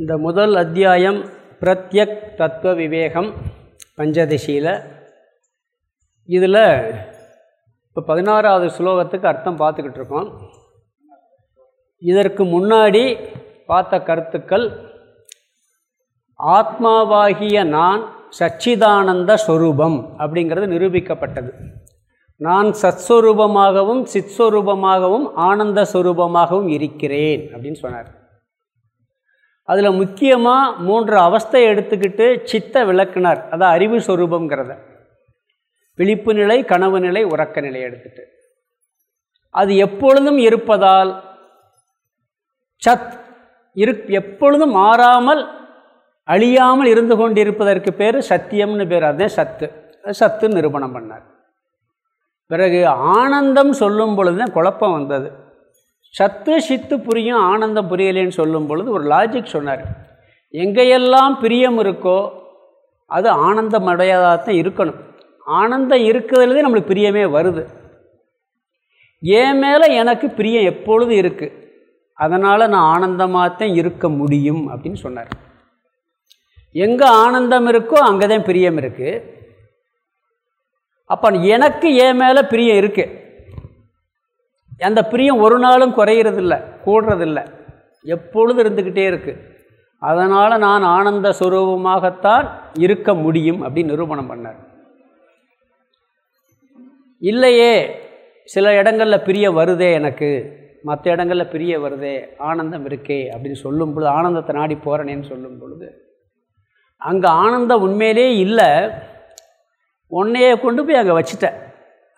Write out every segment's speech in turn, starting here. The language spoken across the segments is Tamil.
இந்த முதல் அத்தியாயம் பிரத்யக் தத்துவ விவேகம் பஞ்சதசியில். இதில் இப்போ பதினாறாவது ஸ்லோகத்துக்கு அர்த்தம் பார்த்துக்கிட்டு இருக்கோம். இதற்கு முன்னாடி பார்த்த கருத்துக்கள் ஆத்மாவாகிய நான் சச்சிதானந்த ஸ்வரூபம் அப்படிங்கிறது நிரூபிக்கப்பட்டது. நான் சத்ஸ்வரூபமாகவும் சித்ஸ்வரூபமாகவும் ஆனந்த ஸ்வரூபமாகவும் இருக்கிறேன் அப்படின்னு சொன்னார். அதில் முக்கியமாக மூன்று அவஸ்தையை எடுத்துக்கிட்டு சித்த விளக்குனார். அதான் அறிவு சொரூபங்கிறத விழிப்பு நிலை கனவு நிலை உறக்க நிலை எடுத்துட்டு. அது எப்பொழுதும் இருப்பதால் சத் இரு எப்பொழுதும் மாறாமல் அழியாமல் இருந்து கொண்டிருப்பதற்கு பேர் சத்தியம்னு பேர். அதே சத்து. சத்து நிரூபணம் பண்ணார். பிறகு ஆனந்தம் சொல்லும் பொழுது குழப்பம் வந்தது. சத்து சித்து புரியும் ஆனந்தம் புரியலேன்னு சொல்லும் பொழுது ஒரு லாஜிக் சொன்னார். எங்கேயெல்லாம் பிரியம் இருக்கோ அது ஆனந்தம் அடையாதாக தான் இருக்கணும். ஆனந்தம் இருக்கிறதுலேருந்து நம்மளுக்கு பிரியமே வருது. என் மேலே எனக்கு பிரியம் எப்பொழுதும் இருக்குது அதனால் நான் ஆனந்தமாக தான் இருக்க முடியும் அப்படின்னு சொன்னார். எங்கே ஆனந்தம் இருக்கோ அங்கே தான் பிரியம் இருக்குது அப்போ எனக்கு என் மேலே பிரியம் இருக்குது அந்த பிரியம் ஒரு நாளும் குறையிறதில்ல கூடுறதில்ல. எப்பொழுது இருந்துக்கிட்டே இருக்குது அதனால் நான் ஆனந்த சுரூபமாகத்தான் இருக்க முடியும் அப்படின்னு நிரூபணம் பண்ணார். இல்லையே சில இடங்களில் பிரிய வருதே எனக்கு மற்ற இடங்களில் பிரிய வருதே ஆனந்தம் இருக்கே அப்படின்னு சொல்லும் பொழுது ஆனந்தத்தை நாடி போகிறனேன்னு சொல்லும் பொழுது அங்கே ஆனந்தம் உண்மையிலே இல்லை உன்னையே கொண்டு போய் அங்கே வச்சுட்டேன்.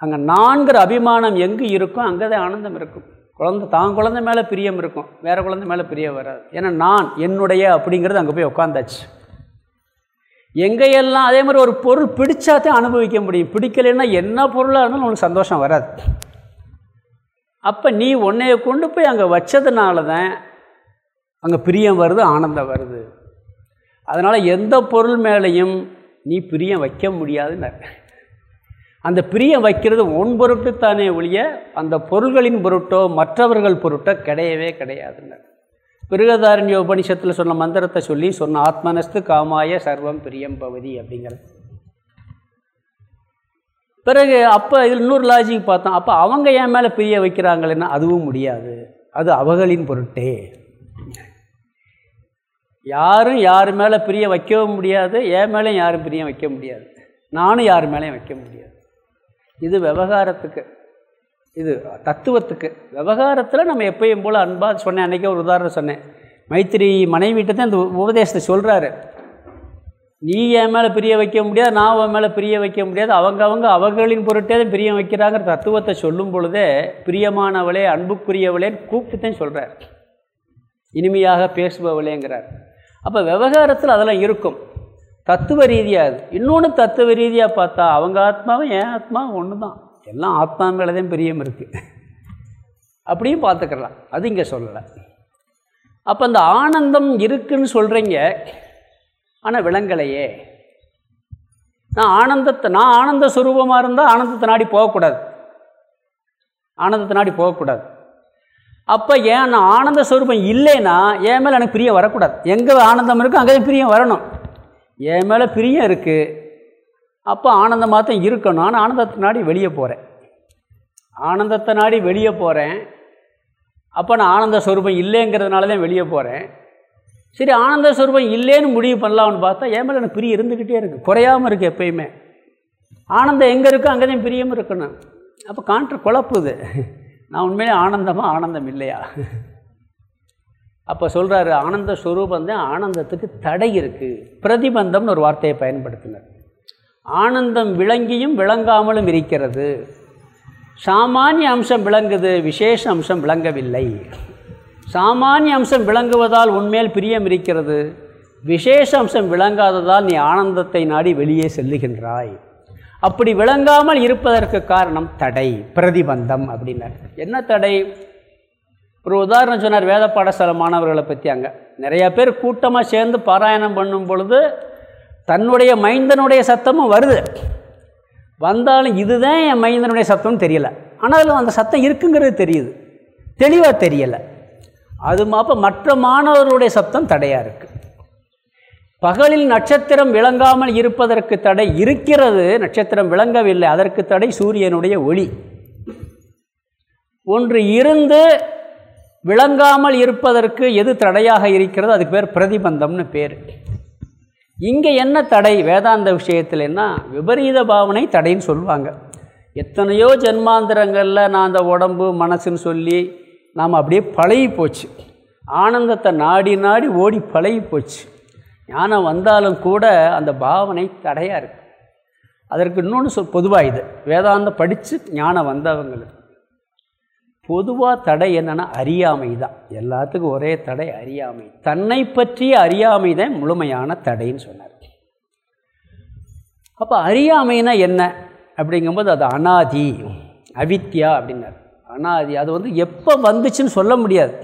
அங்கே நான்கிற அபிமானம் எங்கே இருக்கும் அங்கே தான் ஆனந்தம் இருக்கும். குழந்தை தான் குழந்தை மேலே பிரியம் இருக்கும். வேறு குழந்தை மேலே பிரியம் வராது. ஏன்னா நான் என்னுடைய அப்படிங்கிறது அங்கே போய் உட்காந்தாச்சு எங்கேயெல்லாம் அதே மாதிரி ஒரு பொருள் பிடிச்சாதான் அனுபவிக்க முடியும். பிடிக்கலைன்னா என்ன பொருளாக இருந்தாலும் உனக்கு சந்தோஷம் வராது. அப்போ நீ உன்னைய கொண்டு போய் அங்கே வச்சதுனால தான் அங்கே பிரியம் வருது ஆனந்தம் வருது. அதனால் எந்த பொருள் மேலேயும் நீ பிரியம் வைக்க முடியாதுன்னு அந்த பிரியம் வைக்கிறது உன் பொருட்டு தானே ஒழிய அந்த பொருள்களின் பொருட்டோ மற்றவர்கள் பொருட்டோ கிடையவே கிடையாதுங்க. பிருகதாரண்ய உபனிஷத்தில் சொன்ன மந்திரத்தை சொல்லி சொன்ன ஆத்மனஸ்து காமாய சர்வம் பிரியம் பவதி அப்படிங்கிறது. பிறகு அப்போ இதில் இன்னொரு லாஜிக் பார்த்தோம். அப்போ அவங்க என் மேலே பிரிய வைக்கிறாங்களேன்னா அதுவும் முடியாது. அது அவகளின் பொருட்டே. யாரும் யார் மேலே பிரிய வைக்கவும் முடியாது என் மேலேயும் யாரும் பிரியம் வைக்க முடியாது. நானும் யார் மேலேயும் வைக்க முடியாது. இது விவகாரத்துக்கு. இது தத்துவத்துக்கு. விவகாரத்தில் நம்ம எப்பயும் போல் அன்பாக சொன்னேன். அன்றைக்கே ஒரு உதாரணம் சொன்னேன். மைத்திரி மனைவிட்டு தான் இந்த உபதேசத்தை சொல்கிறாரு நீ என் மேலே பிரிய வைக்க முடியாது நான் உன் மேலே பிரிய வைக்க முடியாது. அவங்க அவங்க அவர்களின் பொருட்டே தான் பிரியம் வைக்கிறாங்கிற தத்துவத்தை சொல்லும் பொழுதே பிரியமானவளே அன்புக்குரியவளேன்னு கூப்பிட்டு தான் சொல்கிறார் இனிமையாக பேசுபவளேங்கிறார். அப்போ விவகாரத்தில் அதெல்லாம் இருக்கும். தத்துவ ரீதியாக அது. இன்னொன்று தத்துவ ரீதியாக பார்த்தா அவங்க ஆத்மாவும் என் ஆத்மாவும் ஒன்று தான் எல்லாம் ஆத்மா மேலே தான் பிரியம் இருக்குது அப்படியும் பார்த்துக்கலாம். அது இங்கே சொல்லலை. அப்போ அந்த ஆனந்தம் இருக்குன்னு சொல்கிறீங்க ஆனால் விளங்கலையே நான் ஆனந்தத்தை நான் ஆனந்த சுரூபமாக இருந்தால் ஆனந்தத்தை நாடி போகக்கூடாது. ஆனந்தத்தை நாடி போகக்கூடாது. அப்போ ஏன் நான் ஆனந்த சுரூபம் இல்லைன்னா என் மேலே எனக்கு பிரியம் வரக்கூடாது. எங்கே ஆனந்தம் இருக்கோ அங்கே பிரியம் வரணும். என் மேலே பிரியம் இருக்குது அப்போ ஆனந்தமாக தான் இருக்கணும். ஆனால் ஆனந்தத்தை நாடி வெளியே போகிறேன் ஆனந்தத்தை நாடி வெளியே போகிறேன் அப்போ நான் ஆனந்த ஸ்வரூபம் இல்லைங்கிறதுனால தான் வெளியே போகிறேன் சரி ஆனந்த ஸ்வரூபம் இல்லைன்னு முடிவு பண்ணலாம்னு பார்த்தா என் மேலே எனக்கு பிரியம் இருந்துக்கிட்டே இருக்குது குறையாமல் இருக்குது எப்பயுமே. ஆனந்தம் எங்கே இருக்கோ அங்கே தான் பிரியம் இருக்கணும். அப்போ காண்ட்ரு குழப்புது நான் உண்மையிலே ஆனந்தமாக ஆனந்தம் இல்லையா? அப்போ சொல்கிறாரு ஆனந்த ஸ்வரூபம் தான் ஆனந்தத்துக்கு தடை இருக்குது பிரதிபந்தம்னு ஒரு வார்த்தையை பயன்படுத்தினார். ஆனந்தம் விளங்கியும் விளங்காமலும் இருக்கிறது. சாமானிய அம்சம் விளங்குது விசேஷ அம்சம் விளங்கவில்லை. சாமானிய அம்சம் விளங்குவதால் உண்மையில் பிரியம் இருக்கிறது. விசேஷ அம்சம் விளங்காததால் நீ ஆனந்தத்தை நாடி வெளியே செல்லுகின்றாய். அப்படி விளங்காமல் இருப்பதற்கு காரணம் தடை பிரதிபந்தம் அப்படின்னார். என்ன தடை? ஒரு உதாரணம் சொன்னார் வேத பாடசாலை மாணவர்களை பற்றி அங்கே. நிறையா பேர் கூட்டமாக சேர்ந்து பாராயணம் பண்ணும் பொழுது தன்னுடைய மைந்தனுடைய சத்தமும் வருது. வந்தாலும் இதுதான் என் மைந்தனுடைய சத்தம்னு தெரியலை. ஆனால் அதில் அந்த சத்தம் இருக்குங்கிறது தெரியுது. தெளிவாக தெரியலை. அது அப்போ மற்ற மாணவர்களுடைய சத்தம் தடையாக இருக்குது பகலில் நட்சத்திரம் விளங்காமல் இருப்பதற்கு தடை இருக்கிறது. நட்சத்திரம் விளங்கவில்லை. அதற்கு தடை சூரியனுடைய ஒளி. ஒன்று இருந்து விளங்காமல் இருப்பதற்கு எது தடையாக இருக்கிறதோ அதுக்கு பேர் பிரதிபந்தம்னு பேர். இங்கே என்ன தடை? வேதாந்த விஷயத்துலன்னா விபரீத பாவனை தடைன்னு சொல்லுவாங்க. எத்தனையோ ஜென்மாந்திரங்களில் நான் அந்த உடம்பு மனசுன்னு சொல்லி நாம் அப்படியே பழகி போச்சு. ஆனந்தத்தை நாடி நாடி ஓடி பழகி போச்சு. ஞானம் வந்தாலும் கூட அந்த பாவனை தடையாக இருக்குது அதற்கு இன்னொன்று சொல் பொதுவாக இது. வேதாந்தம் படித்து ஞானம் வந்தவங்களுக்கு. பொதுவாக தடை என்னென்னா அறியாமை தான் எல்லாத்துக்கும் ஒரே தடை அறியாமை. தன்னை பற்றிய அறியாமை தான் முழுமையான தடைன்னு சொன்னார். அப்போ அறியாமைனா என்ன? அப்படிங்கும்போது அது அனாதி அவித்யா அப்படின்னார். அனாதி அது வந்து எப்போ வந்துச்சுன்னு சொல்ல முடியாது.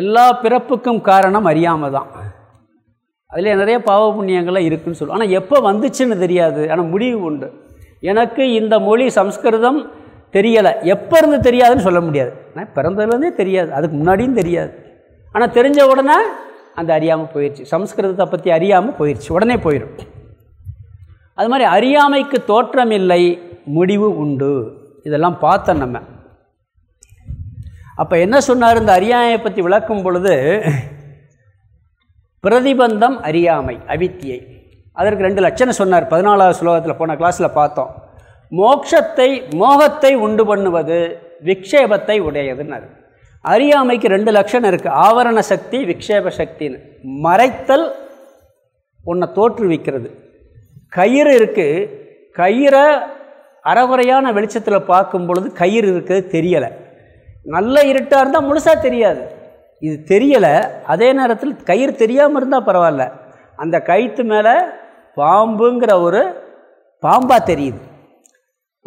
எல்லா பிறப்புக்கும் காரணம் அறியாமை தான் அதில் நிறைய பாவ புண்ணியங்கள்லாம் இருக்குதுன்னு சொல்லுவோம் ஆனால் எப்போ வந்துச்சுன்னு தெரியாது. ஆனால் முடிவு உண்டு. எனக்கு இந்த மொழி சம்ஸ்கிருதம் தெரியலை. எப்போ இருந்து தெரியாதுன்னு சொல்ல முடியாது. ஆனால் பிறந்ததுலேருந்தே தெரியாது. அதுக்கு முன்னாடியும் தெரியாது. ஆனால் தெரிஞ்ச உடனே அந்த அறியாமல் போயிடுச்சு சம்ஸ்கிருதத்தை பற்றி அறியாமல் போயிடுச்சு உடனே போயிடும் அது மாதிரி அறியாமைக்கு தோற்றம் இல்லை முடிவு உண்டு. இதெல்லாம் பார்த்தோம் நம்ம. அப்போ என்ன சொன்னார்? இந்த அறியாமையை பற்றி விளக்கும் பொழுது பிரதிபந்தம் அறியாமை அவித்தியை. அதற்கு ரெண்டு லட்சணம் சொன்னார். பதினாலாவது ஸ்லோகத்தில் போன கிளாஸில் பார்த்தோம். மோக்ஷத்தை மோகத்தை உண்டு பண்ணுவது விக்ஷேபத்தை உடையதுன்னு அறியாமைக்கு ரெண்டு லட்சணம் இருக்குது ஆவரண சக்தி விக்ஷேப சக்தின்னு. மறைத்தல் உன்னை தோற்றுவிக்கிறது. கயிறு இருக்குது கயிறை அறகுறையான வெளிச்சத்தில் பார்க்கும் பொழுது கயிறு இருக்கிறது தெரியலை. நல்ல இருட்டாக இருந்தால் முழுசாக தெரியாது. இது தெரியலை. அதே நேரத்தில் கயிறு தெரியாமல் இருந்தால் பரவாயில்ல. அந்த கயிற்று மேலே பாம்புங்கிற ஒரு பாம்பாக தெரியுது.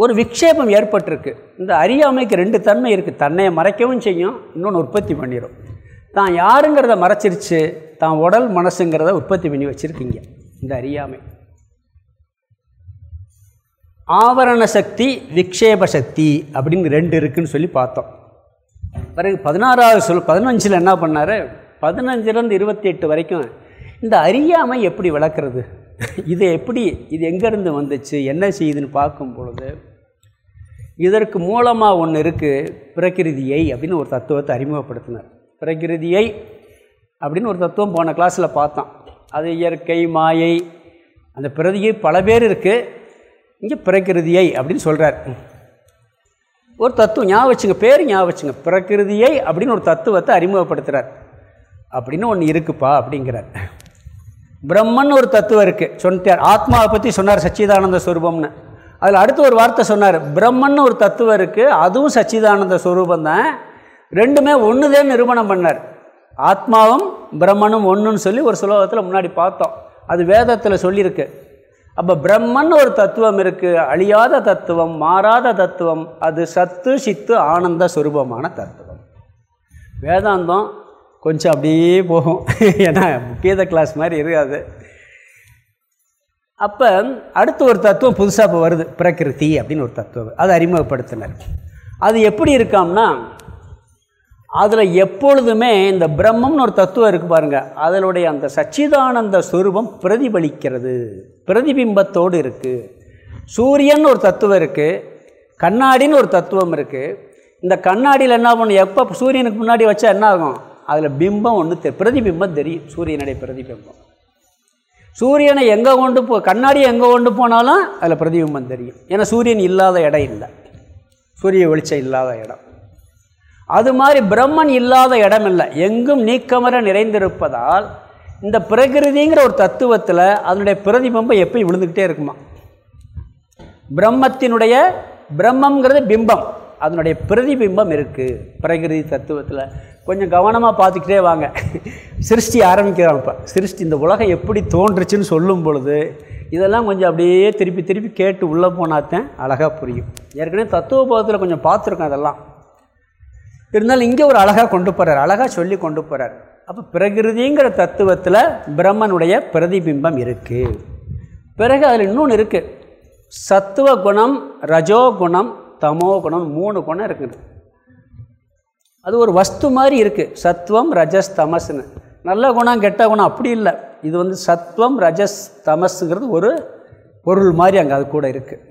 ஒரு விக்ஷேபம் ஏற்பட்டிருக்கு. இந்த அறியாமைக்கு ரெண்டு தன்மை இருக்குது தன்னை மறைக்கவும் செய்யும் இன்னொன்று உற்பத்தி பண்ணிடும் தான் யாருங்கிறத மறைச்சிருச்சு தான் உடல் மனசுங்கிறத உற்பத்தி பண்ணி வச்சுருக்கீங்க. இந்த அறியாமை. ஆவரண சக்தி விக்ஷேப சக்தி அப்படின்னு ரெண்டு இருக்குதுன்னு சொல்லி பார்த்தோம். பிறகு பதினாறாவது சொல் பதினஞ்சில் என்ன பண்ணார்? பதினஞ்சுலேருந்து இருபத்தி எட்டு வரைக்கும் இந்த அறியாமை எப்படி விளக்குறது? இது எப்படி இது எங்கேருந்து வந்துச்சு என்ன செய்யுதுன்னு பார்க்கும் பொழுது இதற்கு மூலமாக ஒன்று இருக்குது பிரகிருதியை அப்படின்னு ஒரு தத்துவத்தை அறிமுகப்படுத்தினார். பிரகிருதியை அப்படின்னு ஒரு தத்துவம் போன கிளாஸில் பார்த்தோம். அது இயற்கை மாயை அந்த பிரதியை பல பேர் இருக்குது இங்கே பிரகிருதியை அப்படின்னு சொல்கிறார் ஒரு தத்துவம் ஞாபகம் வச்சுங்க பேர் ஞாபகம் வச்சுங்க. பிரகிருதியை அப்படின்னு ஒரு தத்துவத்தை அறிமுகப்படுத்துகிறார் அப்படின்னு ஒன்று இருக்குப்பா அப்படிங்கிறார். பிரம்மன் ஒரு தத்துவம் இருக்குது சொன்னார் ஆத்மாவை பற்றி சொன்னார் சச்சிதானந்த ஸ்வரூபம்னு அதில் அடுத்து ஒரு வார்த்தை சொன்னார். பிரம்மன் ஒரு தத்துவம் இருக்குது அதுவும் சச்சிதானந்த ஸ்வரூபம் தான். ரெண்டுமே ஒன்றுதே நிரூபணம் பண்ணார். ஆத்மாவும் பிரம்மனும் ஒன்றுன்னு சொல்லி ஒரு சுலோகத்தில் முன்னாடி பார்த்தோம். அது வேதத்தில் சொல்லியிருக்கு. அப்போ பிரம்மன் ஒரு தத்துவம் இருக்குது அழியாத தத்துவம் மாறாத தத்துவம் அது சத்து சித்து ஆனந்த சுரூபமான தத்துவம். வேதாந்தம் கொஞ்சம் அப்படியே போகும். ஏன்னா கீத கிளாஸ் மாதிரி இருக்காது. அப்போ அடுத்து ஒரு தத்துவம் புதுசாக இப்போ வருது. பிரகிருதி அப்படின்னு ஒரு தத்துவம். அதை அறிமுகப்படுத்தினர். அது எப்படி இருக்காம்னா அதில் எப்பொழுதுமே இந்த பிரம்மம்னு ஒரு தத்துவம் இருக்குது பாருங்கள் அதனுடைய அந்த சச்சிதானந்த ஸ்வரூபம் பிரதிபலிக்கிறது. பிரதிபிம்பத்தோடு இருக்குது சூரியன் ஒரு தத்துவம் இருக்குது கண்ணாடின்னு ஒரு தத்துவம் இருக்குது இந்த கண்ணாடியில் என்ன பண்ணும்? எப்போ சூரியனுக்கு முன்னாடி வச்சா என்ன ஆகும்? அதில் பிம்பம் ஒன்று தெ பிரதிபிம்பம் தெரியும். சூரியனுடைய பிரதிபிம்பம். சூரியனை எங்கே கொண்டு போ கண்ணாடியை எங்கே கொண்டு போனாலும் அதில் பிரதிபிம்பம் தெரியும். ஏன்னா சூரியன் இல்லாத இடம் இல்லை. சூரிய வெளிச்சம் இல்லாத இடம். அது மாதிரி பிரம்மன் இல்லாத இடம் இல்லை. எங்கும் நீக்கமர நிறைந்திருப்பதால் இந்த பிரகிருதிங்கிற ஒரு தத்துவத்தில் அதனுடைய பிரதிபிம்பம் எப்பயும் விழுந்துக்கிட்டே இருக்குமா? பிரம்மத்தினுடைய பிரம்மங்கிறது பிம்பம். அதனுடைய பிரதிபிம்பம் இருக்குது பிரகிருதி தத்துவத்தில். கொஞ்சம் கவனமாக பார்த்துக்கிட்டே வாங்க. சிருஷ்டி ஆரம்பிக்கிறாங்க இப்போ. சிருஷ்டி இந்த உலகம் எப்படி தோன்றுச்சுன்னு சொல்லும் பொழுது இதெல்லாம் கொஞ்சம் அப்படியே திருப்பி திருப்பி கேட்டு உள்ளே போனாத்தான் அழகாக புரியும். ஏற்கனவே தத்துவபோதத்தில் கொஞ்சம் பார்த்துருக்கோம் அதெல்லாம். இருந்தாலும் இங்கே ஒரு அழகாக கொண்டு போகிறார் அழகாக சொல்லி கொண்டு போகிறார் அப்போ பிரகிருதிங்கிற தத்துவத்தில் பிரம்மனுடைய பிரதிபிம்பம் இருக்குது பிறகு அதில் இன்னொன்று இருக்குது சத்துவ குணம் ரஜோ குணம் தமோ குணம் மூணு குணம் இருக்குது. அது ஒரு வஸ்து மாதிரி இருக்குது சத்வம் ரஜஸ் தமஸ்னு. நல்ல குணம் கெட்ட குணம் அப்படி இல்லை. இது வந்து சத்வம் ரஜஸ் தமஸுங்கிறது ஒரு பொருள் மாதிரி அங்கே அது கூட இருக்குது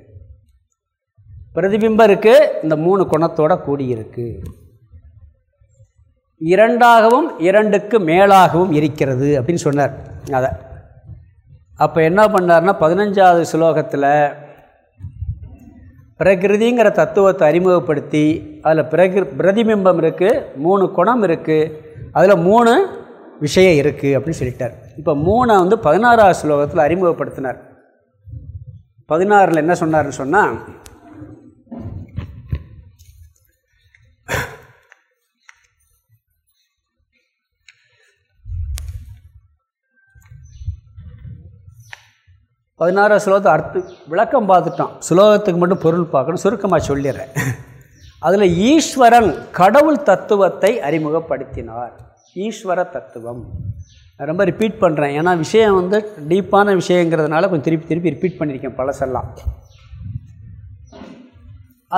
பிரதிபிம்பம் இருக்குது இந்த மூணு குணத்தோட கூடியிருக்கு இரண்டாகவும் இரண்டுக்கு மேலாகவும் இருக்கிறது அப்படின்னு சொன்னார். அதை. அப்போ என்ன பண்ணார்னா பதினஞ்சாவது ஸ்லோகத்தில் பிரகிருதிங்கிற தத்துவத்தை அறிமுகப்படுத்தி அதில் பிரகிரு பிரதிபிம்பம் இருக்குது மூணு குணம் இருக்குது அதில் மூணு விஷயம் இருக்குது அப்படின்னு சொல்லிட்டார். இப்போ மூணை வந்து பதினாறாவது ஸ்லோகத்தில் அறிமுகப்படுத்தினார். பதினாறில் என்ன சொன்னார்னு சொன்னால் பதினாறாவது ஸ்லோகத்தை அர்த்த விளக்கம் பார்த்துட்டோம் ஸ்லோகத்துக்கு மட்டும் பொருள் பார்க்கணும் சுருக்கமாக சொல்லிடுறேன். அதில் ஈஸ்வரன் கடவுள் தத்துவத்தை அறிமுகப்படுத்தினார். ஈஸ்வர தத்துவம். ரொம்ப ரிப்பீட் பண்ணுறேன் ஏன்னா விஷயம் வந்து டீப்பான விஷயங்கிறதுனால கொஞ்சம் திருப்பி திருப்பி ரிப்பீட் பண்ணியிருக்கேன் பழசெல்லாம்.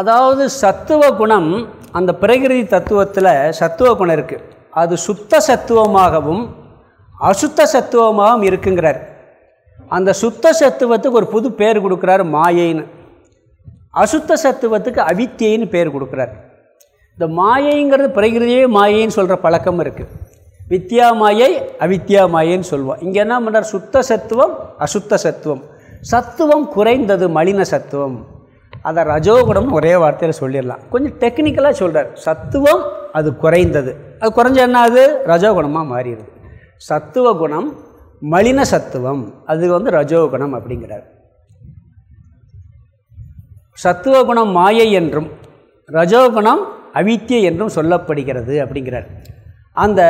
அதாவது சத்துவ குணம் அந்த பிரகிருதி தத்துவத்தில் சத்துவ குணம் இருக்குது அது சுத்த சத்துவமாகவும் அசுத்த சத்துவமாகவும் இருக்குங்கிறார். அந்த சுத்த சத்துவத்துக்கு ஒரு புது பேர் கொடுக்குறாரு மாயைன்னு. அசுத்த சத்துவத்துக்கு அவித்தியைன்னு பேர் கொடுக்குறார். இந்த மாயைங்கிறது பிரகிருதியே மாயைன்னு சொல்கிற பழக்கம் இருக்குது வித்யா மாயை அவித்யா மாயைன்னு சொல்லுவோம். இங்கே என்ன பண்ணுறார் சுத்த சத்துவம் அசுத்த சத்துவம். சத்துவம் குறைந்தது மலின சத்துவம். அதை ரஜோகுணம் ஒரே வார்த்தையில் சொல்லிடலாம். கொஞ்சம் டெக்னிக்கலாக சொல்கிறார் சத்துவம் அது குறைந்தது. அது குறைஞ்ச என்ன அது ரஜோகுணமாக மாறிடுது. சத்துவ குணம் மலின சத்துவம் அது வந்து ரஜோகுணம் அப்படிங்கிறார். சத்துவகுணம் மாயை என்றும் ரஜோகுணம் அவித்திய என்றும் சொல்லப்படுகிறது அப்படிங்கிறார். அந்த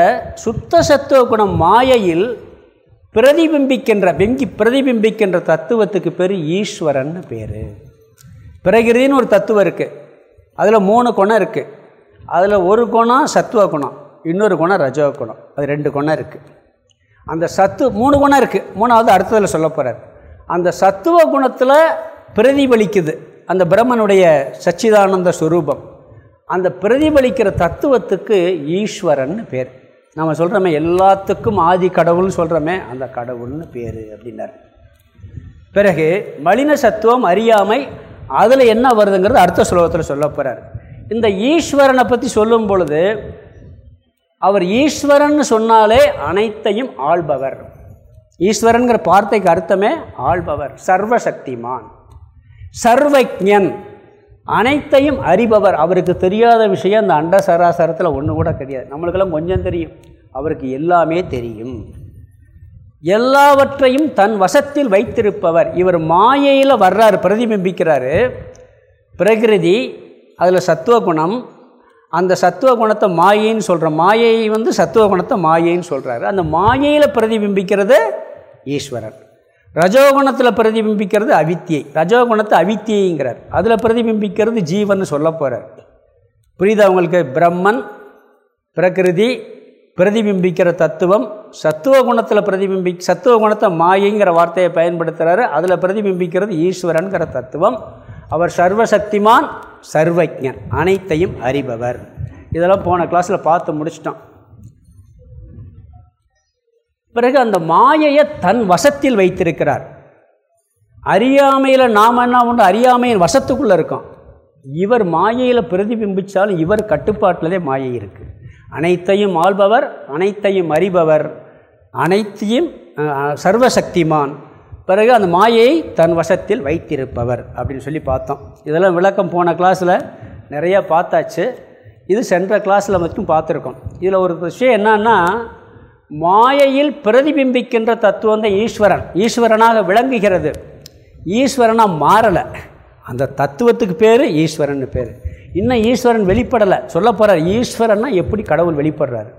சுத்த சத்துவ குணம் மாயையில் பிரதிபிம்பிக்கின்ற பிம்பி பிரதிபிம்பிக்கின்ற தத்துவத்துக்கு பேர் ஈஸ்வரன் பேர். பிரகிருதின்னு ஒரு தத்துவம் இருக்குது அதில் மூணு குணம் இருக்குது அதில் ஒரு குணம் சத்துவ குணம் இன்னொரு குணம் ரஜோ குணம் அது ரெண்டு குணம் இருக்குது அந்த சத்து மூணு குணம் இருக்குது மூணாவது அடுத்ததில் சொல்ல போகிறார் அந்த சத்துவ குணத்தில் பிரதிபலிக்குது. அந்த பிரம்மனுடைய சச்சிதானந்த ஸ்வரூபம் அந்த பிரதிபலிக்கிற தத்துவத்துக்கு ஈஸ்வரன் பேர். நம்ம சொல்கிறோமே எல்லாத்துக்கும் ஆதி கடவுள்னு சொல்கிறோமே அந்த கடவுள்னு பேர் அப்படின்னார். பிறகு மலின சத்துவம் அறியாமை அதில் என்ன வருதுங்கிறது அடுத்த ஸ்லோகத்தில் சொல்ல போகிறார் இந்த ஈஸ்வரனை பற்றி சொல்லும் பொழுது அவர் ஈஸ்வரன் சொன்னாலே அனைத்தையும் ஆள்பவர். ஈஸ்வரனுங்கிற வார்த்தைக்கு அர்த்தமே ஆள்பவர் சர்வசக்திமான். சர்வஜன் அனைத்தையும் அறிபவர். அவருக்கு தெரியாத விஷயம் அந்த அண்ட சராசரத்தில் ஒன்று கூட கிடையாது. நம்மளுக்கெல்லாம் கொஞ்சம் தெரியும். அவருக்கு எல்லாமே தெரியும். எல்லாவற்றையும் தன் வசத்தில் வைத்திருப்பவர். இவர் மாயையில் வர்றார் பிரதிபிம்பிக்கிறாரு. பிரகிருதி அதில் சத்துவ குணம் அந்த சத்துவ குணத்தை மாயைன்னு சொல்கிற மாயையை வந்து சத்துவ குணத்தை மாயைன்னு சொல்கிறாரு அந்த மாயையில் பிரதிபிம்பிக்கிறது ஈஸ்வரன் ரஜோகுணத்தில் பிரதிபிம்பிக்கிறது அவித்தியை ரஜோகுணத்தை அவித்தியைங்கிறார் அதில் பிரதிபிம்பிக்கிறது ஜீவன் சொல்ல போகிறார் புரியுதா உங்களுக்கு? பிரம்மன் பிரகிருதி பிரதிபிம்பிக்கிற தத்துவம் சத்துவ குணத்தில் பிரதிபிம்பி சத்துவ குணத்தை மாயைங்கிற வார்த்தையை பயன்படுத்துகிறாரு அதில் பிரதிபிம்பிக்கிறது ஈஸ்வரனுங்கிற தத்துவம். அவர் சர்வசக்திமான் சர்வஜன் அனைத்தையும் அறிபவர். இதெல்லாம் போன கிளாஸில் பார்த்து முடிச்சிட்டோம். பிறகு அந்த மாயையை தன் வசத்தில் வைத்திருக்கிறார். அறியாமையில் நாம் என்ன ஒன்று அறியாமையின் வசத்துக்குள்ளே இருக்கோம். இவர் மாயையில் பிரதிபிம்பித்தாலும் இவர் கட்டுப்பாட்டில்தே மாயை இருக்குது அனைத்தையும் ஆள்பவர் அனைத்தையும் அறிபவர். அனைத்தையும் சர்வசக்திமான். பிறகு அந்த மாயையை தன் வசத்தில் வைத்திருப்பவர் அப்படின்னு சொல்லி பார்த்தோம். இதெல்லாம் விளக்கம் போன கிளாஸில் நிறையா பார்த்தாச்சு. இது சென்ற கிளாஸில் மட்டும் பார்த்துருக்கோம். இதில் ஒரு விஷயம் என்னன்னா மாயையில் பிரதிபிம்பிக்கின்ற தத்துவம் தான் ஈஸ்வரன். ஈஸ்வரனாக விளங்குகிறது. ஈஸ்வரனாக மாறலை. அந்த தத்துவத்துக்கு பேர் ஈஸ்வரன் பேர். இன்னும் ஈஸ்வரன் வெளிப்படலை. சொல்ல போகிறார் ஈஸ்வரன்னா எப்படி கடவுள் வெளிப்படுறாரு?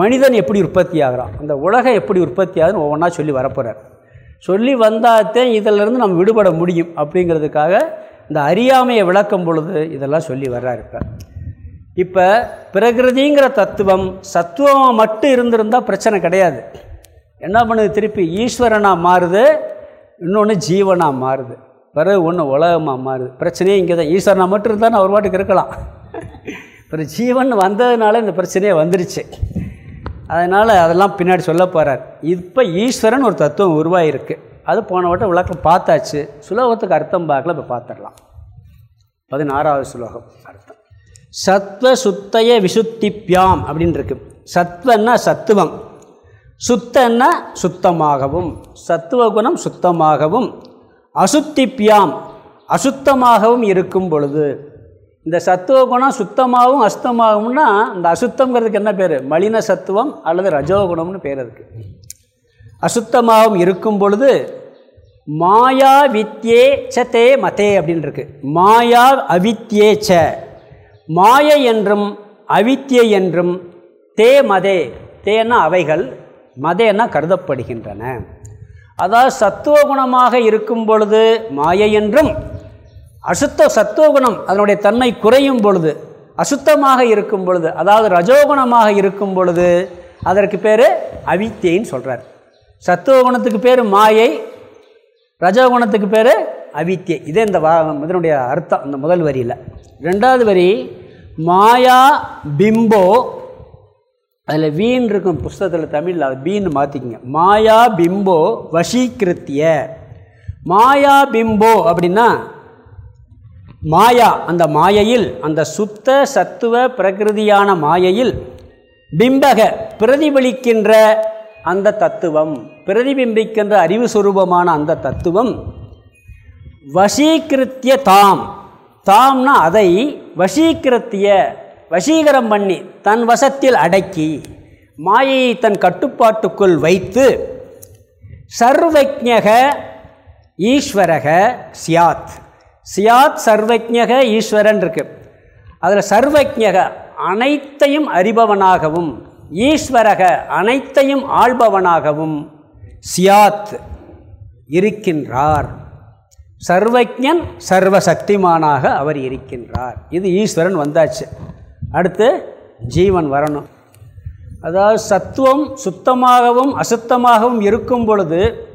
மனிதன் எப்படி உற்பத்தி ஆகிறான் அந்த உலகம் எப்படி உற்பத்தி ஆகுதுன்னு ஒவ்வொன்றா சொல்லி வரப்போகிறார் சொல்லி வந்தாத்தேன் இதிலிருந்து நம்ம விடுபட முடியும் அப்படிங்கிறதுக்காக இந்த அறியாமையை விளக்கும் பொழுது இதெல்லாம் சொல்லி வர்றாரு இப்போ. இப்போ பிரகிருதிங்கிற தத்துவம் சத்துவமாக மட்டும் இருந்திருந்தால் பிரச்சனை கிடையாது. என்ன பண்ணுது திருப்பி? ஈஸ்வரனாக மாறுது இன்னொன்று ஜீவனாக மாறுது. பிறகு ஒன்று உலகமாக மாறுது. பிரச்சனையே இங்கே தான் ஈஸ்வரனாக மட்டும் இருந்தால் அவர் பாட்டுக்கு இருக்கலாம். ஒரு ஜீவன் வந்ததுனால இந்த பிரச்சனையே வந்துருச்சு. அதனால் அதெல்லாம் பின்னாடி சொல்ல போகிறார் இப்போ ஈஸ்வரன் ஒரு தத்துவம் உருவாகிருக்கு அது போன வட்டம் விளக்கம் பார்த்தாச்சு. சுலோகத்துக்கு அர்த்தம் பார்க்கல இப்போ பார்த்துடலாம். பதினாறாவது சுலோகம் அர்த்தம். சத்வ சுத்தய விசுத்திப்யாம் அப்படின்னு இருக்கு சத்வன்னா சத்துவம். சுத்தன்னா சுத்தமாகவும். சத்துவ குணம் சுத்தமாகவும். அசுத்திப்யாம் அசுத்தமாகவும் இருக்கும் பொழுது இந்த சத்துவ குணம் சுத்தமாகவும் அசுத்தமாகும்னா இந்த அசுத்தங்கிறதுக்கு என்ன பேர்? மலின சத்துவம் அல்லது ரஜோகுணம்னு பேர் அதுக்கு. அசுத்தமாகவும் இருக்கும் பொழுது மாயா வித்யே ச தே மதே அப்படின்ருக்கு மாயா அவித்யே ச. மாய என்றும் அவித்யை என்றும் தே மதே. தேன்னா அவைகள் மதேன்னா கருதப்படுகின்றன. அதாவது சத்துவ குணமாக இருக்கும் பொழுது மாயை என்றும் அசுத்த சத்துவகுணம் அதனுடைய தன்மை குறையும் பொழுது அசுத்தமாக இருக்கும் பொழுது அதாவது ரஜோகுணமாக இருக்கும் பொழுது அதற்கு பேர் அவித்தியைன்னு சொல்கிறார் சத்துவகுணத்துக்கு பேர் மாயை ரஜோகுணத்துக்கு பேர் அவித்தியை இதே இந்த வா இதனுடைய அர்த்தம் இந்த முதல் வரியில். ரெண்டாவது வரி மாயா பிம்போ அதில் வீண் இருக்கும் புஸ்தகத்தில் தமிழில் அது பீன்னு மாற்றிக்கிங்க மாயா பிம்போ வசீகிருத்திய. மாயா பிம்போ அப்படின்னா மாயா அந்த மாயையில் அந்த சுத்த சத்துவ பிரகிருதியான மாயையில் பிம்பக பிரதிபலிக்கின்ற அந்த தத்துவம் பிரதிபிம்பிக்கின்ற அறிவு சுரூபமான அந்த தத்துவம் வசீகிருத்திய தாம். தாம்னா அதை வசீகிருத்திய வசீகரம் பண்ணி தன் வசத்தில் அடக்கி மாயையை தன் கட்டுப்பாட்டுக்குள் வைத்து சர்வஜக ஈஸ்வரக சியாத். சியாத் சர்வஜக ஈஸ்வரன் இருக்கு அதில் சர்வஜக அனைத்தையும் அறிபவனாகவும் ஈஸ்வரக அனைத்தையும் ஆள்பவனாகவும் சியாத் இருக்கின்றார். சர்வஜன் சர்வசக்திமானாக அவர் இருக்கின்றார். இது ஈஸ்வரன் வந்தாச்சு. அடுத்து ஜீவன் வரணும். அதாவது சத்துவம் சுத்தமாகவும் அசுத்தமாகவும் இருக்கும் பொழுது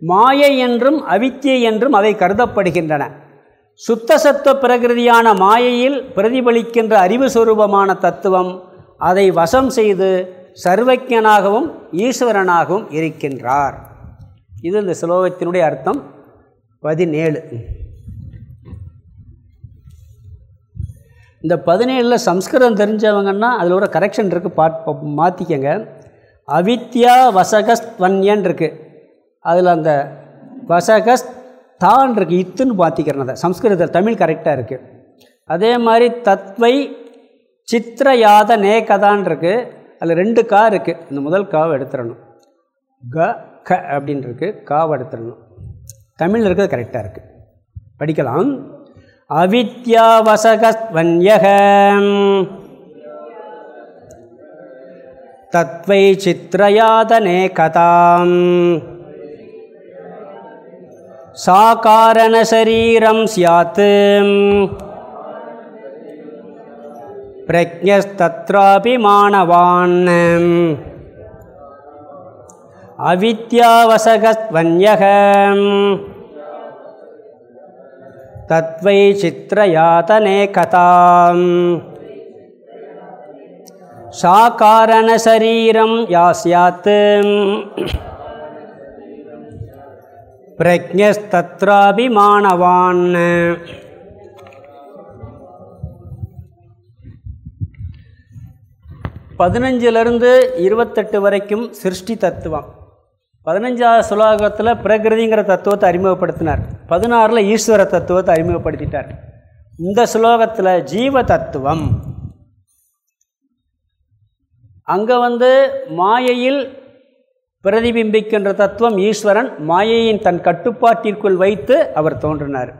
மாயை என்றும் அவித்தியை என்றும் அவை கருதப்படுகின்றன. சுத்த சத்துவ பிரகிருதியான மாயையில் பிரதிபலிக்கின்ற அறிவு சுரூபமான தத்துவம் அதை வசம் செய்து சர்வஜனாகவும் ஈஸ்வரனாகவும் இருக்கின்றார். இது இந்த ஸ்லோகத்தினுடைய அர்த்தம் பதினேழு. இந்த பதினேழில் சம்ஸ்கிருதம் தெரிஞ்சவங்கன்னா அதில் ஒரு கரெக்ஷன் இருக்குது பாட் மாற்றிக்கங்க அவித்யா வசகஸ்த்வன்யன் இருக்குது அதில் அந்த வசகஸ்த் தான் இருக்குது இத்துன்னு மாற்றிக்கிறேன் சம்ஸ்கிருதத்தில் தமிழ் கரெக்டாக இருக்குது அதே மாதிரி தத்வை சித்திரயாத நேகதான் இருக்குது அதில் ரெண்டு கா இருக்குது இந்த முதல் காவை எடுத்துடணும் க க அப்படின்னு இருக்குது காவை எடுத்துடணும் தமிழ் இருக்கிறது கரெக்டாக இருக்குது படிக்கலாம். அவித்யாவசகஸ்வன்யக. தத்வை சித்திரயாதனே கதாம். சாகாரணசரீரம் சியாத் பிரஜஸ்தத்ராபி மாணவான் அவித்யாவசகஸ்வன்யக. தத்வை சித்திரயாதனே கதாம். சாகாரணசரீரம் யாஸ்யாத் பிரஜஸ்தத்ராபிமானவான் பதினஞ்சிலிருந்து இருபத்தெட்டு வரைக்கும் சிருஷ்டி தத்துவம். பதினஞ்சாவது சுலோகத்தில் பிரகிருதிங்கிற தத்துவத்தை அறிமுகப்படுத்தினார். பதினாறில் ஈஸ்வர தத்துவத்தை அறிமுகப்படுத்திட்டார். இந்த சுலோகத்தில் ஜீவ தத்துவம். அங்கே வந்து மாயையில் பிரதிபிம்பிக்கின்ற தத்துவம் ஈஸ்வரன் மாயையின் தன் கட்டுப்பாட்டிற்குள் வைத்து அவர் தோன்றினார்.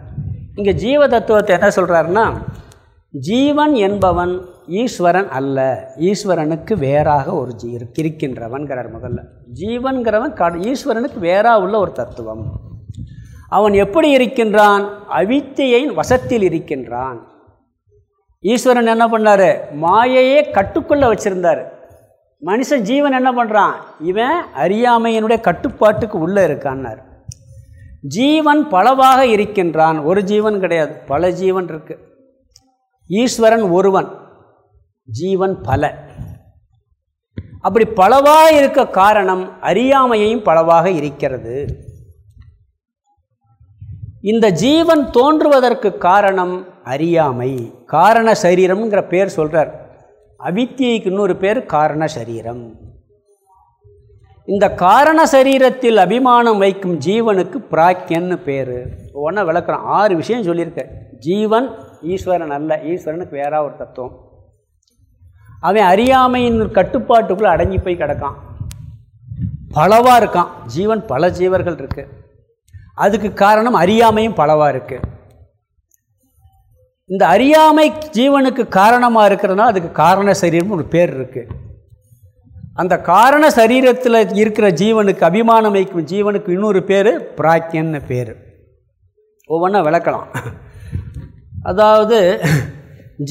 இங்கே ஜீவ தத்துவத்தை என்ன சொல்கிறாருன்னா ஜீவன் என்பவன் ஈஸ்வரன் அல்ல ஈஸ்வரனுக்கு வேறாக ஒரு ஜீ இருக்கின்றவன்கிறார் முதல்ல. ஜீவன்கிறவன் க ஈஸ்வரனுக்கு வேறாக உள்ள ஒரு தத்துவம். அவன் எப்படி இருக்கின்றான்? அவித்தையின் வசத்தில் இருக்கின்றான். ஈஸ்வரன் என்ன பண்ணார்? மாயையே கட்டுக்குள்ளே வச்சுருந்தார். மனுஷன் ஜீவன் என்ன பண்ணுறான் இவன் அறியாமையினுடைய கட்டுப்பாட்டுக்கு உள்ளே இருக்கான்னார். ஜீவன் பலவாக இருக்கின்றான். ஒரு ஜீவன் கிடையாது. பல ஜீவன் இருக்குது ஈஸ்வரன் ஒருவன். ஜீவன் பல. அப்படி பலவாக இருக்க காரணம் அறியாமையையும் பலவாக இருக்கிறது. இந்த ஜீவன் தோன்றுவதற்கு காரணம் அறியாமை. காரண சரீரம்ங்கிற பேர் சொல்கிறார் அவித்தியைக்கு இன்னொரு பேர் காரண சரீரம். இந்த காரண சரீரத்தில் அபிமானம் வைக்கும் ஜீவனுக்கு பிராக்கியன்னு பேர். ஒன்றா விளக்குறோம் ஆறு விஷயம் சொல்லியிருக்க. ஜீவன் ஈஸ்வரன் அல்ல. ஈஸ்வரனுக்கு வேறா ஒரு தத்துவம். அவன் அறியாமையின் கட்டுப்பாட்டுக்குள்ளே அடங்கி போய் கிடக்கான். பலவாக இருக்கான். ஜீவன் பல ஜீவர்கள் இருக்குது அதுக்கு காரணம் அறியாமையும் பலவாக இருக்குது இந்த அறியாமை ஜீவனுக்கு காரணமாக இருக்கிறதுனா அதுக்கு காரண சரீரம்னு ஒரு பேர் இருக்குது அந்த காரண சரீரத்தில் இருக்கிற ஜீவனுக்கு அபிமானம் வைக்கும் ஜீவனுக்கு இன்னொரு பேர் பிராக்கியன்னு பேர். ஒவ்வொன்றா விளக்கலாம். அதாவது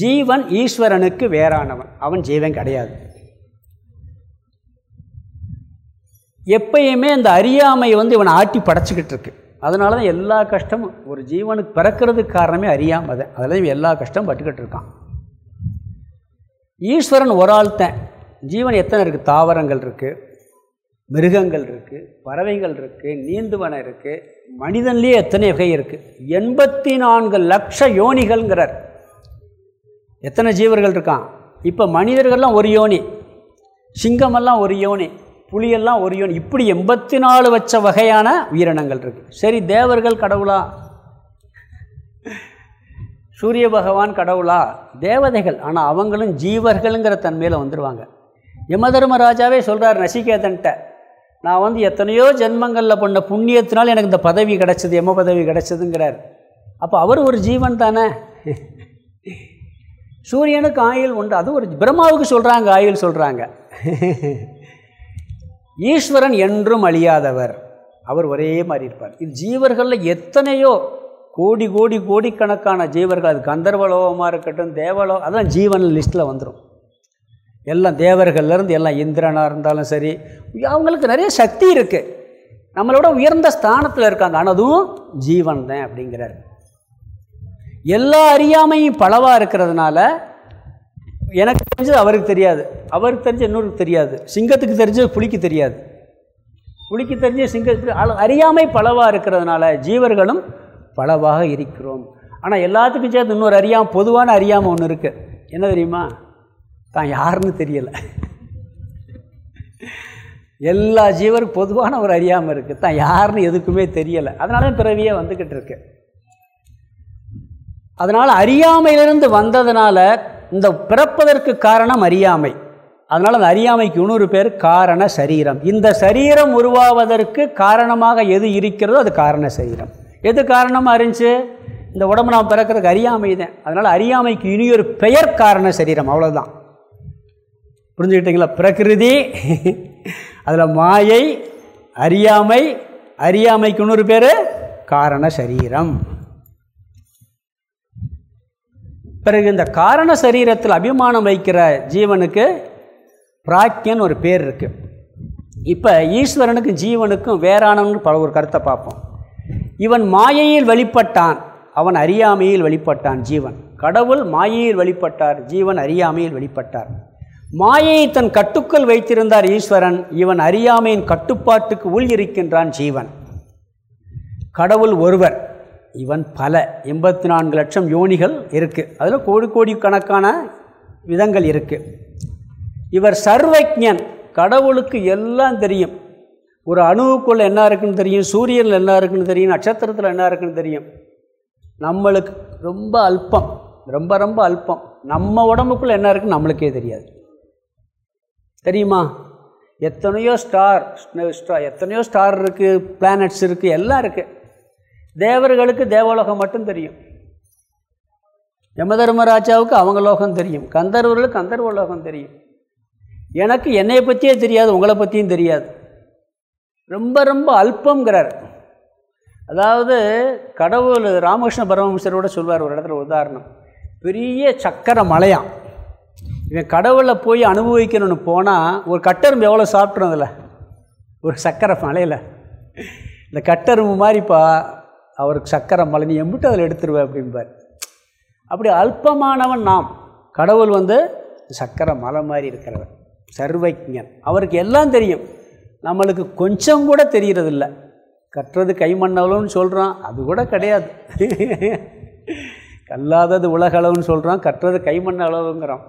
ஜீவன் ஈஸ்வரனுக்கு வேறானவன். அவன் ஜீவன் கிடையாது. எப்பயுமே இந்த அறியாமை வந்து இவனை ஆட்டி படைச்சிக்கிட்டு இருக்கு. அதனால தான் எல்லா கஷ்டமும் ஒரு ஜீவனுக்கு பிறக்கிறதுக்கு காரணமே அறியாமல் தான் அதில் எல்லா கஷ்டமும் பட்டுக்கிட்டு இருக்கான். ஈஸ்வரன் ஒரு ஆள்தான் ஜீவன் எத்தனை இருக்குது தாவரங்கள் இருக்குது மிருகங்கள் இருக்குது பறவைகள் இருக்குது நீந்துவன இருக்குது மனிதன்லேயே எத்தனை வகை இருக்குது எண்பத்தி நான்கு லட்ச யோனிகள்ங்கிறார். எத்தனை ஜீவர்கள் இருக்கான்? இப்போ மனிதர்கள்லாம் ஒரு யோனி சிங்கமெல்லாம் ஒரு யோனி புலியெல்லாம் ஒரு யோனி இப்படி எண்பத்தி நாலு வச்ச வகையான உயிரினங்கள் இருக்குது சரி தேவர்கள் கடவுளா? சூரிய பகவான் கடவுளா? தேவதைகள். ஆனால் அவங்களும் ஜீவர்களுங்கிற தன்மையில் வந்துடுவாங்க யமதர்மராஜாவே சொல்கிறார் நசிகேதன்ட்ட நான் வந்து எத்தனையோ ஜென்மங்களில் பண்ண புண்ணியத்தினால் எனக்கு இந்த பதவி கிடச்சிது எம பதவி கிடச்சிதுங்கிறார். அப்போ அவர் ஒரு ஜீவன் தானே? சூரியனுக்கு ஆயுள் உண்டு. அது ஒரு பிரம்மாவுக்கு சொல்கிறாங்க ஆயுள் சொல்கிறாங்க ஈஸ்வரன் என்றும் அழியாதவர். அவர் ஒரே மாதிரி இருப்பார். இது ஜீவர்களில் எத்தனையோ கோடி கோடி கோடிக்கணக்கான ஜீவர்கள். அது கந்தர்வலோகமாக இருக்கட்டும் தேவலோ அதான் ஜீவன் லிஸ்ட்டில் வந்துடும் எல்லாம் தேவர்கள்லேருந்து எல்லாம் இந்திரனாக இருந்தாலும் சரி அவங்களுக்கு நிறைய சக்தி இருக்குது நம்மளோட உயர்ந்த ஸ்தானத்தில் இருக்காங்க. ஆனால் அதுவும் ஜீவன் தான் அப்படிங்கிறார். எல்லா அறியாமையும் பலவாக இருக்கிறதுனால எனக்கு தெரிஞ்சது அவருக்கு தெரியாது. அவருக்கு தெரிஞ்ச இன்னொருக்கு தெரியாது. சிங்கத்துக்கு தெரிஞ்சது புலிக்கு தெரியாது. புலிக்கு தெரிஞ்ச சிங்கத்துக்கு அறியாமை பலவாக இருக்கிறதுனால ஜீவர்களும் பலவாக இருக்கிறோம். ஆனால் எல்லாத்துக்கும் சேர்த்து இன்னொரு அறியாமல் பொதுவான அறியாமல் ஒன்று இருக்குது என்ன தெரியுமா? தான் யாருன்னு தெரியலை. எல்லா ஜீவருக்கும் பொதுவான ஒரு அறியாமல் இருக்குது தான் யாருன்னு எதுக்குமே தெரியலை. அதனால தான் பிறவியே வந்துக்கிட்டு இருக்கு. அதனால் அறியாமையிலிருந்து வந்ததுனால இந்த பிறப்பதற்கு காரணம் அறியாமை. அதனால் அந்த அறியாமைக்கு இன்னொரு பேர் காரண சரீரம். இந்த சரீரம் உருவாவதற்கு காரணமாக எது இருக்கிறதோ அது காரண சரீரம். எது காரணமாக இருந்துச்சு? இந்த உடம்பு நாம் பிறக்கிறதுக்கு அறியாமை தான். அதனால் அறியாமைக்கு இனியொரு பெயர் காரண சரீரம். அவ்வளோதான் புரிஞ்சுக்கிட்டீங்களா? பிரகிருதி அதில் மாயை அறியாமை அறியாமைக்கு இன்னொரு பேர் காரண சரீரம். பிறகு இந்த காரண சரீரத்தில் அபிமானம் வைக்கிற ஜீவனுக்கு பிராக்கியன் ஒரு பேர் இருக்குது இப்போ ஈஸ்வரனுக்கும் ஜீவனுக்கும் வேறானவனு பல ஒரு கருத்தை பார்ப்போம். இவன் மாயையில் வெளிப்பட்டான் அவன் அறியாமையில் வெளிப்பட்டான் ஜீவன். கடவுள் மாயையில் வெளிப்பட்டார் ஜீவன் அறியாமையில் வெளிப்பட்டார். மாயையை தன் கட்டுக்குள் வைத்திருந்தார் ஈஸ்வரன் இவன் அறியாமையின் கட்டுப்பாட்டுக்கு உள் இருக்கின்றான் ஜீவன். கடவுள் ஒருவர். இவன் பல எண்பத்தி நான்கு லட்சம் யோனிகள் இருக்குது அதில் கோடி கோடி கணக்கான விதங்கள் இருக்குது இவர் சர்வஜன் கடவுளுக்கு எல்லாம் தெரியும். ஒரு அணுவுக்குள்ளே என்ன இருக்குன்னு தெரியும் சூரியனில் என்ன இருக்குன்னு தெரியும் நட்சத்திரத்தில் என்ன இருக்குன்னு தெரியும். நம்மளுக்கு ரொம்ப அல்பம் ரொம்ப ரொம்ப அல்பம். நம்ம உடம்புக்குள்ளே என்ன இருக்குன்னு நம்மளுக்கே தெரியாது. தெரியுமா? எத்தனையோ ஸ்டார் ஸ்டார் எத்தனையோ ஸ்டார் இருக்குது பிளானட்ஸ் இருக்குது எல்லாம் இருக்குது தேவர்களுக்கு தேவலோகம் மட்டும் தெரியும். யமதர்மராஜாவுக்கு அவங்க லோகம் தெரியும். கந்தர்வர்களுக்கு கந்தர்வ லோகம் தெரியும். எனக்கு என்னை பற்றியே தெரியாது உங்களை பற்றியும் தெரியாது. ரொம்ப ரொம்ப அல்பங்கிறார் அதாவது கடவுள் ராமகிருஷ்ண பரமஹம்சரோட சொல்வார் ஒரு இடத்துல உதாரணம். பெரிய சக்கர மலையாம். இவன் கடவுளில் போய் அனுபவிக்கணும்னு போனால் ஒரு கட்டரும்பு எவ்வளோ சாப்பிட்றதில்ல ஒரு சக்கரை மலையில். இந்த கட்டரும்பு மாதிரிப்பா அவருக்கு சக்கரை மலை எம்பிட்டு அதில் எடுத்துருவேன் அப்படிம்பார். அப்படி அல்பமானவன் நாம். கடவுள் வந்து சக்கரை மலை மாதிரி இருக்கிறவர். சர்வஜன் அவருக்கு எல்லாம் தெரியும். நம்மளுக்கு கொஞ்சம் கூட தெரியறதில்ல கற்றது கைமண்ணளவுன்னு சொல்கிறான் அது கூட கிடையாது. கல்லாதது உலகளவுன்னு சொல்கிறான் கற்றது கைமண் அளவுங்கிறான்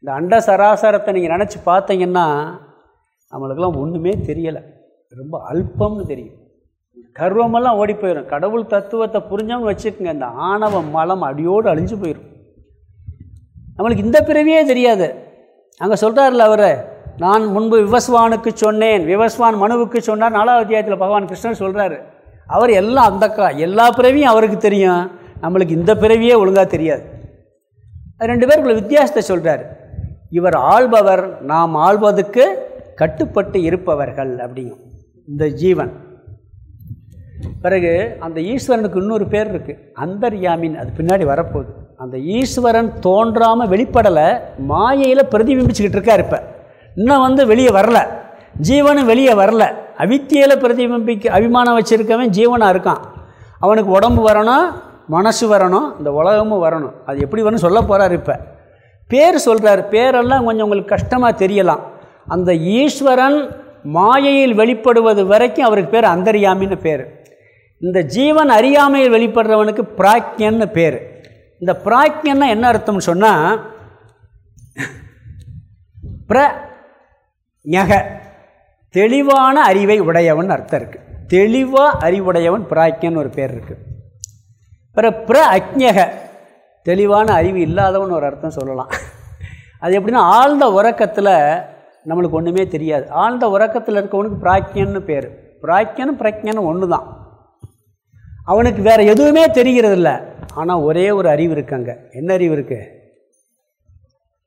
இந்த அண்ட சராசரத்தை நீங்கள் நினச்சி பார்த்தீங்கன்னா நம்மளுக்கெல்லாம் ஒன்றுமே தெரியலை. ரொம்ப அல்பம்னு தெரியும். கர்வமெல்லாம் ஓடி போயிடும் கடவுள் தத்துவத்தை புரிஞ்சவங்க வச்சுக்கோங்க. இந்த ஆணவ மலம் அடியோடு அழிஞ்சு போயிடும் நம்மளுக்கு இந்த பிறவியே தெரியாது. அங்கே சொல்கிறார்ல அவர் நான் முன்பு விவஸ்வானுக்கு சொன்னேன். விவஸ்வான் மனுவுக்கு சொன்னார். நாலாவது அத்தியாயத்தில் பகவான் கிருஷ்ணன் சொல்கிறாரு அவர் எல்லாம் அந்த கா எல்லா பிறவியும் அவருக்கு தெரியும். நம்மளுக்கு இந்த பிறவியே ஒழுங்காக தெரியாது. ரெண்டு பேருக்குள்ள வித்தியாசத்தை சொல்கிறார் இவர் ஆள்பவர் நாம் ஆள்வதுக்கு கட்டுப்பட்டு இருப்பவர்கள் அப்படிங்கும். இந்த ஜீவன். பிறகு அந்த ஈஸ்வரனுக்கு இன்னொரு பேர் இருக்குது அந்தர்யாமின். அது பின்னாடி வரப்போகுது. அந்த ஈஸ்வரன் தோன்றாமல் வெளிப்படலை மாயையில் பிரதிபிம்பிச்சுக்கிட்டு இருக்கார் இப்போ. இன்னும் வந்து வெளியே வரல. ஜீவனும் வெளியே வரல. அவித்தியில் பிரதிபிம்பிக்க அபிமானம் வச்சுருக்கவன் ஜீவனாக இருக்கான். அவனுக்கு உடம்பு வரணும் மனசு வரணும் இந்த உலகமும் வரணும். அது எப்படி வரணும் சொல்ல போகிறார் இப்போ. பேர் சொல்கிறார் பேரெல்லாம் கொஞ்சம் உங்களுக்கு கஷ்டமாக தெரியலாம். அந்த ஈஸ்வரன் மாயையில் வெளிப்படுவது வரைக்கும் அவருக்கு பேர் அந்தரியாமின்னு பேர். இந்த ஜீவன் அறியாமையில் வெளிப்படுறவனுக்கு பிராக்யன்னு பேர். இந்த பிராக்யன்னா என்ன அர்த்தம்னு சொன்னால் பிர ஞக தெளிவான அறிவை உடையவன் அர்த்தம் இருக்குது தெளிவாக அறிவுடையவன் பிராக்கியன்னு ஒரு பேர் இருக்குது பிற பிர அக்ஞக தெளிவான அறிவு இல்லாதவன் ஒரு அர்த்தம் சொல்லலாம். அது எப்படின்னா ஆழ்ந்த உறக்கத்தில் நம்மளுக்கு ஒன்றுமே தெரியாது. ஆழ்ந்த உறக்கத்தில் இருக்கவனுக்கு பிராக்கியன்னு பேர். பிராக்கியனும் பிரக்ஞனும் ஒன்று தான் அவனுக்கு வேறு எதுவுமே தெரிகிறதில்ல. ஆனால் ஒரே ஒரு அறிவு இருக்குங்க என்ன அறிவு இருக்குது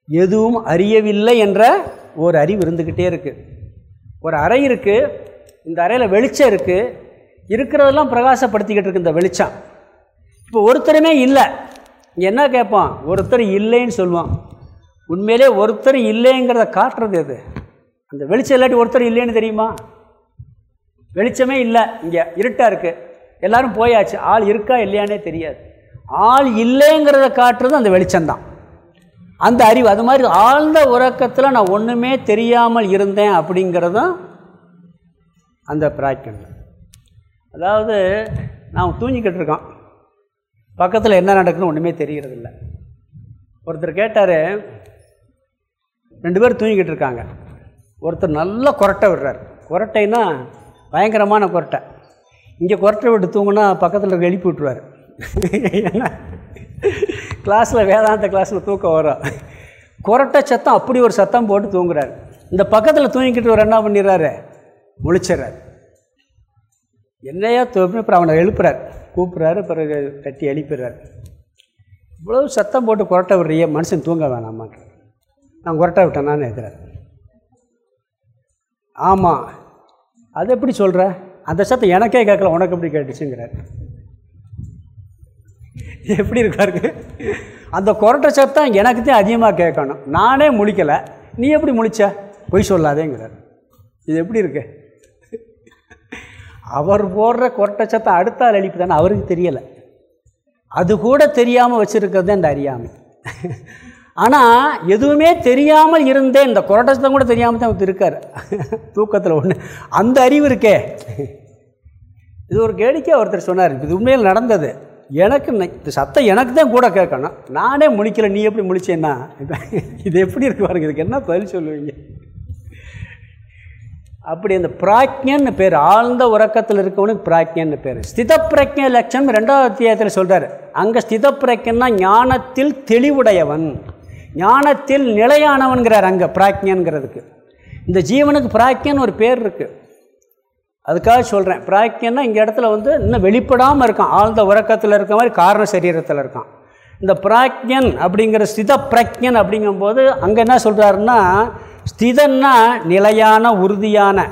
எதுவும் அறியவில்லை என்ற ஒரு அறிவு இருந்துக்கிட்டே இருக்குது ஒரு அறை இருக்குது இந்த அறையில் வெளிச்சம் இருக்குது இருக்கிறதெல்லாம் பிரகாசப்படுத்திக்கிட்டு இருக்கு இந்த வெளிச்சம். இப்போ ஒருத்தருமே இல்லை. என்ன கேட்பான் ஒருத்தர் இல்லைன்னு சொல்லுவான். உண்மையிலே ஒருத்தர் இல்லைங்கிறத காட்டுறது அது அந்த வெளிச்சம் இல்லாட்டி ஒருத்தர் இல்லைன்னு தெரியுமா? வெளிச்சமே இல்லை. இங்கே இருட்டாக இருக்குது எல்லோரும் போயாச்சு. ஆள் இருக்கா இல்லையானே தெரியாது. ஆள் இல்லைங்கிறத காட்டுறது அந்த வெளிச்சம்தான். அந்த அறிவு அது மாதிரி ஆழ்ந்த உறக்கத்தில் நான் ஒன்றுமே தெரியாமல் இருந்தேன் அப்படிங்கிறதும் அந்த பிராக்கியம் அதாவது நான் தூங்கிக்கிட்டு இருக்கோம் பக்கத்தில் என்ன நடக்குதுன்னு ஒன்றுமே தெரிகிறதில்ல ஒருத்தர் கேட்டார் ரெண்டு பேர் தூங்கிக்கிட்டு இருக்காங்க. ஒருத்தர் நல்லா கொரட்டை விடுறார். கொரட்டைன்னா பயங்கரமான கொரட்டை. இங்கே கொரட்டை விட்டு தூங்குனா பக்கத்தில் இருக்க எழுப்பி விட்ருவார் ஏன்னா கிளாஸில் வேதாந்த கிளாஸில் தூக்கம் வரும். குரட்டை சத்தம் அப்படி ஒரு சத்தம் போட்டு தூங்குறாரு. இந்த பக்கத்தில் தூங்கிக்கிட்டு ஒரு என்ன பண்ணிடுறாரு? முழிச்சிட்றாரு. என்னையா தூப்பி அப்புறம் அவனை எழுப்புறார். கூப்பிட்றாரு பிறகு கட்டி எழுப்பிடுறார். இவ்வளோ சத்தம் போட்டு குரட்டை விடுறிய மனுஷன் தூங்க வேணாமா நான் குரட்டை விட்டேனான்னு இருக்கிறார் ஆமாம் அது எப்படி சொல்கிற அந்த சத்தம் எனக்கே கேட்கல உனக்கு எப்படி கேட்டுச்சுங்கிறார் எப்படி இருக்காருக்கு அந்த கொரட்டை சத்தம் எனக்கு தான் அதிகமாக கேட்கணும். நானே முழிக்கலை. நீ எப்படி முழிச்ச? பொய் சொல்லாதேங்கிறார் இது எப்படி இருக்கு? அவர் போடுற கொரட்டை சத்தம் அடுத்தால் அழிப்பு தானே அவருக்கு தெரியலை. அது கூட தெரியாமல் வச்சுருக்கிறது இந்த அறியாமை. ஆனால் எதுவுமே தெரியாமல் இருந்தேன் இந்த கொரட்டை கூட தெரியாமல் தான் இருக்கார். தூக்கத்தில் ஒன்று அந்த அறிவு இருக்கே. இது ஒரு கேளிக்கை ஒருத்தர் சொன்னார். இது உண்மையில் நடந்தது. எனக்கு இந்த சத்தம் எனக்கு தான் கூட கேட்கணும். நானே முழிக்கல. நீ எப்படி முழிச்சேன்னா? இது எப்படி இருக்கு பாருங்க. இதுக்கு என்ன பதில் சொல்லுவீங்க? அப்படி அந்த பிராக்யன்னு பேர் ஆழ்ந்த உறக்கத்தில் இருக்கவனுக்கு பிராக்யன்னு பேர். ஸ்தித பிரக்ஞ லட்சம் ரெண்டாவது அத்தியாயத்தில் சொல்கிறார் அங்கே ஸ்தித பிரக்யன்னா ஞானத்தில் தெளிவுடையவன். ஞானத்தில் நிலையானவன்கிறார் அங்கே பிராக்யங்கிறதுக்கு இந்த ஜீவனுக்கு பிராக்யன்னு ஒரு பேர் இருக்குது அதுக்காக சொல்கிறேன் பிராக்கியன்னா இங்கே இடத்துல வந்து இன்னும் வெளிப்படாமல் இருக்கான். ஆழ்ந்த உறக்கத்தில் இருக்க மாதிரி காரண சரீரத்தில் இருக்கான். இந்த பிராக்ஞன் அப்படிங்கிற ஸ்தித பிரக்ஞன் அப்படிங்கும்போது அங்கே என்ன சொல்கிறாருன்னா ஸ்திதன்னா நிலையான உறுதியான.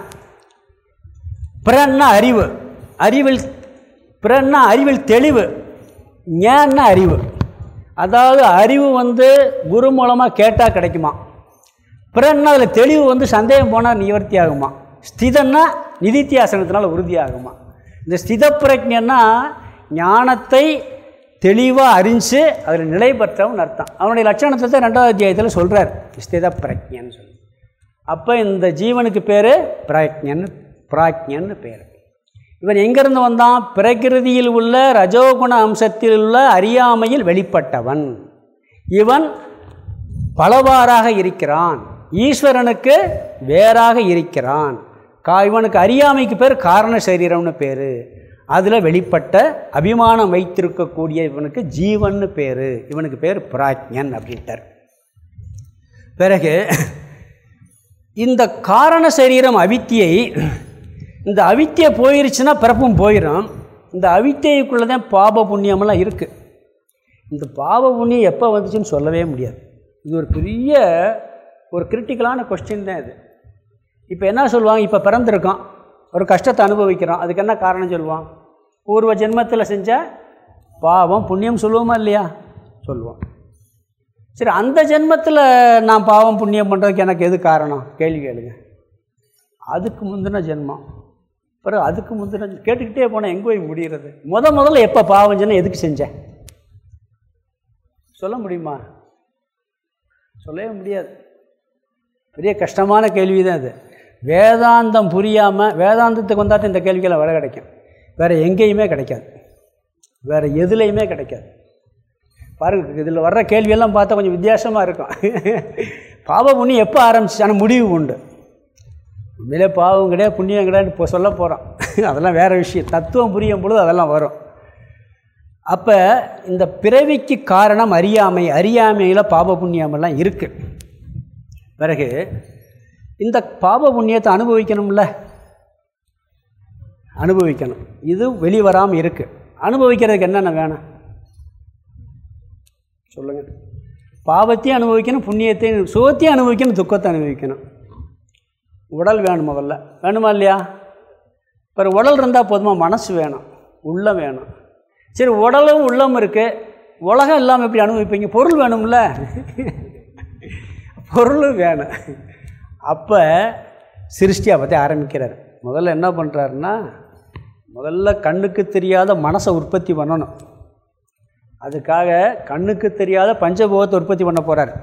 பிறன்னா அறிவு. அறிவில் பிறன்னா அறிவில் தெளிவு. ஞான்னா அறிவு. அதாவது அறிவு வந்து குரு மூலமாக கேட்டால் கிடைக்குமா? பிறன்னா அதில் தெளிவு வந்து சந்தேகம் போனால் நிவர்த்தி ஆகுமா ஸ்திதன்னா நிதித்தியாசனத்தினால் உறுதியாகுமா? இந்த ஸ்தித பிரஜன்னா ஞானத்தை தெளிவாக அறிஞ்சு அதில் நிலை பெற்றவன் அர்த்தம். அவனுடைய லட்சணத்தை தான் ரெண்டாவது அத்தியாயத்தில் சொல்கிறார் ஸ்தித பிரஜன்னு சொல்லி. அப்போ இந்த ஜீவனுக்கு பேர் பிரஜன் பிராஜ்யன்னு பேர். இவன் எங்கேருந்து வந்தான்? பிரகிருதியில் உள்ள ரஜோகுண அம்சத்தில் உள்ள அறியாமையில் வெளிப்பட்டவன். இவன் பலவாறாக இருக்கிறான். ஈஸ்வரனுக்கு வேறாக இருக்கிறான். கா இவனுக்கு அறியாமைக்கு பேர் காரண சரீரம்னு பேர். அதில் வெளிப்பட்ட அபிமானம் வைத்திருக்கக்கூடிய இவனுக்கு ஜீவன்னு பேர். இவனுக்கு பேர் பிராஜ்யன் அப்படின்ட்டார். பிறகு இந்த காரண சரீரம் அவித்தியை இந்த அவித்திய போயிருச்சுன்னா பிறப்பும் போயிடும் இந்த அவித்தியக்குள்ளே தான் பாப புண்ணியமெல்லாம் இருக்குது இந்த பாப புண்ணியம் எப்போ வந்துச்சுன்னு சொல்லவே முடியாது. இது ஒரு பெரிய ஒரு கிரிட்டிக்கலான கொஸ்டின் தான் இது. இப்போ என்ன சொல்லுவாங்க? இப்போ பிறந்திருக்கோம் ஒரு கஷ்டத்தை அனுபவிக்கிறோம் அதுக்கு என்ன காரணம் சொல்லுவான்? பூர்வ ஜென்மத்தில் செஞ்ச பாவம் புண்ணியம் சொல்லுவோமா இல்லையா? சொல்லுவோம் சரி அந்த ஜென்மத்தில் நான் பாவம் புண்ணியம் பண்ணுறதுக்கு எனக்கு எது காரணம்? கேள்வி கேளுங்க. அதுக்கு முந்தின ஜென்மம். பிறகு அதுக்கு முந்தின கேட்டுக்கிட்டே போனால் எங்கே போய் முடிகிறது முத முதல்ல எப்போ பாவம் எதுக்கு செஞ்சேன் சொல்ல முடியுமா? சொல்லவே முடியாது. பெரிய கஷ்டமான கேள்வி தான் இது வேதாந்தம் புரியாமல் வேதாந்தத்துக்கு வந்தால் இந்த கேள்விக்கெல்லாம் வர கிடைக்கும். வேறு எங்கேயுமே கிடைக்காது. வேறு எதுலேயுமே கிடைக்காது. பாருங்க இதில் வர்ற கேள்வியெல்லாம் பார்த்தா கொஞ்சம் வித்தியாசமாக இருக்கும். பாவ புண்ணி எப்போ ஆரம்பிச்சு ஆனால் முடிவு உண்டு. உண்மையிலே பாவம் கிடையாது புண்ணியம் கிடையாது இப்போ சொல்ல போகிறோம் அதெல்லாம் வேறு விஷயம். தத்துவம் புரியும் பொழுது அதெல்லாம் வரும். அப்போ இந்த பிறவிக்கு காரணம் அறியாமை அறியாமையில் பாப புண்ணியமெல்லாம் இருக்குது பிறகு இந்த பாப புண்ணியத்தை அனுபவிக்கணும்ல? அனுபவிக்கணும். இது வெளிவராமல் இருக்குது அனுபவிக்கிறதுக்கு என்னென்ன வேணும்? சொல்லுங்கள் பாவத்தையும் அனுபவிக்கணும் புண்ணியத்தையும் சுகத்தையும் அனுபவிக்கணும் துக்கத்தை அனுபவிக்கணும். உடல் வேணும் முதல்ல? வேணுமா இல்லையா? இப்போ உடல் இருந்தால் போதுமா? மனசு வேணும். உள்ளம் வேணும். சரி உடலும் உள்ளம் இருக்குது உலகம் இல்லாமல் எப்படி அனுபவிப்பீங்க? பொருள் வேணும்ல? பொருளும் வேணும். அப்போ சிருஷ்டியை பற்றி ஆரம்பிக்கிறார். முதல்ல என்ன பண்ணுறாருன்னா முதல்ல கண்ணுக்கு தெரியாத மனசை உற்பத்தி பண்ணணும். அதுக்காக கண்ணுக்கு தெரியாத பஞ்சபோகத்தை உற்பத்தி பண்ண போகிறார்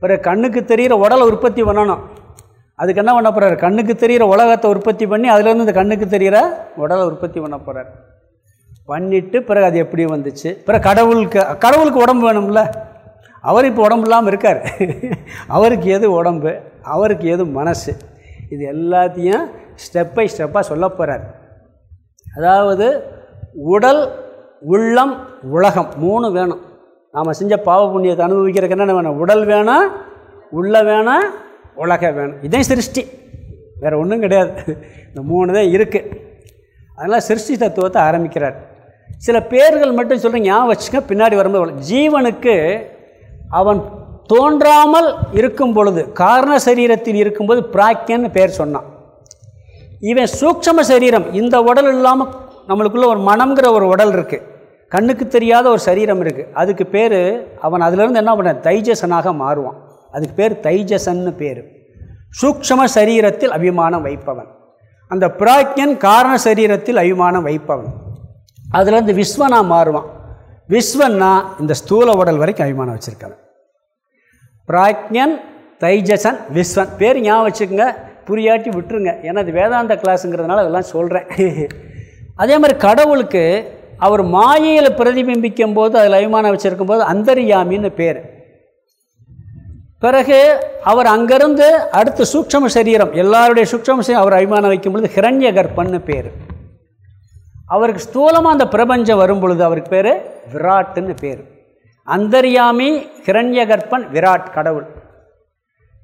பிறகு கண்ணுக்கு தெரிகிற உடலை உற்பத்தி பண்ணணும். அதுக்கு என்ன பண்ண போகிறார் கண்ணுக்கு தெரிகிற உலகத்தை உற்பத்தி பண்ணி அதுலேருந்து இந்த கண்ணுக்கு தெரிகிற உடலை உற்பத்தி பண்ண போகிறார் பண்ணிவிட்டு பிறகு அது எப்படி வந்துச்சு. பிறகு கடவுளுக்கு கடவுளுக்கு உடம்பு வேணும்ல? அவர் இப்போ உடம்பு இல்லாமல் இருக்கார். அவருக்கு எது உடம்பு? அவருக்கு எது மனசு? இது எல்லாத்தையும் ஸ்டெப் பை ஸ்டெப்பாக சொல்ல போகிறார் அதாவது உடல் உள்ளம் உலகம் மூணு வேணும். நாம் செஞ்ச பாவ புண்ணியத்தை அனுபவிக்கிறதுக்கு என்னென்ன வேணும்? உடல் வேணும் உள்ள வேணும் உலக வேணும். இதே சிருஷ்டி. வேறு ஒன்றும் கிடையாது. இந்த மூணு தான் இருக்குது அதனால் சிருஷ்டி தத்துவத்தை ஆரம்பிக்கிறார். சில பேர்கள் மட்டும் சொல்கிறேன் ஞாபகம் வச்சுக்க பின்னாடி வரும்போது ஜீவனுக்கு அவன் தோன்றாமல் இருக்கும் பொழுது காரண சரீரத்தில் இருக்கும்போது பிராக்கியன்னு பேர் சொன்னான். இவன் சூக்ஷம சரீரம் இந்த உடல் இல்லாமல் நம்மளுக்குள்ளே ஒரு மனம்ங்கிற ஒரு உடல் இருக்குது கண்ணுக்கு தெரியாத ஒரு சரீரம் இருக்குது அதுக்கு பேர் அவன் அதிலிருந்து என்ன பண்ண தைஜசனாக மாறுவான். அதுக்கு பேர் தைஜசன்னு பேர். சூக்ஷம சரீரத்தில் அபிமானம் வைப்பவன். அந்த பிராக்யன் காரண சரீரத்தில் அபிமானம் வைப்பவன். அதுலேருந்து விஸ்வனா மாறுவான். விஸ்வன்னா இந்த ஸ்தூல உடல் வரைக்கும் அபிமானம் வச்சுருக்கவன் பிராக்ஞன் தைஜசன் விஸ்வன். பேர் ஞாபகம் வச்சுக்கோங்க புரியாட்டி விட்டுருங்க. ஏன்னா அது வேதாந்த கிளாஸுங்கிறதுனால அதெல்லாம் சொல்கிறேன் அதே மாதிரி கடவுளுக்கு அவர் மாயையில் பிரதிபிம்பிக்கும் போது அதில் அபிமானம் வச்சுருக்கும் போது அந்தரியாமின்னு பேர். பிறகு அவர் அங்கேருந்து அடுத்த சூக்ஷம சரீரம் எல்லாருடைய சூக்ஷம சரீரம் அவர் அபிமானம் வைக்கும் பொழுது ஹிரண்ய கர்ப்பன்னு பேர். அவருக்கு ஸ்தூலமாக அந்த பிரபஞ்சம் வரும் பொழுது அவருக்கு பேர் விராட்டுன்னு பேர். அந்தர்யாமி கர்ப்பன் விராட் கடவுள்.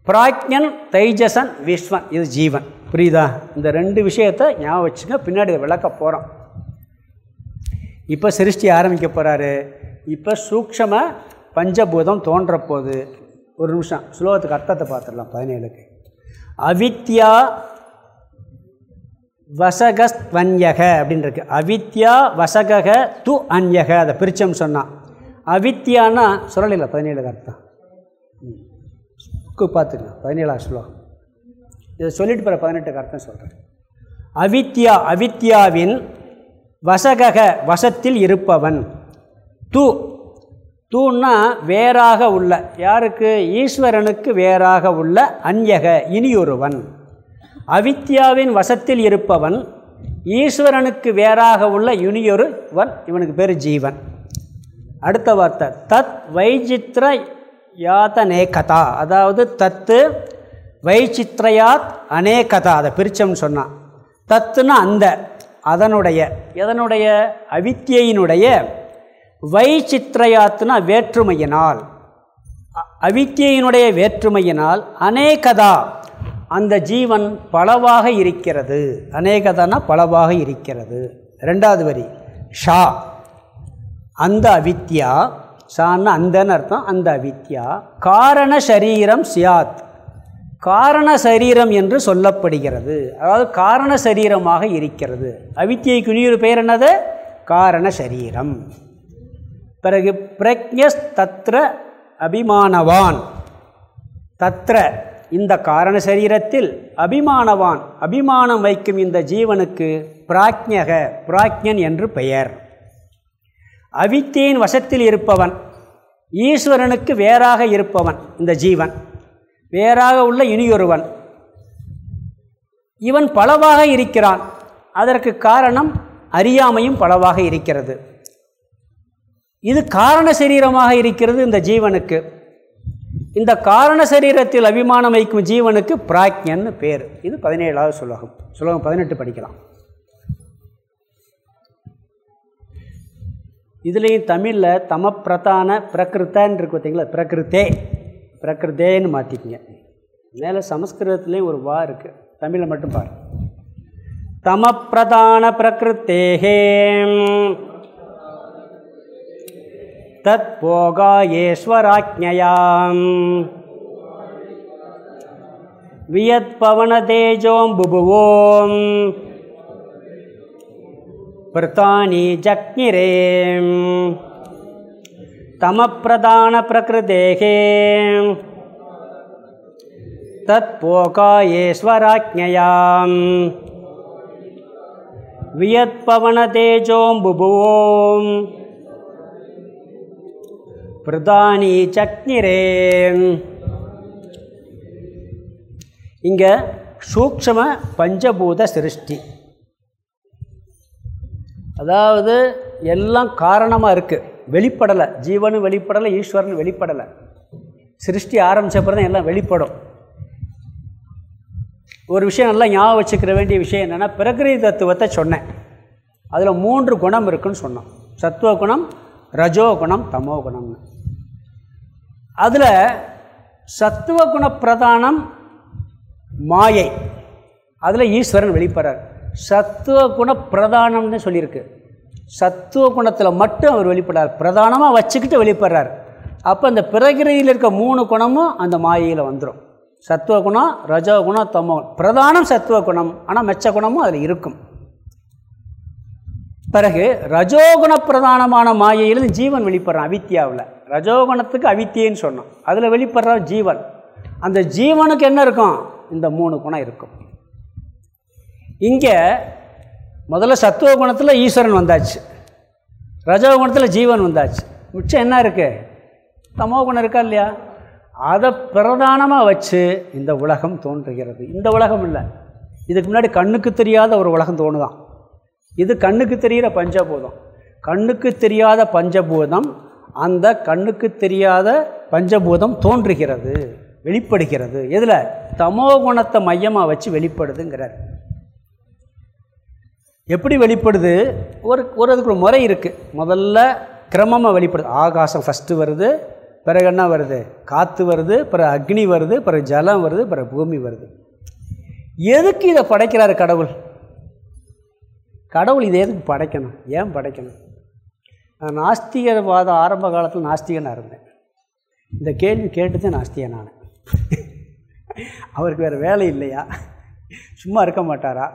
பிராக்ஞன் தைஜசன் விஸ்வன் இது ஜீவன். புரியுதா? இந்த ரெண்டு விஷயத்தை ஞாபகம் வச்சுங்க பின்னாடி விளக்க போகிறோம் இப்போ சிருஷ்டி ஆரம்பிக்க போகிறாரு இப்போ சூக்ஷம பஞ்சபூதம் தோன்றப்போகுது ஒரு நிமிஷம் ஸ்லோகத்துக்கு அர்த்தத்தை பார்த்துடலாம் பதினேழுக்கு. அவித்யா வசகஸ்வன்யக அப்படின்னு இருக்கு அவித்யா வசகக து அந்யக அதை பிரிச்சம் சொன்னான் அவித்யானா சொல்லலைல பதினேழு அர்த்தம். புக்கு பார்த்துக்கலாம் பதினேழாம் ஸ்லோகம். இதை சொல்லிட்டு பிற பதினெட்டுக்கு அர்த்தம் சொல்கிறேன் அவித்யா அவித்யாவின் வசகக வசத்தில் இருப்பவன். து தூன்னா வேறாக உள்ள. யாருக்கு? ஈஸ்வரனுக்கு வேறாக உள்ள அந்யக இனியொருவன். அவித்யாவின் வசத்தில் இருப்பவன் ஈஸ்வரனுக்கு வேறாக உள்ள இனியொருவன் இவனுக்கு பேர் ஜீவன். அடுத்த வார்த்தை தத் வைச்சித்திர யாதனேகதா அதாவது தத்து வைச்சித்ரயாத் அநேகதா அதை பிரித்தம்னு சொன்னான் தத்துனா அந்த அதனுடைய எதனுடைய? அவித்தியினுடைய வைச்சித்ரயாத்துனா வேற்றுமையினால். அவித்தியினுடைய வேற்றுமையினால் அநேகதா அந்த ஜீவன் பலவாக இருக்கிறது. அநேகதானா பலவாக இருக்கிறது. ரெண்டாவது வரி ஷா அந்த அவித்யா ஷான்னு அந்தன்னு அர்த்தம் அந்த அவித்யா. காரண சரீரம் சியாத். காரண சரீரம் என்று சொல்லப்படுகிறது. அதாவது காரண சரீரமாக இருக்கிறது. அவித்தியை குனியூர் பெயர் என்னது? காரண சரீரம். பிறகு பிரக்ஞஸ் தத்ர அபிமானவான். தத்ர இந்த காரண சரீரத்தில் அபிமானவான் அபிமானம் வைக்கும் இந்த ஜீவனுக்கு பிராக்ஞக பிராக்ஞன் என்று பெயர். அவித்தியின் வசத்தில் இருப்பவன் ஈஸ்வரனுக்கு வேறாக இருப்பவன் இந்த ஜீவன் வேறாக உள்ள இனியொருவன். இவன் பலவாக இருக்கிறான் அதற்கு காரணம் அறியாமையும் பலவாக இருக்கிறது. இது காரண சரீரமாக இருக்கிறது இந்த ஜீவனுக்கு. இந்த காரண சரீரத்தில் அபிமானம் வைக்கும் ஜீவனுக்கு பிராக்ஞன்னு பேர். இது பதினேழாவது சுலகம். சுலகம் பதினெட்டு படிக்கலாம். இதுலேயும் தமிழில் தமப்பிரதான பிரகிருத்தன்னு இருக்கு பார்த்தீங்களா பிரகிருத்தே. பிரகிருத்தேன்னு மாற்றிக்கிங்க மேலே சமஸ்கிருதத்துலேயும் ஒரு வா இருக்குது தமிழில் மட்டும் பாரு தமப்பிரதான பிரகிருத்தேகே तत्पोगायेश्वराज्ञयाम् वियत्पवनतेजों बुभुवों पृतानि जज्ञिरे तमप्रधानप्रकृतेः तत्पोकायेश्वराज्ञयाम् वियत्पवनतेजों बुभुवों பிரதானி சக்னிரே இங்கே சூக்ஷம பஞ்சபூத சிருஷ்டி. அதாவது எல்லாம் காரணமாக இருக்குது வெளிப்படலை. ஜீவனும் வெளிப்படலை ஈஸ்வரன் வெளிப்படலை. சிருஷ்டி ஆரம்பித்த தான் எல்லாம் வெளிப்படும். ஒரு விஷயம் நல்லா ஞாபகம் வச்சுக்கிற வேண்டிய விஷயம் என்னென்னா பிரகிருதி தத்துவத்தை சொன்னேன். அதில் மூன்று குணம் இருக்குன்னு சொன்னோம். சத்துவ குணம் ரஜோகுணம் தமோ குணம்னு அதில் சத்துவ குண பிரதானம் மாயை. அதில் ஈஸ்வரன் வெளிப்படுறார். சத்துவ குண பிரதானம்னு சொல்லியிருக்கு. சத்துவ குணத்தில் மட்டும் அவர் வெளிப்படுறார். பிரதானமாக வச்சுக்கிட்டு வெளிப்படுறார். அப்போ அந்த பிரகிருதியில் இருக்க மூணு குணமும் அந்த மாயையில் வந்துடும் சத்துவ குணம் ரஜோ குணம் தமோ பிரதானம் சத்துவ குணம் ஆனால் மெச்ச குணமும் அதில் இருக்கும். பிறகு ரஜோகுண பிரதானமான மாயையிலிருந்து ஜீவன் வெளிப்படுறான் அவித்யாவில். ரஜோகுணத்துக்கு அவித்தியன்னு சொன்னோம் அதில் வெளிப்படுற ஜீவன். அந்த ஜீவனுக்கு என்ன இருக்கும்? இந்த மூணு குணம் இருக்கும். இங்கே முதல்ல சத்துவ குணத்தில் ஈஸ்வரன் வந்தாச்சு. ரஜோகுணத்தில் ஜீவன் வந்தாச்சு. மிச்சம் என்ன இருக்குது தமோ குணம் இருக்கா இல்லையா? அதை பிரதானமாக வச்சு இந்த உலகம் தோன்றுகிறது. இந்த உலகம் இல்லை. இதுக்கு முன்னாடி கண்ணுக்கு தெரியாத ஒரு உலகம் தோணுதான். இது கண்ணுக்கு தெரிகிற பஞ்சபூதம். கண்ணுக்கு தெரியாத பஞ்சபூதம் அந்த கண்ணுக்கு தெரியாத பஞ்சபூதம் தோன்றுகிறது வெளிப்படுகிறது. எதில்? தமோ குணத்தை மையமாக வச்சு வெளிப்படுதுங்கிறார். எப்படி வெளிப்படுது? ஒரு ஒரு அதுக்கு ஒரு முறை இருக்குது முதல்ல கிரமமாக வெளிப்படுது. ஆகாசம் ஃபஸ்ட்டு வருது பிறகு என்ன வருது? காற்று வருது பிறகு அக்னி வருது பிறகு ஜலம் வருது பிறகு பூமி வருது. எதுக்கு இதை படைக்கிறார் கடவுள்? கடவுள் இதை எதுக்கு படைக்கணும்? ஏன் படைக்கணும்? நான் நாஸ்திகவாதம் ஆரம்ப காலத்தில் நாஸ்திகனாக இருந்தேன். இந்த கேள்வி கேட்டுதான் நாஸ்திகன் நான். அவருக்கு வேறு வேலை இல்லையா? சும்மா இருக்க மாட்டாரா?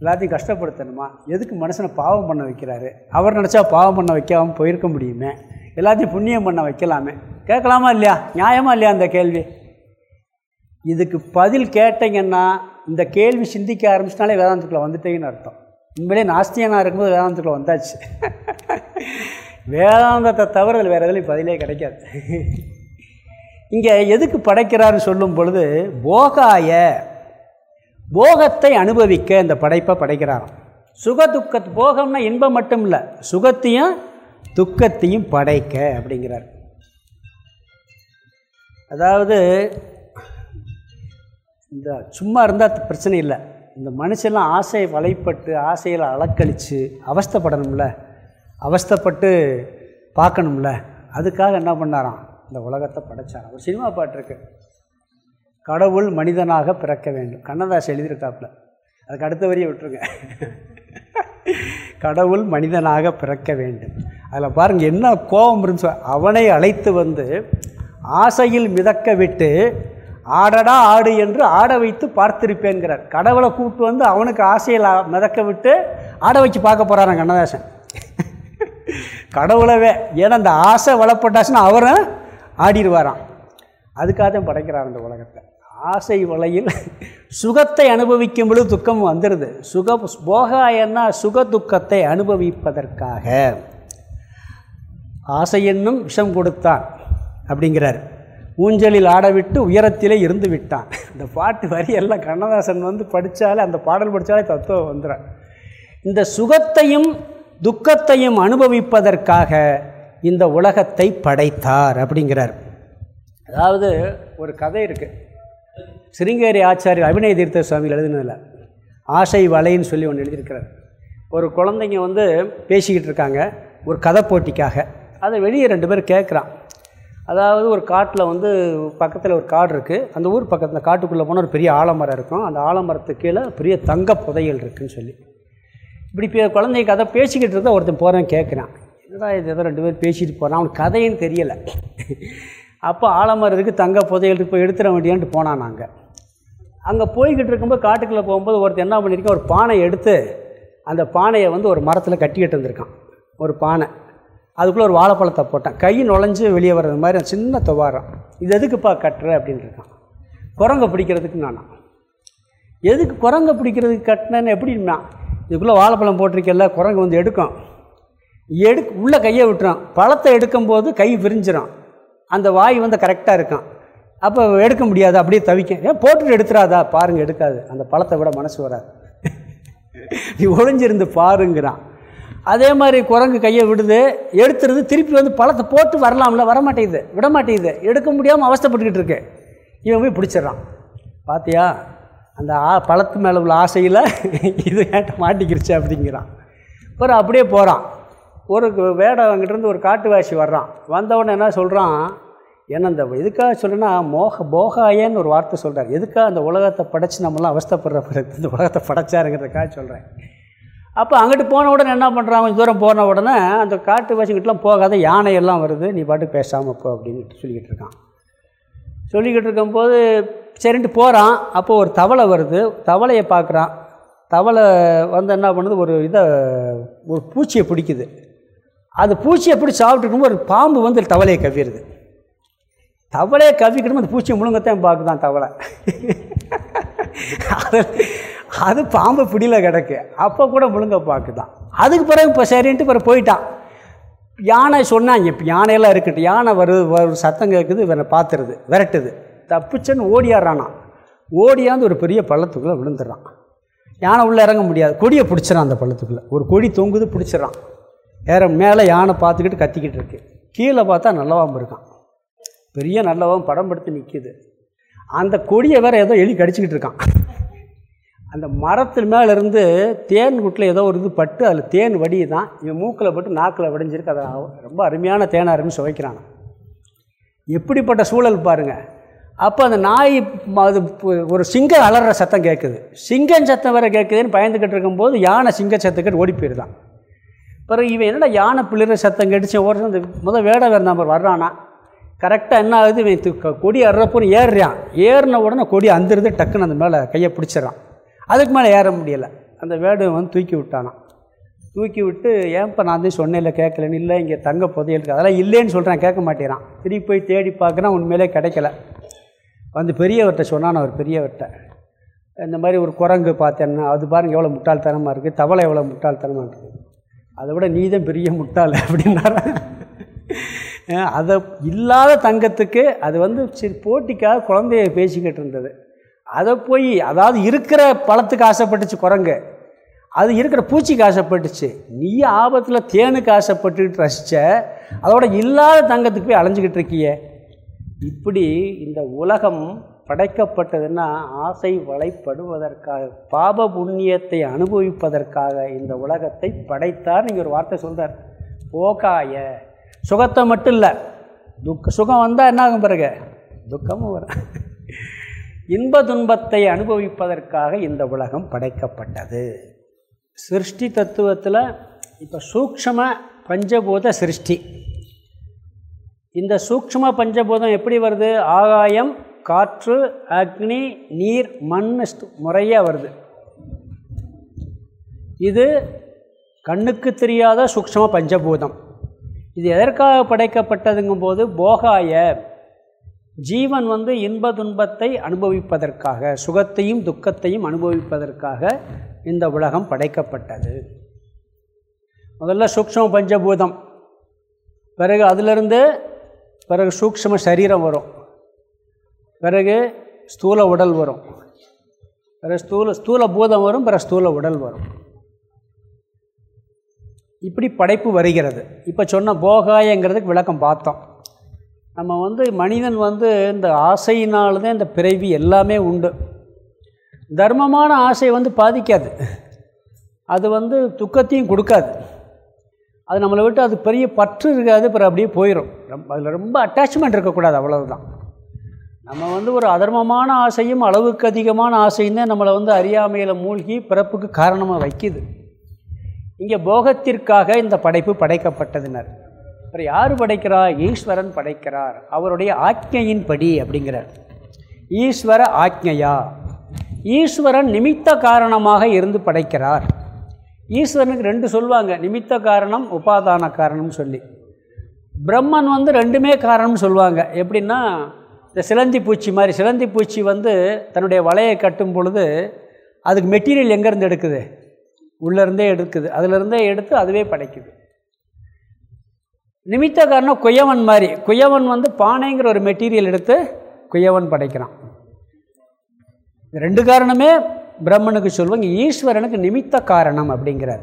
எல்லாத்தையும் கஷ்டப்படுத்தணுமா? எதுக்கு மனுஷனை பாவம் பண்ண வைக்கிறாரு? அவர் நினச்சா பாவம் பண்ண வைக்காமல் போயிருக்க முடியுமே? எல்லாத்தையும் புண்ணியம் பண்ண வைக்கலாமே? கேட்கலாமா இல்லையா? நியாயமா இல்லையா அந்த கேள்வி? இதுக்கு பதில் கேட்டீங்கன்னா இந்த கேள்வி சிந்திக்க ஆரம்பிச்சினாலே வேதாந்தத்துக்குள்ளே வந்துட்டேங்கன்னு அர்த்தம். உண்மையிலே நாஸ்தியனாக இருக்கும்போது வேதாந்தத்துக்குள்ளே வந்தாச்சு. வேதாந்தத்தை தவிர வேறு எதுலையும் பதிலே கிடைக்காது. இங்கே எதுக்கு படைக்கிறாருன்னு சொல்லும் பொழுது போகாய போகத்தை அனுபவிக்க இந்த படைப்பை படைக்கிறாராம். சுக துக்க போகம்னா இன்பம் மட்டும் இல்லை சுகத்தையும் துக்கத்தையும் படைக்க அப்படிங்கிறார். அதாவது இந்த சும்மா இருந்தால் பிரச்சனை இல்லை. இந்த மனுஷெல்லாம் ஆசை வலைப்பட்டு ஆசையில் அலக்கழித்து அவஸ்தைப்படணும்ல. அவஸ்தைப்பட்டு பார்க்கணும்ல. அதுக்காக என்ன பண்ணாராம்? இந்த உலகத்தை படைச்சாராம். ஒரு சினிமா பாட்டிருக்கு கடவுள் மனிதனாக பிறக்க வேண்டும். கண்ணதாஸ் எழுதியிருக்காப்புல. அதுக்கு அடுத்த வரியை விட்டுருங்க. கடவுள் மனிதனாக பிறக்க வேண்டும். அதில் பாருங்கள் என்ன கோபம் இருந்துச்சு. அவனை அழைத்து வந்து ஆசையில் மிதக்க விட்டு ஆடடா ஆடு என்று ஆட வைத்து பார்த்திருப்பேங்கிறார் கடவுளை கூப்பிட்டு வந்து அவனுக்கு ஆசையில் மிதக்க விட்டு ஆட வச்சு பார்க்க போகிறாரான் கண்ணதாசன். கடவுளவே. ஏன்னா அந்த ஆசை வளப்பட்டாச்சுன்னா அவரும் ஆடிடுவாராம். அதுக்காக தான் படைக்கிறார் அந்த உலகத்தை ஆசை வலையில் சுகத்தை அனுபவிக்கும் பொழுது துக்கம் வந்துடுது சுக போகாயன்னா சுக துக்கத்தை அனுபவிப்பதற்காக. ஆசை என்னும் விஷம் கொடுத்தான் அப்படிங்கிறார். ஊஞ்சலில் ஆடவிட்டு உயரத்திலே இருந்து விட்டான். இந்த பாட்டு வரி எல்லாம் கண்ணதாசன் வந்து படித்தாலே அந்த பாடல் படித்தாலே தத்துவம் வந்துடும் இந்த சுகத்தையும் துக்கத்தையும் அனுபவிப்பதற்காக இந்த உலகத்தை படைத்தார் அப்படிங்கிறார். அதாவது ஒரு கதை இருக்குது சிருங்கேரி ஆச்சாரியர் அபிநய தீர்த்த சுவாமிகள் எழுதினதில். ஆசை வலைன்னு சொல்லி ஒன்று எழுதியிருக்கிறார். ஒரு குழந்தைங்க வந்து பேசிக்கிட்டு இருக்காங்க ஒரு கதை போட்டிக்காக. அதை வெளியே ரெண்டு பேர் கேட்குறான் அதாவது ஒரு காட்டில் வந்து பக்கத்தில் ஒரு காடு இருக்குது அந்த ஊர் பக்கத்தில் காட்டுக்குள்ளே போனால் ஒரு பெரிய ஆலமரம் இருக்கும். அந்த ஆலமரத்துக்கு கீழே பெரிய தங்க புதையல் இருக்குதுன்னு சொல்லி. இப்படி குழந்தை கதை பேசிக்கிட்டு இருந்தால் ஒருத்தன் போகிறேன் கேட்குறான் என்னடா இது ஏதோ ரெண்டு பேர் பேசிட்டு போகிறான் அவனுக்கு கதைன்னு தெரியலை. அப்போ ஆலமரத்துக்கு தங்க புதையல் போய் எடுத்துட வேண்டியான்ட்டு போனான் நாங்கள் அங்கே போய்கிட்டு இருக்கும்போது காட்டுக்குள்ளே போகும்போது ஒருத்தர் என்ன பண்ணியிருக்கேன் ஒரு பானை எடுத்து அந்த பானையை வந்து ஒரு மரத்தில் கட்டிக்கிட்டு இருந்திருக்கான். ஒரு பானை. அதுக்குள்ளே ஒரு வாழைப்பழத்தை போட்டேன். கை நுழைஞ்சு வெளியே வர்றது மாதிரி சின்ன துவாரம். இது எதுக்குப்பா கட்டுற? அப்படின்னு இருக்கான் குரங்க பிடிக்கிறதுக்கு நானா எதுக்கு குரங்கை பிடிக்கிறதுக்கு கட்டினேன்னு எப்படின்னா இதுக்குள்ளே வாழைப்பழம் போட்டிருக்கல குரங்கு வந்து எடுக்கும். எடு உள்ளே கையை விட்டுறான். பழத்தை எடுக்கும்போது கை விரிஞ்சிடும் அந்த வாய் வந்து கரெக்டாக இருக்கும். அப்போ எடுக்க முடியாது அப்படியே தவிக்கும். ஏன் போட்டுட்டு எடுத்துடாதா பாருங்கள் எடுக்காது. அந்த பழத்தை விட மனசு வராது. நீ ஒழிஞ்சிருந்து பாருங்கிறான். அதே மாதிரி குரங்கு கையை விடுது எடுத்துருது திருப்பி வந்து பழத்தை போட்டு வரலாம்ல வரமாட்டேங்குது விட மாட்டேங்குது எடுக்க முடியாமல் அவஸ்தப்பட்டுக்கிட்டு இருக்கு. இவன் போய் பிடிச்சிட்றான். பார்த்தியா அந்த ஆ பழத்து மேலே உள்ள ஆசையில் இது ஏட்ட மாட்டிக்கிருச்சு அப்படிங்கிறான். அப்புறம் அப்படியே போகிறான் ஒரு வேடவங்கிட்டருந்து ஒரு காட்டுவாசி வர்றான். வந்தவுடனே என்ன சொல்கிறான் ஏன்னா இந்த எதுக்காக சொல்கிறேன்னா மோக போகாயன்னு ஒரு வார்த்தை சொல்கிறார் எதுக்காக அந்த உலகத்தை படைச்சி நம்மளாம் அவஸ்தப்படுற பிறகு இந்த உலகத்தை படைச்சாருங்கிறதுக்காக சொல்கிறேன் அப்போ அங்கிட்டு போன உடனே என்ன பண்ணுறான் கொஞ்சம் தூரம் போன உடனே அந்த காட்டு வாசிக்கிட்டலாம் போகாத யானையெல்லாம் வருது. நீ பாட்டு பேசாமல் போ அப்படின்னு சொல்லிக்கிட்டு இருக்கான். சொல்லிக்கிட்டு இருக்கும்போது சரின்ட்டு போகிறான் அப்போது ஒரு தவளை வருது. தவளையை பார்க்குறான். தவளை வந்து என்ன பண்ணுது? ஒரு இதை ஒரு பூச்சியை பிடிக்குது. அது பூச்சியை எப்படி சாப்பிட்டுருக்கும்போது ஒரு பாம்பு வந்து தவளையை கவிடுது தவளையை கவிக்கணும் அந்த பூச்சியை முழுங்கத்தான் பார்க்குதான் தவளை. அது அது பாம்பு பிடியில் கிடக்கு. அப்போ கூட முழுங்க பார்க்குதான். அதுக்கு பிறகு இப்போ சரின்ட்டு பிறகு போயிட்டான். யானை சொன்னாங்க இப்போ யானையெல்லாம் இருக்கட்டும். யானை வருது ஒரு சத்தம் கேட்குது இவனை பார்த்துருது விரட்டுது. தப்பிச்சன்னு ஓடியாடுறானா. ஓடியாந்து ஒரு பெரிய பள்ளத்துக்குள்ளே விழுந்துடுறான். யானை உள்ளே இறங்க முடியாது. கொடியை பிடிச்சிடான் அந்த பள்ளத்துக்குள்ளே. ஒரு கொடி தொங்குது பிடிச்சிடறான். வேற மேலே யானை பார்த்துக்கிட்டு கத்திக்கிட்டு இருக்கு. கீழே பார்த்தா நல்லவாம் இருக்கான். பெரிய நல்லவாம் படம் படுத்து நிற்கிது அந்த கொடியை வேறு ஏதோ எலி கடிச்சிக்கிட்டு இருக்கான். அந்த மரத்தின் மேலேருந்து தேன் குட்டில் ஏதோ ஒரு இது பட்டு அதில் தேன் வடி தான் இவன் மூக்கில் பட்டு நாக்கில் வடிஞ்சிருக்கு. அதை ரொம்ப அருமையான தேனை அரும்பி சுவைக்கிறான். எப்படிப்பட்ட சூழல் பாருங்கள் அப்போ அந்த நாய் அது ஒரு சிங்கம் அலற சத்தம் கேட்குது சிங்கம் சத்தம் வேறு கேட்குதுன்னு பயந்துக்கிட்டு இருக்கும்போது யானை சிங்க சத்தக்கிட்டு ஓடி போயிருதான். பிறகு இவன் என்னடா யானை பிள்ளைற சத்தம் கடிச்சு ஒரு அந்த முதல் வேட வேறு நம்பர் வர்றானா? கரெக்டாக என்ன ஆகுது? இவன் கொடி அறுறப்போன்னு ஏறுறான். ஏறின உடனே கொடி அந்திருந்து டக்குன்னு அந்த மேலே கையை பிடிச்சிடறான். அதுக்கு மேலே ஏற முடியலை. அந்த வேடு வந்து தூக்கி விட்டானான் தூக்கி விட்டு ஏன்ப்பா நான் தான் இல்லை கேட்கலன்னு இல்லை இங்கே தங்க புதையல் இருக்குது அதெல்லாம் இல்லைன்னு சொல்கிறேன் கேட்க மாட்டேறான். திருப்பி போய் தேடி பார்க்குறேன் உண்மையிலே கிடைக்கல. வந்து பெரியவர்கிட்ட சொன்னான் அவர் பெரியவர்கிட்ட. இந்த மாதிரி ஒரு குரங்கு பார்த்தேன்னா அது பாருங்கள் எவ்வளோ முட்டாள்தனமாக இருக்குது தவளை எவ்வளோ முட்டாள்தனமாக இருக்குது அதை விட நீதான் பெரிய முட்டாள் அப்படின்னாரா. அதை இல்லாத தங்கத்துக்கு அது வந்து சரி போட்டிக்காக குழந்தைய பேசிக்கிட்டு இருந்தது. அதை போய் அதாவது இருக்கிற பழத்துக்கு ஆசைப்பட்டுச்சு குரங்கு. அது இருக்கிற பூச்சிக்கு ஆசைப்பட்டுச்சு. நீ ஆபத்தில் தேனுக்கு ஆசைப்பட்டுக்கிட்டு ரசித்த அதோட இல்லாத தங்கத்துக்கு போய் அலைஞ்சிக்கிட்டு இருக்கிய. இப்படி இந்த உலகம் படைக்கப்பட்டதுன்னா ஆசை வளைப்படுவதற்காக பாப புண்ணியத்தை அனுபவிப்பதற்காக இந்த உலகத்தை படைத்தார். நீங்கள் ஒரு வார்த்தை சொல்கிறார் போக்காய சுகத்தை மட்டும் இல்லை துக்க சுகம் வந்தால் என்ன ஆகும் பிறகு துக்கமும் வரும். இன்ப துன்பத்தை அனுபவிப்பதற்காக இந்த உலகம் படைக்கப்பட்டது. சிருஷ்டி தத்துவத்தில் இப்போ சூக்ஷம பஞ்சபூத சிருஷ்டி. இந்த சூக்ஷ்ம பஞ்சபூதம் எப்படி வருது? ஆகாயம் காற்று அக்னி நீர் மண் முறையாக வருது. இது கண்ணுக்கு தெரியாத சூக்ஷ்ம பஞ்சபூதம். இது எதற்காக படைக்கப்பட்டதுங்கும் போது போகாய ஜீவன் வந்து இன்ப துன்பத்தை அனுபவிப்பதற்காக சுகத்தையும் துக்கத்தையும் அனுபவிப்பதற்காக இந்த உலகம் படைக்கப்பட்டது. முதல்ல சூக்ஷ்ம பஞ்சபூதம். பிறகு அதிலிருந்து பிறகு சூக்ஷ்ம சரீரம் வரும். பிறகு ஸ்தூல உடல் வரும். பிறகு ஸ்தூல ஸ்தூல பூதம் வரும் பிறகு ஸ்தூல உடல் வரும். இப்படி படைப்பு வருகிறது. இப்போ சொன்ன போகாயங்கிறதுக்கு விளக்கம் பார்த்தோம். நம்ம வந்து மனிதன் வந்து இந்த ஆசையினால்தான் இந்த பிறவி எல்லாமே உண்டு. தர்மமான ஆசை வந்து பாதிக்காது. அது வந்து துக்கத்தையும் கொடுக்காது. அது நம்மளை விட்டு அது பெரிய பற்று இருக்காது பிறகு அப்படியே போயிடும் ரொம்ப அதில் ரொம்ப அட்டாச்மெண்ட் இருக்கக்கூடாது அவ்வளவுதான். நம்ம வந்து ஒரு அதர்மமான ஆசையும் அளவுக்கு அதிகமான ஆசையும் தான் நம்மளை வந்து அறியாமையில் மூழ்கி பிறப்புக்கு காரணமாக வைக்குது. இங்கே போகத்திற்காக இந்த படைப்பு படைக்கப்பட்டதுனர். அப்புறம் யார் படைக்கிறார்? ஈஸ்வரன் படைக்கிறார். அவருடைய ஆக்ஞையின்படி அப்படிங்கிறார். ஈஸ்வர ஆக்ஞையா? ஈஸ்வரன் நிமித்த காரணமாக இருந்து படைக்கிறார். ஈஸ்வரனுக்கு ரெண்டு சொல்லுவாங்க. நிமித்த காரணம் உபாதான காரணம்னு சொல்லி. பிரம்மன் வந்து ரெண்டுமே காரணம்னு சொல்லுவாங்க. எப்படின்னா இந்த சிலந்தி பூச்சி மாதிரி சிலந்தி பூச்சி வந்து தன்னுடைய வலையை கட்டும் பொழுது அதுக்கு மெட்டீரியல் எங்கேருந்து எடுக்குது? உள்ளேருந்தே எடுக்குது. அதிலிருந்தே எடுத்து அதுவே படைக்குது. நிமித்த காரணம் குயவன் மாதிரி. குயவன் வந்து பானைங்கிற ஒரு மெட்டீரியல் எடுத்து குயவன் படைக்கிறான். ரெண்டு காரணமே பிரம்மனுக்கு சொல்லுவாங்க. ஈஸ்வரனுக்கு நிமித்த காரணம் அப்படிங்கிறார்.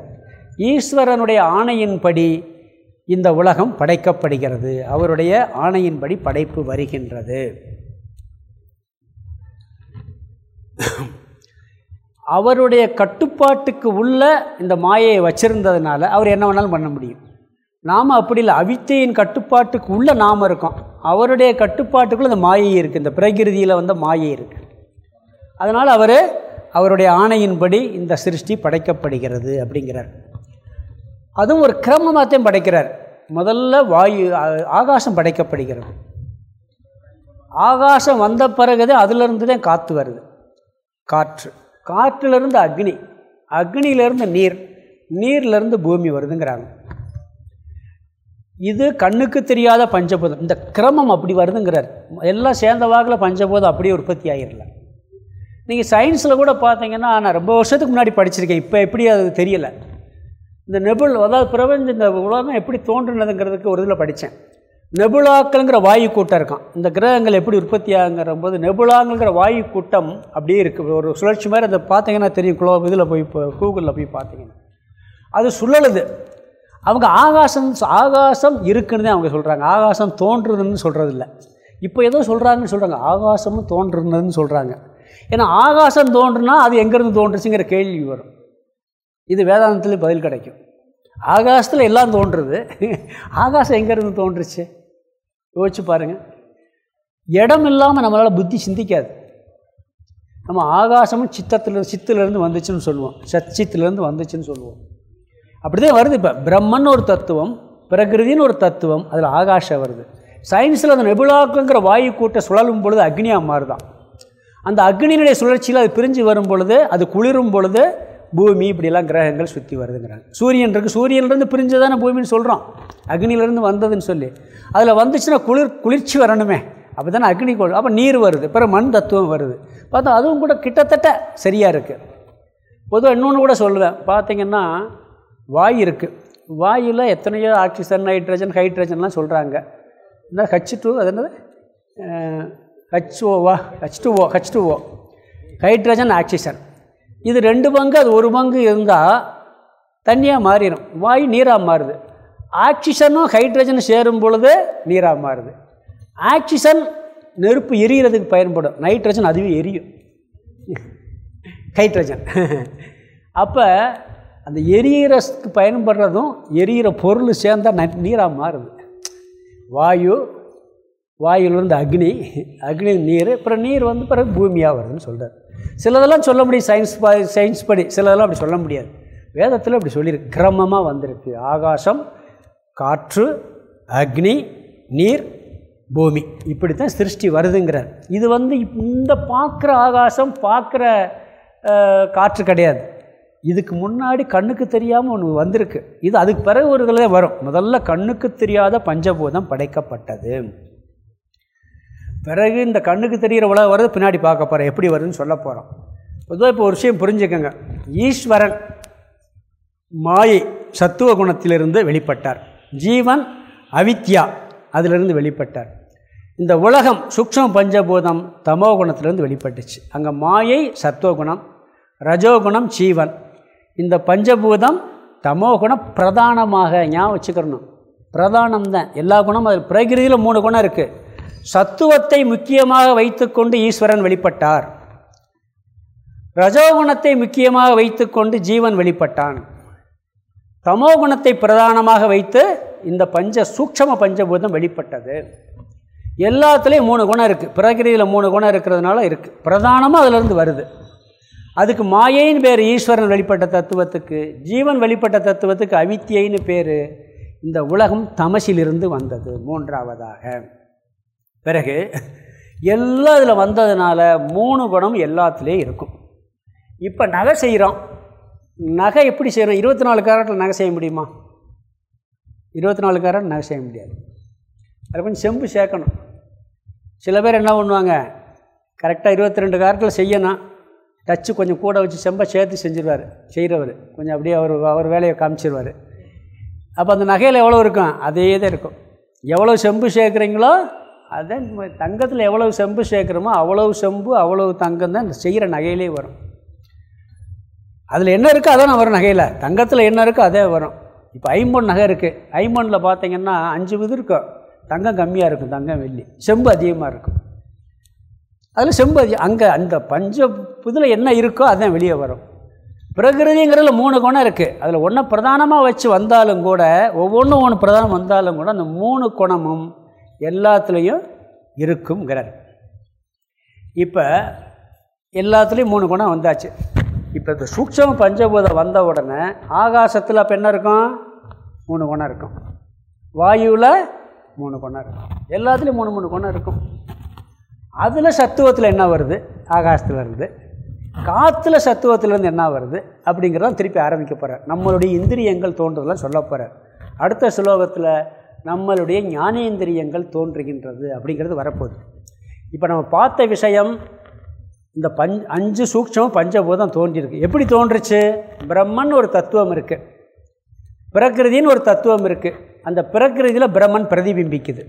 ஈஸ்வரனுடைய ஆணையின்படி இந்த உலகம் படைக்கப்படுகிறது. அவருடைய ஆணையின்படி படைப்பு வருகின்றது. அவருடைய கட்டுப்பாட்டுக்கு உள்ள இந்த மாயையை வச்சிருந்ததுனால அவர் என்ன வேணாலும் பண்ண முடியும். நாம் அப்படி இல்லை அவித்தையின் கட்டுப்பாட்டுக்கு உள்ளே நாம் இருக்கோம். அவருடைய கட்டுப்பாட்டுக்குள்ளே இந்த மாயை இருக்குது இந்த பிரகிருதியில் வந்த மாயை இருக்குது அதனால் அவர் அவருடைய ஆணையின்படி இந்த சிருஷ்டி படைக்கப்படுகிறது அப்படிங்கிறார். அதுவும் ஒரு கிரமமாகத்தையும் படைக்கிறார். முதல்ல வாயு ஆகாசம் படைக்கப்படுகிறது. ஆகாசம் வந்த பிறகுதே அதிலிருந்து தான் காற்று வருது. காற்று. காற்றிலிருந்து அக்னி. அக்னியிலேருந்து நீர். நீர்லேருந்து பூமி வருதுங்கிறாங்க. இது கண்ணுக்கு தெரியாத பஞ்சபூதம். இந்த கிரமம் அப்படி வருதுங்கிறார். எல்லாம் சேர்ந்த வாக்கில் பஞ்சபூதம் அப்படியே உற்பத்தி ஆகிடல நீங்கள் சயின்ஸில் கூட பார்த்தீங்கன்னா நான் ரொம்ப வருஷத்துக்கு முன்னாடி படிச்சிருக்கேன். இப்போ எப்படி அது தெரியலை. இந்த நெபுள் அதாவது பிரபஞ்ச இந்த உலகம் எப்படி தோன்றுனதுங்கிறதுக்கு ஒரு இதில் படித்தேன். நெபுலாக்கள்ங்கிற வாயு கூட்டம் இருக்கான். இந்த கிரகங்கள் எப்படி உற்பத்தி ஆகுங்கிற போது நெபுலாங்கிற வாயு கூட்டம் அப்படியே இருக்குது ஒரு சுழற்சி மாதிரி அதை பார்த்தீங்கன்னா தெரியும். குளோ இதில் போய் இப்போ கூகுளில் போய் பார்த்தீங்கன்னா. அது சுழலுது. அவங்க ஆகாசம் ஆகாசம் இருக்குன்னு அவங்க சொல்கிறாங்க ஆகாசம் தோன்றுதுன்னு சொல்கிறதில்ல இப்போ ஏதோ சொல்கிறாங்கன்னு சொல்கிறாங்க ஆகாசமும் தோன்றுனதுன்னு சொல்கிறாங்க ஏன்னா ஆகாசம் தோன்றுனா அது எங்கேருந்து தோன்றுச்சுங்கிற கேள்வி வரும். இது வேதாந்தத்தில் பதில் கிடைக்கும். ஆகாசத்தில் எல்லாம் தோன்றுறது ஆகாசம் எங்கேருந்து தோன்றுச்சு? யோசிச்சு பாருங்கள் இடம் இல்லாமல் நம்மளால் புத்தி சிந்திக்காது. நம்ம ஆகாசமும் சித்தத்தில் சித்திலேருந்து வந்துச்சுன்னு சொல்லுவோம். சச்சித்திலேருந்து வந்துச்சுன்னு சொல்லுவோம். அப்படிதான் வருது இப்போ. பிரம்மன் ஒரு தத்துவம் பிரகிருதின்னு ஒரு தத்துவம் அதில் ஆகாஷம் வருது. சயின்ஸில் அந்த நெபுலாக்குங்கிற வாயு கூட்டை சுழலும் பொழுது அக்னியாக மாறுதான். அந்த அக்னியினுடைய சுழற்சியில் அது பிரிஞ்சு வரும் பொழுது அது குளிரும் பொழுது பூமி இப்படிலாம் கிரகங்கள் சுற்றி வருதுங்கிறாங்க. சூரியன் இருக்குது சூரியன்லேருந்து பிரிஞ்சு தானே பூமின்னு சொல்கிறோம் அக்னியிலேருந்து வந்ததுன்னு சொல்லி. அதில் வந்துச்சுன்னா குளிர் குளிர்ச்சி வரணுமே. அப்போ தானே அக்னி கொள் அப்போ நீர் வருது பிறகு மண் தத்துவம் வருது. பார்த்தா அதுவும் கூட கிட்டத்தட்ட சரியாக இருக்குது பொதுவாக இன்னொன்று கூட சொல்லுவேன். பார்த்திங்கன்னா வாய் இருக்குது வாயில் எத்தனையோ ஆக்சிஜன் நைட்ரஜன் ஹைட்ரஜன்லாம் சொல்கிறாங்க என்ன ஹச் டூ அது என்னது? ஹச் ஓவா H two O H two O hydrogen oxygen இது ரெண்டு பங்கு அது ஒரு பங்கு இருந்தால் தண்ணியாக மாறிடும் வாய் நீராக மாறுது. ஆக்சிஜனும் ஹைட்ரஜனும் சேரும் பொழுது நீராக மாறுது. ஆக்சிஜன் நெருப்பு எரியறதுக்கு பயன்படும். நைட்ரஜன் அதுவே எரியும். ஹைட்ரஜன் அப்போ அந்த எரியறதுக்கு பயன்படுறதும் எரியிற பொருள் சேர்ந்தால் ந நீராக மாறுது. வாயு வாயுலேருந்து அக்னி அக்னி நீர் அப்புறம் நீர் வந்து பிறகு பூமியாக வருதுன்னு சொல்கிறார் சிலதெல்லாம் சொல்ல முடியும் சயின்ஸ் ப சயின்ஸ் படி சிலதெல்லாம் அப்படி சொல்ல முடியாது. வேதத்தில் அப்படி சொல்லியிருக்கு கிரமமாக வந்திருக்கு. ஆகாசம் காற்று அக்னி நீர் பூமி. இப்படி தான் சிருஷ்டி வருதுங்கிறார். இது வந்து இந்த பார்க்குற ஆகாசம் பார்க்குற காற்று கிடையாது. இதுக்கு முன்னாடி கண்ணுக்கு தெரியாமல் ஒன்று வந்திருக்கு. இது அதுக்கு பிறகு ஒரு இதில் வரும். முதல்ல கண்ணுக்கு தெரியாத பஞ்சபூதம் படைக்கப்பட்டது. பிறகு இந்த கண்ணுக்கு தெரிகிற உலகம் வருது பின்னாடி பார்க்க போகிறேன் எப்படி வருதுன்னு சொல்ல போகிறோம் பொதுவாக இப்போ ஒரு விஷயம் புரிஞ்சுக்கோங்க. ஈஸ்வரன் மாயை சத்துவ குணத்திலிருந்து வெளிப்பட்டார். ஜீவன் அவித்யா அதிலிருந்து வெளிப்பட்டார். இந்த உலகம் சூக்ஷம பஞ்சபூதம் தமோ குணத்திலிருந்து வெளிப்பட்டுச்சு. அங்கே மாயை சத்துவகுணம் ரஜோகுணம் ஜீவன். இந்த பஞ்சபூதம் தமோகுணம் பிரதானமாக ஞாபகம் வச்சுக்கிறணும் பிரதானம் தான் எல்லா குணமும் அது பிரகிருதியில் மூணு குணம் இருக்குது சத்துவத்தை முக்கியமாக வைத்துக்கொண்டு ஈஸ்வரன் வெளிப்பட்டார். ரஜோகுணத்தை முக்கியமாக வைத்துக்கொண்டு ஜீவன் வெளிப்பட்டான். தமோகுணத்தை பிரதானமாக வைத்து இந்த பஞ்ச சூக்ஷம பஞ்சபூதம் வெளிப்பட்டது. எல்லாத்துலேயும் மூணு குணம் இருக்குது பிரகிருதியில் மூணு குணம் இருக்கிறதுனால இருக்குது பிரதானமாக அதிலிருந்து வருது. அதுக்கு மாயைன்னு பேர் ஈஸ்வரன் வெளிப்பட்ட தத்துவத்துக்கு ஜீவன் வெளிப்பட்ட தத்துவத்துக்கு அவித்தியைன்னு பேர் இந்த உலகம் தமசிலிருந்து வந்தது மூன்றாவதாக. பிறகு எல்லாம் இதில் வந்ததுனால மூணு குணம் எல்லாத்துலேயும் இருக்கும். இப்போ நகை செய்கிறோம் நகை எப்படி செய்கிறோம் இருபத்தி நாலு கேரட்டில் நகை செய்ய முடியுமா? இருபத்தி நாலு கேரட் நகை செய்ய முடியாது. அது கொஞ்சம் செம்பு சேர்க்கணும். சில பேர் என்ன பண்ணுவாங்க? கரெக்டாக இருபத்தி ரெண்டு கேரட்டில் செய்யணும். டச்சு கொஞ்சம் கூட வச்சு செம்ப சேர்த்து செஞ்சிருவார். செய்கிறவர் கொஞ்சம் அப்படியே அவர் அவர் வேலையை காமிச்சிருவார். அப்போ அந்த நகையில் எவ்வளோ இருக்கும்? அதே தான் இருக்கும். எவ்வளோ செம்பு சேர்க்குறீங்களோ அதே தங்கத்தில் எவ்வளவு செம்பு சேர்க்குறோமோ அவ்வளவு செம்பு அவ்வளவு தங்கம் தான் செய்கிற நகையிலே வரும். அதில் என்ன இருக்கோ அதான் வரும் நகையில். தங்கத்தில் என்ன இருக்கோ அதே வரும். இப்போ ஐம்பொன் நகை இருக்குது ஐம்பொனில் பார்த்தீங்கன்னா அஞ்சு விது இருக்கும். தங்கம் கம்மியாக இருக்கும். தங்கம் வெள்ளி. செம்பு அதிகமாக இருக்கும். அதில் செம்பதி அங்கே அந்த பஞ்ச புதில் என்ன இருக்கோ அதுதான் வெளியே வரும். பிரகிருதிங்கிறதுல மூணு குணம் இருக்குது அதில் ஒன்று பிரதானமாக வச்சு வந்தாலும் கூட ஒவ்வொன்றும் ஒன்று பிரதானம் வந்தாலும் கூட அந்த மூணு குணமும் எல்லாத்துலேயும் இருக்குங்கிறார் இப்போ எல்லாத்துலேயும் மூணு குணம் வந்தாச்சு. இப்போ இந்த சூட்சம் பஞ்சபூதம் வந்த உடனே ஆகாசத்தில் அப்போ என்ன இருக்கும்? மூணு குணம் இருக்கும். வாயுவில் மூணு குணம் இருக்கும். எல்லாத்துலேயும் மூணு மூணு குணம் இருக்கும். அதில் சத்துவத்தில் என்ன வருது? ஆகாசத்தில் இருந்து காற்றுல சத்துவத்திலேருந்து என்ன வருது? அப்படிங்கிறதான் திருப்பி ஆரம்பிக்க போகிறார் நம்மளுடைய இந்திரியங்கள் தோன்றதெல்லாம் சொல்ல போகிறார் அடுத்த ஸ்லோகத்தில் நம்மளுடைய ஞானேந்திரியங்கள் தோன்றுகின்றது அப்படிங்கிறது வரப்போகுது. இப்போ நம்ம பார்த்த விஷயம் இந்த பஞ் அஞ்சு சூக்ஷமும் பஞ்சபூதம் தோன்றியிருக்கு. எப்படி தோன்றுச்சு? பிரம்மன் ஒரு தத்துவம் இருக்குது பிரகிருதின்னு ஒரு தத்துவம் இருக்குது அந்த பிரகிருதியில் பிரம்மன் பிரதிபிம்பிக்குது.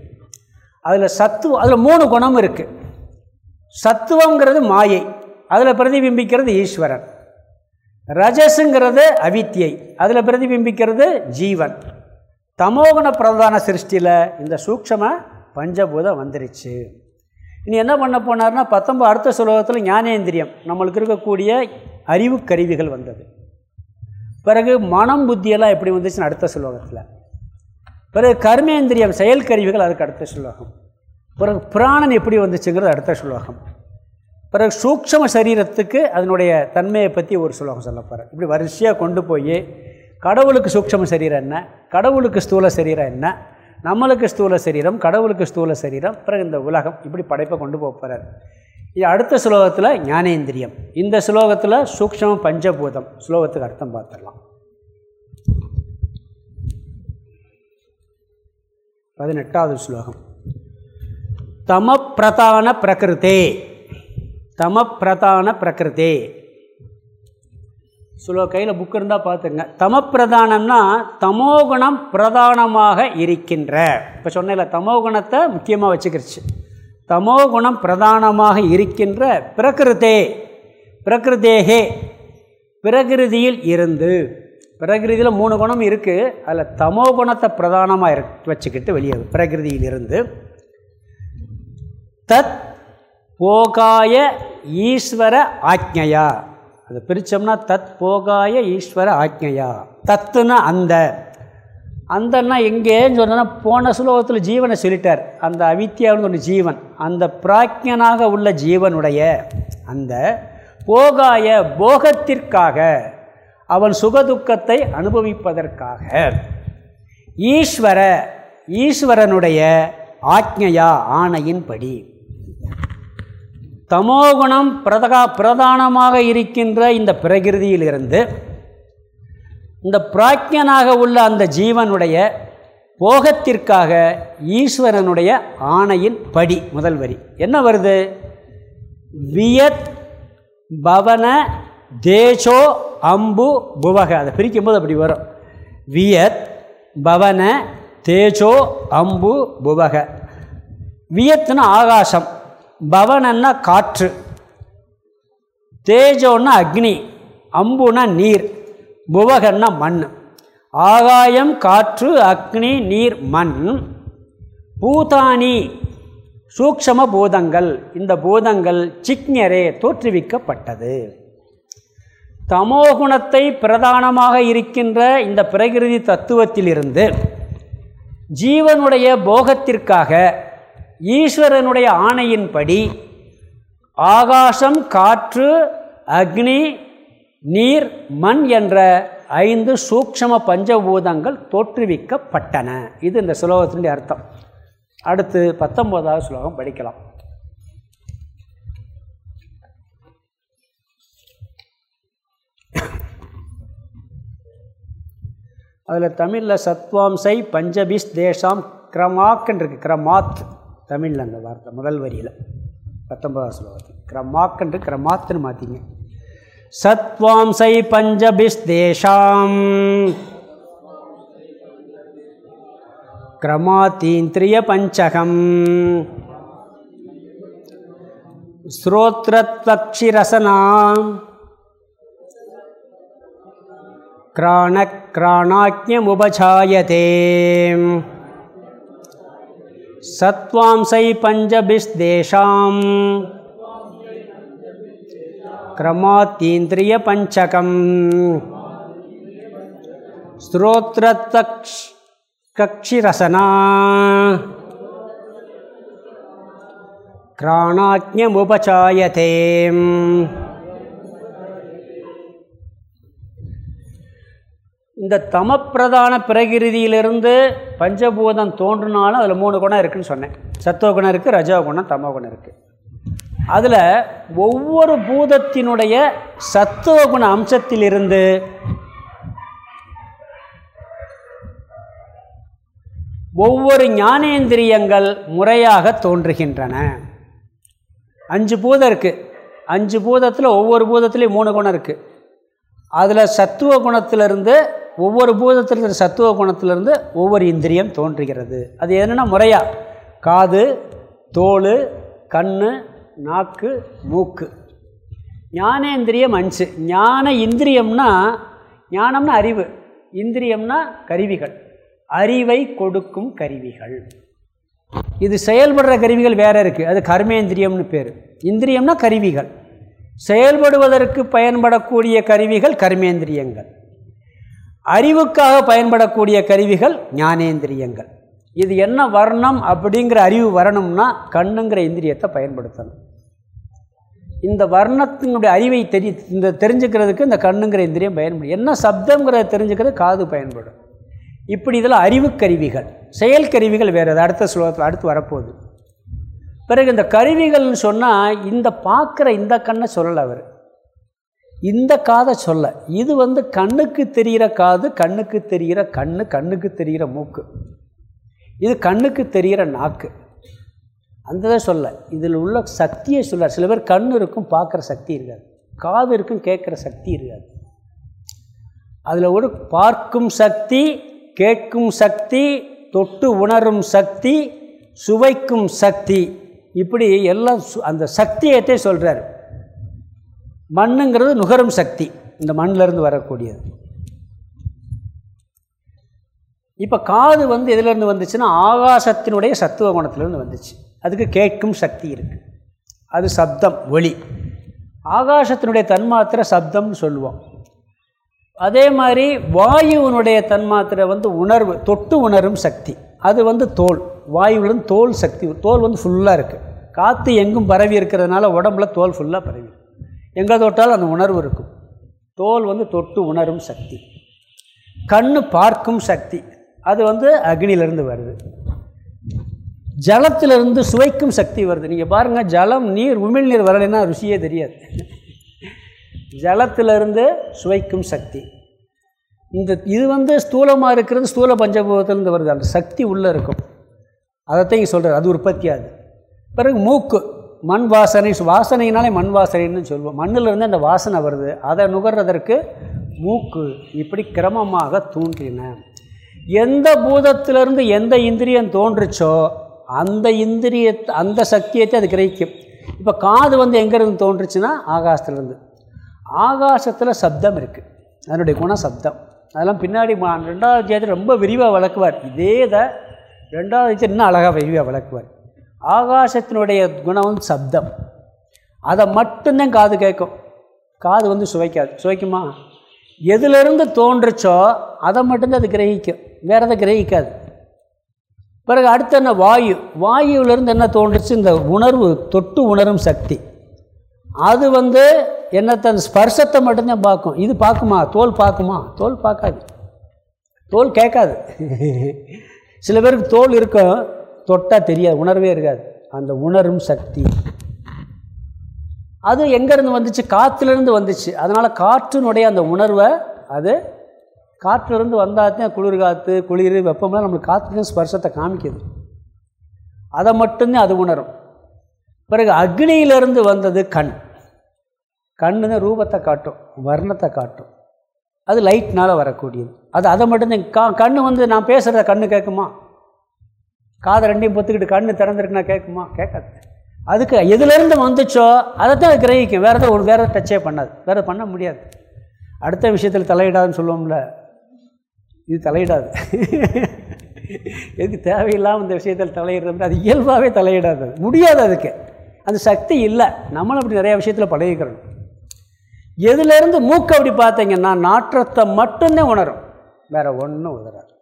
அதில் சத்துவம் அதில் மூணு குணம் இருக்குது சத்துவங்கிறது மாயை. அதில் பிரதிபிம்பிக்கிறது ஈஸ்வரன். ரஜஸுங்கிறது அவித்தியை அதில் பிரதிபிம்பிக்கிறது ஜீவன். தமோகுண பிரதான சிருஷ்டியில் இந்த சூக்ஷமாக பஞ்சபூதம் வந்துருச்சு. இனி என்ன பண்ண போனார்னா பத்தொம்பது அடுத்த சுலோகத்தில் ஞானேந்திரியம். நம்மளுக்கு இருக்கக்கூடிய அறிவு கருவிகள் வந்தது. பிறகு மனம் புத்தியெல்லாம் எப்படி வந்துச்சுன்னு அடுத்த சுலோகத்தில். பிறகு கர்மேந்திரியம் செயல் கருவிகள் அதுக்கு அடுத்த சுலோகம். பிறகு பிராணன் எப்படி வந்துச்சுங்கிறது அடுத்த சுலோகம். பிறகு சூக்ஷம சரீரத்துக்கு அதனுடைய தன்மையை பற்றி ஒரு சுலோகம் சொல்ல போகிறேன் இப்படி வரிசையாக கொண்டு போய் கடவுளுக்கு சூக்ஷம சரீரம் என்ன? கடவுளுக்கு ஸ்தூல சரீரம் என்ன? நம்மளுக்கு ஸ்தூல சரீரம் கடவுளுக்கு ஸ்தூல சரீரம் பிறகு இந்த உலகம் இப்படி படைப்பை கொண்டு போக போகிறார் இது அடுத்த ஸ்லோகத்தில் ஞானேந்திரியம். இந்த ஸ்லோகத்தில் சூக்ஷம பஞ்சபூதம். ஸ்லோகத்துக்கு அர்த்தம் பார்த்துடலாம். பதினெட்டாவது ஸ்லோகம் தமப்பிரதான பிரகிருத்தே தமப்பிரதான பிரகிருத்தே சுலோ கையில் புக் இருந்தால் பார்த்துங்க. தமப்பிரதானம்னா தமோகுணம் பிரதானமாக இருக்கின்ற. இப்போ சொன்னல தமோகுணத்தை முக்கியமாக வச்சுக்கிருச்சு. தமோகுணம் பிரதானமாக இருக்கின்ற பிரகிருதே. பிரகிருதேகே. பிரகிருதியில் இருந்து. பிரகிருதியில் மூணு குணம் இருக்குது அதில் தமோ குணத்தை பிரதானமாக இரு வச்சுக்கிட்டு வெளியே பிரகிருதியில் இருந்து தத் போகாய ஈஸ்வர ஆக்ஞையா. அதை பிரித்தோம்னா தத் போகாய ஈஸ்வர ஆக்ஞையா. தத்துனா அந்த. அந்தன்னா எங்கேன்னு சொன்னால் போன சுலோகத்தில் ஜீவனை சொல்லிட்டார். அந்த அவித்யான்னு ஒரு ஜீவன். அந்த பிராக்ஞனாக உள்ள ஜீவனுடைய அந்த போகாய போகத்திற்காக அவன் சுகதுக்கத்தை அனுபவிப்பதற்காக ஈஸ்வர ஈஸ்வரனுடைய ஆக்ஞையா ஆணையின்படி. தமோகுணம் பிரதகா பிரதானமாக இருக்கின்ற இந்த பிரகிருதியிலிருந்து இந்த பிராக்கியனாக உள்ள அந்த ஜீவனுடைய போகத்திற்காக ஈஸ்வரனுடைய ஆணையின் படி முதல் வரி. என்ன வருது? வியத் பவன தேசோ அம்பு புவக. அதை பிரிக்கும்போது அப்படி வரும். வியத் பவன தேஜோ அம்பு புவக. வியத்துனா ஆகாசம். பவனன்னா காற்று தேஜோன்னா அக்னி அம்புனா நீர் புவகன்னா மண். ஆகாயம் காற்று அக்னி நீர் மண். பூதானி சூக்ஷம பூதங்கள். இந்த பூதங்கள் சிக்ஞரே தோற்றுவிக்கப்பட்டது. தமோகுணத்தை பிரதானமாக இருக்கின்ற இந்த பிரகிருதி தத்துவத்திலிருந்து ஜீவனுடைய போகத்திற்காக ஈஸ்வரனுடைய ஆணையின்படி ஆகாசம் காற்று அக்னி நீர் மண் என்ற ஐந்து சூக்ஷம பஞ்சபூதங்கள் தோற்றுவிக்கப்பட்டன. இது இந்த சுலோகத்தினுடைய அர்த்தம். அடுத்து பத்தொம்போதாவது ஸ்லோகம் படிக்கலாம். அதில் தமிழில் சத்வாம்சை பஞ்சபிஸ் தேசாம் கிரமாக்குன்னு இருக்குது கிரமாத். தமிழில் அந்த வார்த்தை முதல் வரியில். பத்தொன்பதாம் ஸ்லோகத்தில். கிரமாக்கன்று கிரமாத்துன்னு மாற்றிங்க சத்வாம்சை பஞ்சபிஸ்தேஷாம். கிரமாத்தீந்திரிய பஞ்சகம். ஸ்ரோத்ரத்வக்ஷிரசனா. கிராணக்கிராணாக்கியமுபஜாயதே सत्त्वांसै पञ्चभिस्देशाम् क्रमातीन्द्रियपञ्चकम् स्त्रोत्रतक्ष कक्षिरसना क्राणाज्ञमुपचायते இந்த தமப்பிரதான பிரகிருதியிலிருந்து பஞ்சபூதம் தோன்றினாலும் அதில் மூணு குணம் இருக்குதுன்னு சொன்னேன். சத்துவ குணம் இருக்குது ரஜோ குணம் தமோ குணம் இருக்குது அதில் ஒவ்வொரு பூதத்தினுடைய சத்துவ குண அம்சத்திலிருந்து ஒவ்வொரு ஞானேந்திரியங்கள் முறையாக தோன்றுகின்றன. அஞ்சு பூதம் இருக்குது அஞ்சு பூதத்தில் ஒவ்வொரு பூதத்துலேயும் மூணு குணம் இருக்குது அதில் சத்துவ குணத்திலிருந்து ஒவ்வொரு பூதத்திலிருந்து சத்துவ குணத்திலிருந்து ஒவ்வொரு இந்திரியம் தோன்றுகிறது. அது என்னென்னா முறையாக காது தோல் கண் நாக்கு மூக்கு. ஞானேந்திரியம் அஞ்சு. ஞான இந்திரியம்னா ஞானம்னா அறிவு. இந்திரியம்னா கருவிகள். அறிவை கொடுக்கும் கருவிகள். இது செயல்படுற கருவிகள் வேறு இருக்குது அது கர்மேந்திரியம்னு பேர். இந்திரியம்னா கருவிகள். செயல்படுவதற்கு பயன்படக்கூடிய கருவிகள் கர்மேந்திரியங்கள். அறிவுக்காக பயன்படக்கூடிய கருவிகள் ஞானேந்திரியங்கள். இது என்ன வர்ணம் அப்படிங்கிற அறிவு வரணும்னா கண்ணுங்கிற இந்திரியத்தை பயன்படுத்தணும். இந்த வர்ணத்தினுடைய அறிவை தெரி இந்த தெரிஞ்சுக்கிறதுக்கு இந்த கண்ணுங்கிற இந்திரியம் பயன்படும். என்ன சப்தங்கிறத தெரிஞ்சுக்கிறது காது பயன்படும். இப்படி இதில் அறிவு கருவிகள் செயல் கருவிகள் வேறு அடுத்த ஸ்லோகத்தில் அடுத்து வரப்போகுது. பிறகு இந்த கருவிகள்னு சொன்னால் இந்த பார்க்குற இந்த கண்ணை சொல்லலை அவர். இந்த காதை சொல்ல இது வந்து கண்ணுக்கு தெரிகிற காது கண்ணுக்கு தெரிகிற கண்ணு கண்ணுக்கு தெரிகிற மூக்கு. இது கண்ணுக்கு தெரிகிற நாக்கு. அந்த தான் சொல்ல இதில் உள்ள சக்தியை சொல்ல சில பேர் கண் இருக்கும் பார்க்குற சக்தி இருக்காது. காது இருக்கும் கேட்குற சக்தி இருக்காது. அதில் ஒரு பார்க்கும் சக்தி கேட்கும் சக்தி தொட்டு உணரும் சக்தி சுவைக்கும் சக்தி. இப்படி எல்லாம் அந்த சக்தியத்தை சொல்கிறார் மண்ணுங்கிறது நுகரும் சக்தி. இந்த மண்ணிலேருந்து வரக்கூடியது. இப்போ காது வந்து எதுலேருந்து வந்துச்சுன்னா ஆகாசத்தினுடைய சத்துவ குணத்திலேருந்து வந்துச்சு. அதுக்கு கேட்கும் சக்தி இருக்குது அது சப்தம் ஒளி. ஆகாசத்தினுடைய தன்மாத்திரை சப்தம்னு சொல்லுவோம். அதே மாதிரி வாயுவினுடைய தன்மாத்திரை வந்து உணர்வு தொட்டு உணரும் சக்தி. அது வந்து தோல். வாயுவிலேருந்து தோல் சக்தி தோல் வந்து ஃபுல்லாக இருக்குது காற்று எங்கும் பரவி இருக்கிறதுனால உடம்புல தோல் ஃபுல்லாக பரவி எங்கே தொட்டாலும் அந்த உணர்வு இருக்கும். தோல் வந்து தொட்டு உணரும் சக்தி. கண்ணு பார்க்கும் சக்தி. அது வந்து அக்னியிலேருந்து வருது. ஜலத்திலிருந்து சுவைக்கும் சக்தி வருது. நீங்கள் பாருங்கள் ஜலம் நீர் உமிழ்நீர் வரலைன்னா ருசியே தெரியாது. ஜலத்திலிருந்து சுவைக்கும் சக்தி. இந்த இது வந்து ஸ்தூலமாக இருக்கிறது ஸ்தூல பஞ்சபூதத்திலேருந்து வருது. அந்த சக்தி உள்ளே இருக்கும். அதைத்தான் இங்கே சொல்கிறார் அது உற்பத்தி பிறகு மூக்கு. மண் வாசனை வாசனைனாலே மண் வாசனைன்னு சொல்லுவோம் மண்ணிலிருந்து அந்த வாசனை வருது. அதை நுகர்றதற்கு மூக்கு இப்படி கிரமமாக தோன்றின எந்த பூதத்திலிருந்து எந்த இந்திரியம் தோன்றுச்சோ அந்த இந்திரிய அந்த சக்தியத்தை அது கிரகிக்கும். இப்போ காது வந்து எங்கேருந்து தோன்றுச்சுன்னா ஆகாசத்துலேருந்து. ஆகாசத்தில் சப்தம் இருக்குது அதனுடைய குணம் சப்தம். அதெல்லாம் பின்னாடி ரெண்டாவது ஜெயத்தில் ரொம்ப விரிவாக வளர்க்குவார் இதே இதை ரெண்டாவது ஜெயத்தில் இன்னும் அழகாக விரிவாக வளர்க்குவார் ஆகாசத்தினுடைய குணம் வந்து சப்தம். அதை மட்டும்தான் காது கேட்கும். காது வந்து சுவைக்காது. சுவைக்குமா? எதுலேருந்து தோன்றுச்சோ அதை மட்டும்தான் அது கிரகிக்கும். வேறு எதை கிரகிக்காது. பிறகு அடுத்து என்ன? வாயு. வாயுவிலேருந்து என்ன தோன்றுச்சு? இந்த உணர்வு தொட்டு உணரும் சக்தி. அது வந்து என்னத்தை அந்த ஸ்பர்சத்தை மட்டும்தான் பார்க்கும். இது பார்க்குமா? தோல் பார்க்குமா? தோல் பார்க்காது. தோல் கேட்காது. சில பேருக்கு தோல் இருக்கும். தொட்டால் தெரியாது உணர்வே இருக்காது. அந்த உணரும் சக்தி. அது எங்கேருந்து வந்துச்சு? காற்றுலேருந்து வந்துச்சு. அதனால் காற்றினுடைய அந்த உணர்வை அது காற்றுலேருந்து வந்தால் தான் குளிர் காற்று குளிர் வெப்பம்லாம் நம்மளுக்கு காற்றுலேருந்து ஸ்பர்சத்தை காமிக்குது. அதை மட்டும்தான் அது உணரும். பிறகு அக்னியிலிருந்து வந்தது கண். கண்ணுங்க ரூபத்தை காட்டும் வர்ணத்தை காட்டும். அது லைட்னால் வரக்கூடியது. அது அதை மட்டும்தான் கா கண் வந்து நான் பேசுகிறத கண்ணு கேட்குமா? காதை ரெண்டையும் பொத்துக்கிட்டு கண்ணு திறந்துருக்குன்னா கேட்குமா? கேட்காது. அதுக்கு எதுலேருந்து வந்துச்சோ அதை தான் அது கிரகிக்கும். வேறு எதாவது ஒரு வேறு டச்சே பண்ணாது. வேறு பண்ண முடியாது. அடுத்த விஷயத்தில் தலையிடாதுன்னு சொல்லுவோம்ல. இது தலையிடாது. எதுக்கு தேவையில்லாமல் இந்த விஷயத்தில் தலையிடுறது அது இயல்பாகவே தலையிடாது. முடியாது அதுக்கு. அந்த சக்தி இல்லை. நம்மளும் அப்படி நிறையா விஷயத்தில் பழகிக்கிறோம். எதுலேருந்து மூக்கு அப்படி பார்த்தீங்கன்னா நாற்றத்தை மட்டும்தான் உணரும். வேறு ஒன்றும் உதறாது.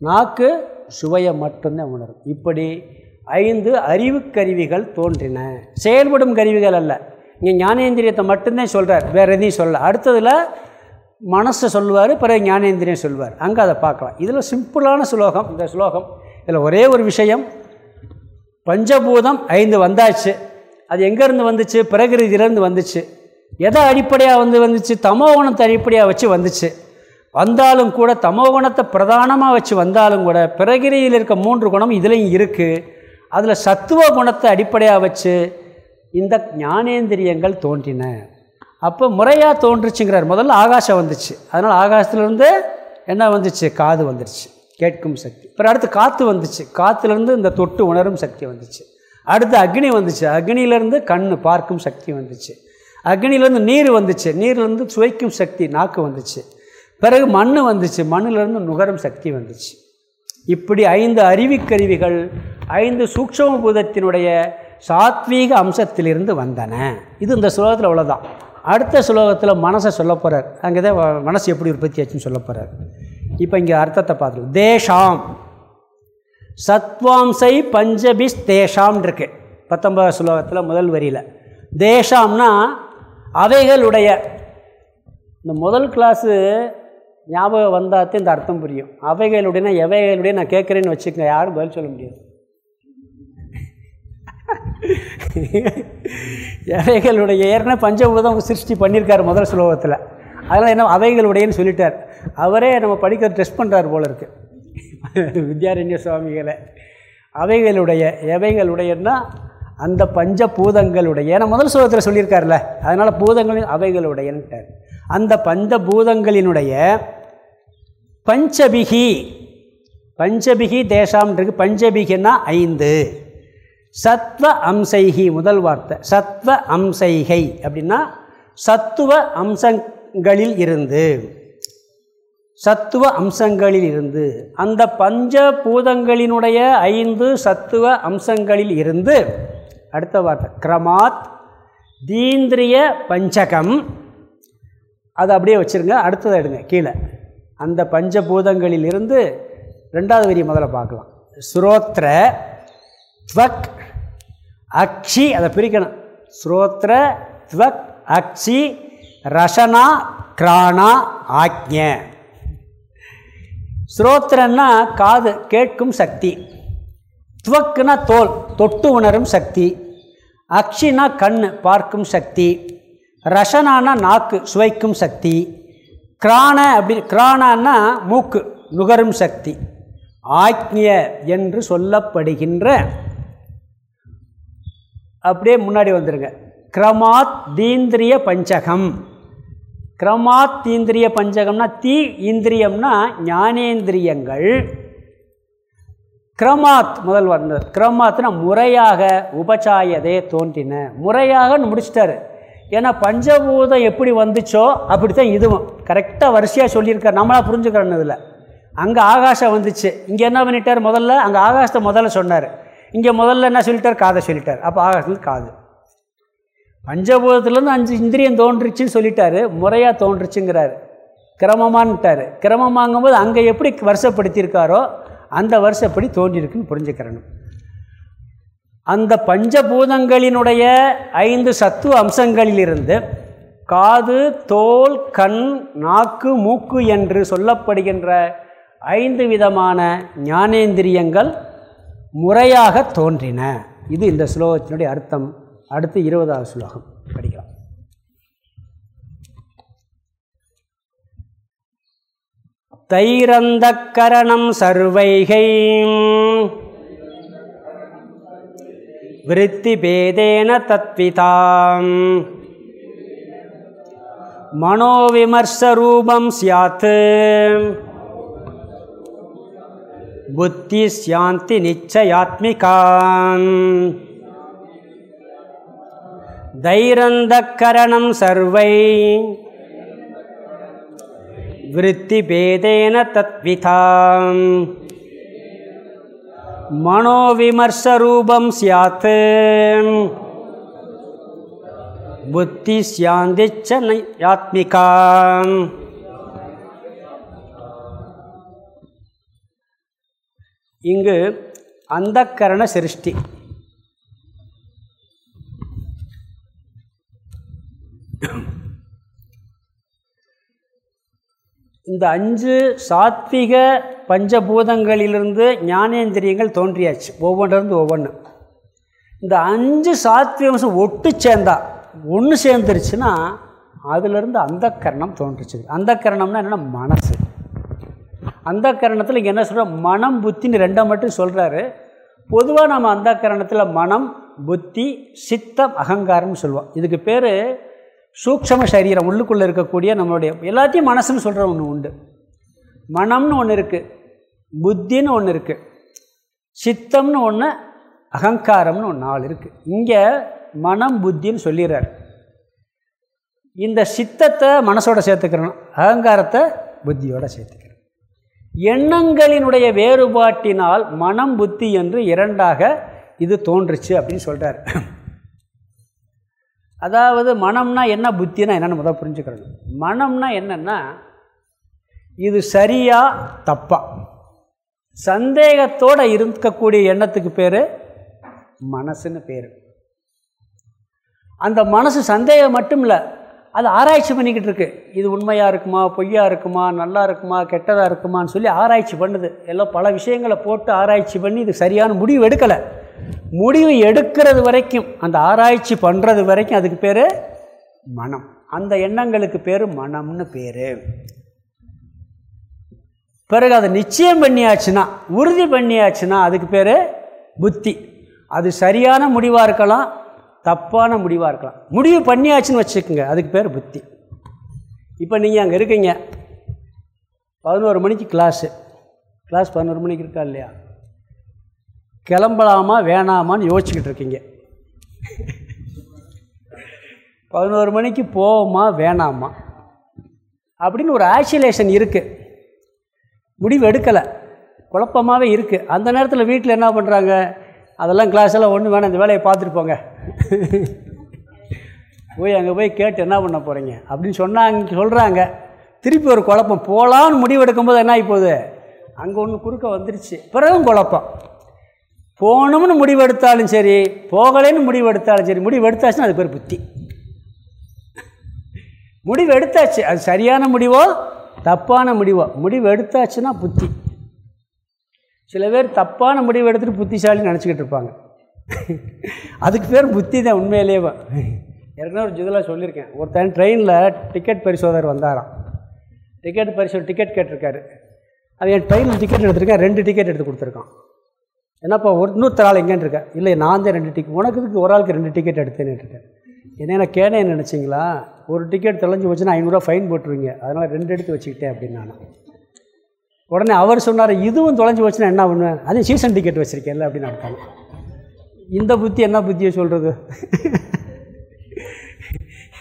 நாக்கு சுவையை மட்டும்தான் உணரும். இப்படி ஐந்து அறிவு கருவிகள் தோன்றின. செயல்படும் கருவிகள் அல்ல. இங்கே ஞானேந்திரியத்தை மட்டும்தான் சொல்கிறார் வேறு எதையும் சொல்ல அடுத்ததில் மனசை சொல்லுவார் பிறகு ஞானேந்திரியம் சொல்வார் அங்கே அதை பார்க்கலாம். இதில் சிம்பிளான ஸ்லோகம். இந்த ஸ்லோகம் இதில் ஒரே ஒரு விஷயம். பஞ்சபூதம் ஐந்து வந்தாச்சு. அது எங்கேருந்து வந்துச்சு? பிரகிருதியிலேருந்து வந்துச்சு. எதை அடிப்படையாக வந்து வந்துச்சு? தமோகணத்தை அடிப்படையாக வச்சு வந்துச்சு. வந்தாலும் கூட தமோகுணத்தை பிரதானமாக வச்சு வந்தாலும் கூட பிரகிரியில் இருக்க மூன்று குணம் இதுலேயும் இருக்குது அதில் சத்துவ குணத்தை அடிப்படையாக வச்சு இந்த ஞானேந்திரியங்கள் தோன்றின. அப்போ முறையாக தோன்றுச்சுங்கிறார். முதல்ல ஆகாசம் வந்துச்சு. அதனால் ஆகாசத்துலேருந்து என்ன வந்துச்சு? காது வந்துடுச்சு கேட்கும் சக்தி. அப்புறம் அடுத்து காற்று வந்துச்சு. காற்றுலேருந்து இந்த தொட்டு உணரும் சக்தி வந்துச்சு. அடுத்து அக்னி வந்துச்சு. அக்னியிலேருந்து கண் பார்க்கும் சக்தி வந்துச்சு. அக்னியிலேருந்து நீர் வந்துச்சு. நீர்லேருந்து சுவைக்கும் சக்தி நாக்கு வந்துச்சு. பிறகு மண் வந்துச்சு. மண்ணிலிருந்து நுகரும் சக்தி வந்துச்சு. இப்படி ஐந்து அறிவிக்கருவிகள் ஐந்து சூக்ஷம பூதத்தினுடைய சாத்வீக அம்சத்திலிருந்து வந்தன. இது இந்த ஸ்லோகத்தில் அவ்வளோதான் அடுத்த ஸ்லோகத்தில் மனசை சொல்ல போகிறார் அங்கே தான் மனசு எப்படி உற்பத்தி ஆச்சுன்னு சொல்ல போகிறார் இப்போ இங்கே அர்த்தத்தை பார்த்துக்கலாம் தேஷாம். சத்வாம்சை பஞ்சபிஸ் தேஷாம் இருக்கு பத்தொன்பதாம் ஸ்லோகத்தில் முதல் வரியில். தேஷாம்னா அவைகளுடைய இந்த முதல் கிளாஸு ஞாபகம் வந்தாத்தே இந்த அர்த்தம் புரியும். அவைகளுடைய எவைகளுடைய நான் கேட்குறேன்னு வச்சுக்கோங்க யாரும் பதில் சொல்ல முடியாது. எவைகளுடைய ஏற்கனவே பஞ்சபூதம் சிருஷ்டி பண்ணியிருக்காரு முதல் ஸ்லோகத்தில். அதனால் என்ன அவைகளுடையன்னு சொல்லிட்டார். அவரே நம்ம படிக்கிற டெஸ்ட் பண்ணுறார் போல இருக்கு. வித்யாரண்ய சுவாமிகளை. அவைகளுடைய எவைகளுடையன்னா அந்த பஞ்ச பூதங்களுடைய ஏன்னா முதல் ஸ்லோகத்தில் சொல்லியிருக்காருல்ல அதனால் பூதங்களின் அவைகளுடையன்ட்டார். அந்த பஞ்சபூதங்களினுடைய பஞ்சபிகி. பஞ்சபிகி தேசாம்ன்றது பஞ்சபிகின்னா ஐந்து. சத்வ அம்சைகி முதல் வார்த்தை. சத்வ அம்சைகை அப்படின்னா சத்துவ அம்சங்களில் இருந்து. சத்துவ அம்சங்களில் இருந்து. அந்த பஞ்ச பூதங்களினுடைய ஐந்து சத்துவ அம்சங்களில் இருந்து அடுத்த வார்த்தை. கிரமாத் தீந்திரிய பஞ்சகம். அதை அப்படியே வச்சுருங்க. அடுத்ததை எடுங்க. கீழே. அந்த பஞ்சபூதங்களிலிருந்து ரெண்டாவது வரி முதல்ல பார்க்கலாம். ஸ்ரோத்ர துவக் அக்ஷி அதை பிரிக்கணும். ஸ்ரோத்ர துவக் அக்ஷி ரசனா கிராணா ஆக்ஞ. ஸ்ரோத்ரன்னா காது கேட்கும் சக்தி. துவக்குனா தோல் தொட்டு உணரும் சக்தி. அக்ஷினா கண் பார்க்கும் சக்தி. ரசனானா நாக்கு சுவைக்கும் சக்தி. கிராண அப்படி கிராணான்னா மூக்கு நுகரும் சக்தி. ஆக்ஞ என்று சொல்லப்படுகின்ற அப்படியே முன்னாடி வந்துடுங்க கிரமாத் தீந்திரிய பஞ்சகம். கிரமாத் தீந்திரிய பஞ்சகம்னா தீ இந்திரியம்னா ஞானேந்திரியங்கள். கிரமாத் முதல் வந்தது கிரமாத்னா முறையாக உபச்சாயதே தோன்றின. முறையாக முடிச்சிட்டாரு. ஏன்னா பஞ்சபூதம் எப்படி வந்துச்சோ அப்படி தான் இதுவும் கரெக்டாக வரிசையாக சொல்லியிருக்கார். நம்மளாக புரிஞ்சுக்கிறோன்னு இதில். அங்கே ஆகாஷம் வந்துச்சு. இங்கே என்ன பண்ணிட்டார் முதல்ல? அங்கே ஆகாசத்தை முதல்ல சொன்னார். இங்கே முதல்ல என்ன சொல்லிட்டார்? காதை சொல்லிட்டார். அப்போ ஆகாசத்துலேருந்து காது. பஞ்சபூதத்துலேருந்து அஞ்சு இந்திரியம் தோன்றுச்சுன்னு சொல்லிட்டாரு. முறையாக தோன்றுச்சுங்கிறாரு. கிரமமான்ட்டார். கிரமமாங்கும்போது அங்கே எப்படி வருஷப்படுத்தியிருக்காரோ அந்த வருஷப்படி தோன்றியிருக்குன்னு புரிஞ்சுக்கிறணும். அந்த பஞ்சபூதங்களினுடைய ஐந்து சத்துவ அம்சங்களிலிருந்து காது தோல் கண் நாக்கு மூக்கு என்று சொல்லப்படுகின்ற ஐந்து விதமான ஞானேந்திரியங்கள் முறையாக தோன்றின. இது இந்த ஸ்லோகத்தினுடைய அர்த்தம். அடுத்து இருபதாவது ஸ்லோகம் படிக்கலாம். தைரந்தக்கரணம் சர்வைகை விருத்திபேதேன தத்விதாம். மனோவிமர்சரூபம் சியாத். புத்தி சாந்தி நிச்சயாத்மிகான் தைரந்தக்கரணம் சர்வை. விருத்திபேதேன தத்விதாம். மனோவிமர்சரூபம் சியாத் புத்தி சாந்திச்ச ஆத்மிகா. இங்கு அந்த கரண சிருஷ்டி. இந்த அஞ்சு சாத்விக பஞ்சபூதங்களிலிருந்து ஞானேந்திரியங்கள் தோன்றியாச்சு. ஒவ்வொன்றிலிருந்து ஒவ்வொன்று இந்த அஞ்சு சாத்விகம்சம் ஒட்டு சேர்ந்தா ஒன்று சேர்ந்துருச்சுன்னா அதிலிருந்து அந்த கரணம் தோன்றுச்சு. அந்த கரணம்னா என்னென்னா மனசு. அந்த கரணத்தில் இங்கே என்ன சொல்கிறோம் மனம் புத்தின்னு ரெண்டை மட்டும் சொல்கிறாரு பொதுவாக நம்ம அந்த கரணத்தில் மனம் புத்தி சித்தம் அகங்காரம்னு சொல்லுவோம். இதுக்கு பேர் சூக்ஷம சரீரம் உள்ளுக்குள்ளே இருக்கக்கூடிய நம்மளுடைய எல்லாத்தையும் மனசுன்னு சொல்கிற ஒன்று உண்டு. மனம்னு ஒன்று இருக்குது புத்தின்னு ஒன்று இருக்குது சித்தம்னு ஒன்று அகங்காரம்னு ஒன்று நாள் இருக்குது இங்கே மனம் புத்தின்னு சொல்லிடுறார். இந்த சித்தத்தை மனசோட சேர்த்துக்கிறணும் அகங்காரத்தை புத்தியோட சேர்த்துக்கிறோம் எண்ணங்களினுடைய வேறுபாட்டினால் மனம் புத்தி என்று இரண்டாக இது தோன்றுச்சு அப்படின்னு சொல்கிறார் அதாவது மனம்னா என்ன புத்தினா என்னென்னு முதல் புரிஞ்சுக்கிறணும். மனம்னா என்னென்னா இது சரியா தப்பா. சந்தேகத்தோடு இருக்கக்கூடிய எண்ணத்துக்கு பேர் மனசுன்னு பேர். அந்த மனசு சந்தேகம் மட்டும் இல்லை அது ஆராய்ச்சி பண்ணிக்கிட்டு இருக்கு. இது உண்மையாக இருக்குமா பொய்யா இருக்குமா நல்லா இருக்குமா கெட்டதாக இருக்குமான்னு சொல்லி ஆராய்ச்சி பண்ணுது. எல்லாம் பல விஷயங்களை போட்டு ஆராய்ச்சி பண்ணி இது சரியான முடிவு எடுக்கலை. முடிவு எடுக்கிறது வரைக்கும் அந்த ஆராய்ச்சி பண்ணுறது வரைக்கும் அதுக்கு பேர் மனம். அந்த எண்ணங்களுக்கு பேர் மனம்னு பேர். பிறகு அதை நிச்சயம் பண்ணியாச்சுன்னா உறுதி பண்ணியாச்சுன்னா அதுக்கு பேர் புத்தி. அது சரியான முடிவாக இருக்கலாம் தப்பான முடிவாக இருக்கலாம். முடிவு பண்ணியாச்சுன்னு வச்சுக்கோங்க அதுக்கு பேர் புத்தி. இப்போ நீங்கள் அங்கே இருக்கீங்க. பதினோரு மணிக்கு கிளாஸு கிளாஸ் பதினோரு மணிக்கு இருக்கா இல்லையா? கிளம்பலாமா வேணாமான்னு யோசிச்சுக்கிட்டு இருக்கீங்க. பதினோரு மணிக்கு போவோமா வேணாமா? அப்படின்னு ஒரு ஆக்சிலேஷன் இருக்குது முடிவு எடுக்கலை. குழப்பமாகவே இருக்குது அந்த நேரத்தில் வீட்டில் என்ன பண்ணுறாங்க அதெல்லாம் கிளாஸ் எல்லாம் ஒன்று வேணாம் இந்த வேலையை பார்த்துட்டு போங்க. போய் அங்கே போய் கேட்டு என்ன பண்ண போகிறீங்க அப்படின்னு சொன்னாங்க சொல்கிறாங்க திருப்பி ஒரு குழப்பம். போகலான்னு முடிவு எடுக்கும்போது என்ன ஆகி போகுது அங்கே ஒன்று குறுக்க வந்துருச்சு. பிறகும் குழப்பம். போகணும்னு முடிவெடுத்தாலும் சரி போகலைன்னு முடிவெடுத்தாலும் சரி முடிவு எடுத்தாச்சுன்னா அது பேர் புத்தி. முடிவு எடுத்தாச்சு அது சரியான முடிவோ தப்பான முடிவோ முடிவு எடுத்தாச்சுன்னா புத்தி. சில பேர் தப்பான முடிவு எடுத்துகிட்டு புத்திசாலின்னு நினச்சிக்கிட்டு இருப்பாங்க. அதுக்கு பேர் புத்தி தான் உண்மையிலேயே. ஏற்கனவே ஒரு ஜிதில் சொல்லியிருக்கேன். ஒருத்தன் ட்ரெயினில் டிக்கெட் பரிசோதகர் வந்தாராம். டிக்கெட் பரிசோ டிக்கெட் கேட்டிருக்காரு. அது என் ட்ரெயினில் டிக்கெட் எடுத்திருக்கேன் ரெண்டு டிக்கெட் எடுத்து கொடுத்துருக்கான். என்னப்பா ஒரு இன்னொருத்தர் ஆள் எங்கேன்னு இருக்கேன் இல்லை நான் தான் ரெண்டு டிக்கெட் உனக்கு இதுக்கு ஒரு ஆளுக்கு ரெண்டு டிக்கெட் எடுத்தேன்னு இருக்கேன் என்ன கேனேன்னு நினச்சிங்களா? ஒரு டிக்கெட் தொலைஞ்சி வச்சுன்னா ஐநூறுரூவா ஃபைன் போட்டுருவீங்க. அதனால் ரெண்டு எடுத்து வச்சுக்கிட்டேன் அப்படின்னு நான் உடனே அவர் சொன்னார் இதுவும் தொலைஞ்சு வச்சுன்னா என்ன பண்ணுவேன்? அது சீசன் டிக்கெட் வச்சுருக்கேன்ல அப்படின்னு அர்த்தம் இந்த புத்தி என்ன புத்தியை சொல்கிறது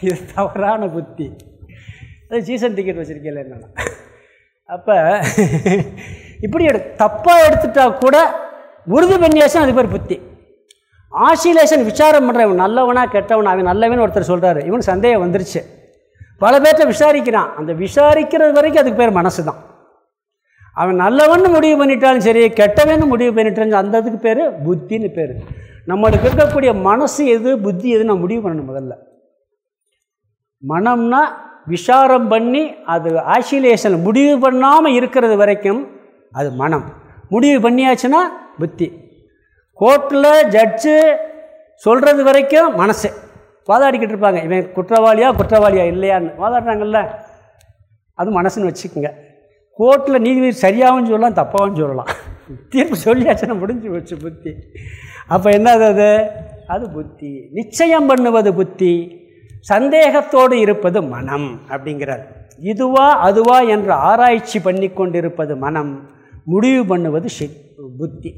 இது தவறான புத்தி. அது சீசன் டிக்கெட் வச்சுருக்கேன்ல என்னென்னா அப்போ இப்படி எடு தப்பாக எடுத்துட்டா கூட உருது பன்னியாசம் அது பேர் புத்தி. ஆசிலேஷன் விசாரம் பண்ணுற இவன் நல்லவனா கெட்டவனா அவன் நல்லவன் ஒருத்தர் சொல்கிறாரு இவன் சந்தேகம் வந்துருச்சு. பல பேர்த்த விசாரிக்கிறான். அந்த விசாரிக்கிறது வரைக்கும் அதுக்கு பேர் மனசு தான் அவன் நல்லவன்னு முடிவு பண்ணிட்டாலும் சரி கெட்டவன் முடிவு பண்ணிட்டாலும் அந்த அதுக்கு பேர் புத்தின்னு பேர். நம்மளுக்கு இருக்கக்கூடிய மனசு எது புத்தி எது நான் முடிவு பண்ணணும் முதல்ல. மனம்னா விசாரம் பண்ணி அது ஆசிலேஷன் முடிவு பண்ணாமல் இருக்கிறது வரைக்கும் அது மனம். முடிவு பண்ணியாச்சுன்னா புத்தி. கோர்ட்டில் ஜட்ஜு சொல்கிறது வரைக்கும் மனசு. வாதாடிக்கிட்டு இருப்பாங்க. இவன் குற்றவாளியா குற்றவாளியா இல்லையான்னு. வாதாடுறாங்கல்ல. அது மனசுன்னு வச்சுக்கோங்க. கோர்ட்டில் நீதிபதி சரியாகவும் சொல்லலாம் தப்பாகவும் சொல்லலாம். தீர்ப்பு சொல்லியாச்சுன்னா முடிஞ்சு வச்சு புத்தி. அப்போ என்னது அது? அது புத்தி. நிச்சயம் பண்ணுவது புத்தி. சந்தேகத்தோடு இருப்பது மனம் அப்படிங்கிறார். இதுவா அதுவா என்று ஆராய்ச்சி பண்ணி கொண்டிருப்பது மனம். முடிவு பண்ணுவது சித் புத்தி.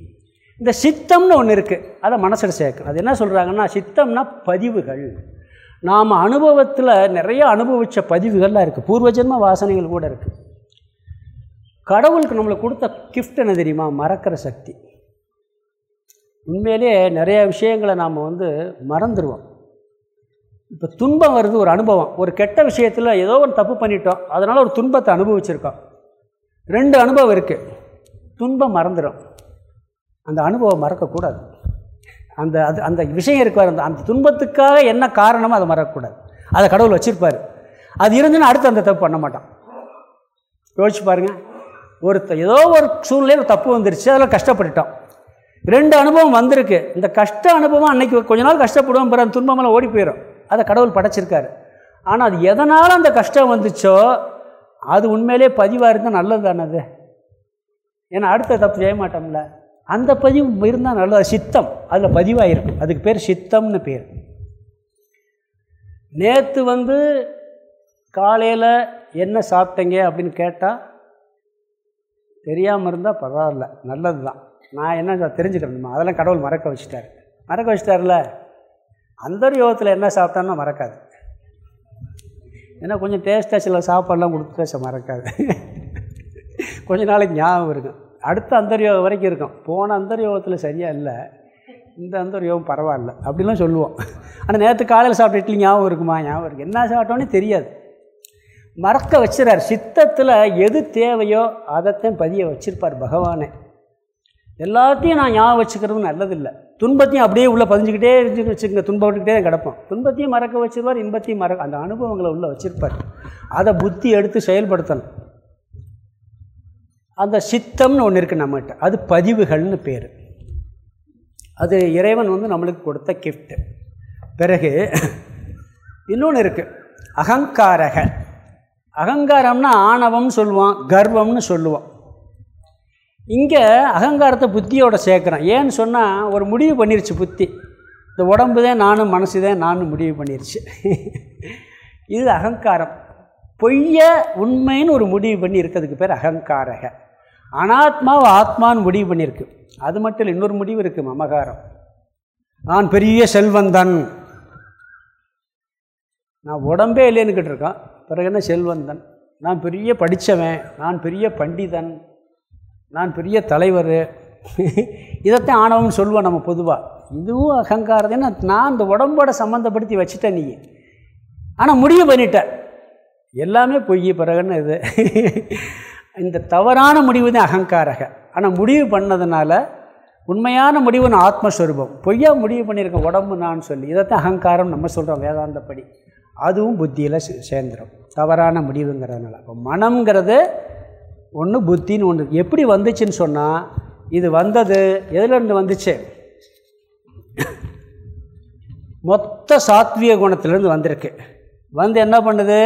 இந்த சித்தம்னு ஒன்று இருக்குது அதை மனசில் சேர்க்கணும். அது என்ன சொல்கிறாங்கன்னா சித்தம்னா பதிவுகள். நாம் அனுபவத்தில் நிறைய அனுபவித்த பதிவுகள்லாம் இருக்குது பூர்வஜன்ம வாசனைகள் கூட இருக்குது கடவுளுக்கு நம்மளுக்கு கொடுத்த கிஃப்ட் என்ன தெரியுமா? மறக்கிற சக்தி. உண்மையிலே நிறைய விஷயங்களை நாம் வந்து மறந்துடுவோம் இப்போ துன்பம் வருது ஒரு அனுபவம். ஒரு கெட்ட விஷயத்தில் ஏதோ ஒன்று தப்பு பண்ணிட்டோம். அதனால் ஒரு துன்பத்தை அனுபவிச்சிருக்கோம். ரெண்டு அனுபவம் இருக்குது துன்பம் மறந்துடும் அந்த அனுபவம் மறக்கக்கூடாது. அந்த அது அந்த விஷயம் இருக்கார் அந்த அந்த துன்பத்துக்காக என்ன காரணமோ அதை மறக்கக்கூடாது. அதை கடவுள் வச்சுருப்பார். அது இருந்துன்னு அடுத்து அந்த தப்பு பண்ண மாட்டான். யோசிச்சு பாருங்கள் ஒரு ஏதோ ஒரு சூழ்நிலையில் தப்பு வந்துருச்சு அதில் கஷ்டப்பட்டுட்டோம் ரெண்டு அனுபவம் வந்திருக்கு. இந்த கஷ்ட அனுபவம் அன்னைக்கு கொஞ்ச நாள் கஷ்டப்படுவோம் பிறகு துன்பமெல்லாம் ஓடி போயிடும் அதை கடவுள் படைச்சிருக்காரு. ஆனால் அது எதனால் அந்த கஷ்டம் வந்துச்சோ அது உண்மையிலே பதிவாக இருந்தால் நல்லது தானே அது? ஏன்னா அடுத்த தப்பு செய்ய மாட்டோம்ல. அந்த பதிவு இருந்தால் நல்லது சித்தம். அதில் பதிவாயிருக்கும் அதுக்கு பேர் சித்தம்னு பேர். நேற்று வந்து காலையில் என்ன சாப்பிட்டீங்க அப்படின்னு கேட்டால் தெரியாமல் இருந்தால் பரவாயில்ல நல்லது தான் நான் என்ன தெரிஞ்சுக்கணுமா அதெல்லாம் கடவுள் மறக்க வச்சுட்டார். மறக்க வச்சுட்டார்ல? அந்த யோகத்தில் என்ன சாப்பிட்டான்னா மறக்காது. ஏன்னா கொஞ்சம் டேஸ்ட்டாக சில சாப்பாடெலாம் கொடுத்து மறக்காது. கொஞ்ச நாளைக்கு ஞாபகம் இருக்கும் அடுத்த அந்தர்யோகம் வரைக்கும் இருக்கும். போன அந்தர்யோகத்தில் சரியாக இல்லை. இந்த அந்தர்யோகம் பரவாயில்ல. அப்படிலாம் சொல்லுவோம். ஆனால் நேற்று காலையில் சாப்பிட்ட இட்லி ஞாபகம் இருக்குமா? ஞாபகம் இருக்குது என்ன சாப்பிட்டோன்னே தெரியாது. மறக்க வச்சுறார். சித்தத்தில் எது தேவையோ அதைத்தான் பதிய வச்சிருப்பார் பகவானே. எல்லாத்தையும் நான் ஞாபகம் வச்சுக்கிறது நல்லதில்லை. துன்பத்தையும் அப்படியே உள்ளே பதிஞ்சுக்கிட்டே இருந்து வச்சுக்கோங்க. துன்பப்பட்டுக்கிட்டே தான் கிடப்போம். துன்பத்தையும் மறக்க வச்சிருவார் இன்பத்தையும் மறக்க அந்த அனுபவங்களை உள்ளே வச்சுருப்பார். அதை புத்தி எடுத்து செயல்படுத்தணும். அந்த சித்தம்னு ஒன்று இருக்குது நம்மகிட்ட. அது பதிவுகள்னு பேர். அது இறைவன் வந்து நம்மளுக்கு கொடுத்த கிஃப்ட்டு பிறகு இன்னொன்று இருக்குது அகங்காரக. அகங்காரம்னா ஆணவம்னு சொல்லுவான் கர்வம்னு சொல்லுவான். இங்கே அகங்காரத்தை புத்தியோட சேர்க்குறான். ஏன்னு சொன்னால் ஒரு முடிவு பண்ணிருச்சு புத்தி. இந்த உடம்பு தான் நானும் மனசு தான் நானும் முடிவு பண்ணிருச்சு. இது அகங்காரம். பொய்ய உண்மைன்னு ஒரு முடிவு பண்ணி இருக்கிறதுக்கு பேர் அகங்காரக. அனாத்மாவை ஆத்மான்னு முடிவு பண்ணியிருக்கு. அது மட்டும் இல்லை இன்னொரு முடிவு இருக்குது மமகாரம். நான் பெரிய செல்வந்தன். நான் உடம்பே இல்லைன்னு கேட்டிருக்கான். பிறகு என்ன செல்வந்தன்? நான் பெரிய படித்தவன் நான் பெரிய பண்டிதன் நான் பெரிய தலைவர். இதைத்தான் ஆணவம்னு சொல்லுவோம் நம்ம பொதுவாக இதுவும் அகங்காரம். ஏன்னா நான் இந்த உடம்போட சம்மந்தப்படுத்தி வச்சுட்டேன் நீ. ஆனால் முடிவு பண்ணிட்டேன் எல்லாமே பொய் பிறகுன்னு இது. இந்த தவறான முடிவு தான் அகங்காரக. ஆனால் முடிவு பண்ணதுனால உண்மையான முடிவு நான் ஆத்மஸ்வரூபம். பொய்யா முடிவு பண்ணியிருக்கேன் உடம்பு நான் சொல்லி இதைத்தான் அகங்காரம் நம்ம சொல்கிறோம் வேதாந்தப்படி. அதுவும் புத்தியில் சேர்ந்துடும் தவறான முடிவுங்கிறதுனால. இப்போ மனம்ங்கிறது ஒன்று புத்தின்னு ஒன்று எப்படி வந்துச்சுன்னு சொன்னால் இது வந்தது எதுலேருந்து வந்துச்சு? மொத்த சாத்விய குணத்திலேருந்து வந்திருக்கு. வந்து என்ன பண்ணுது?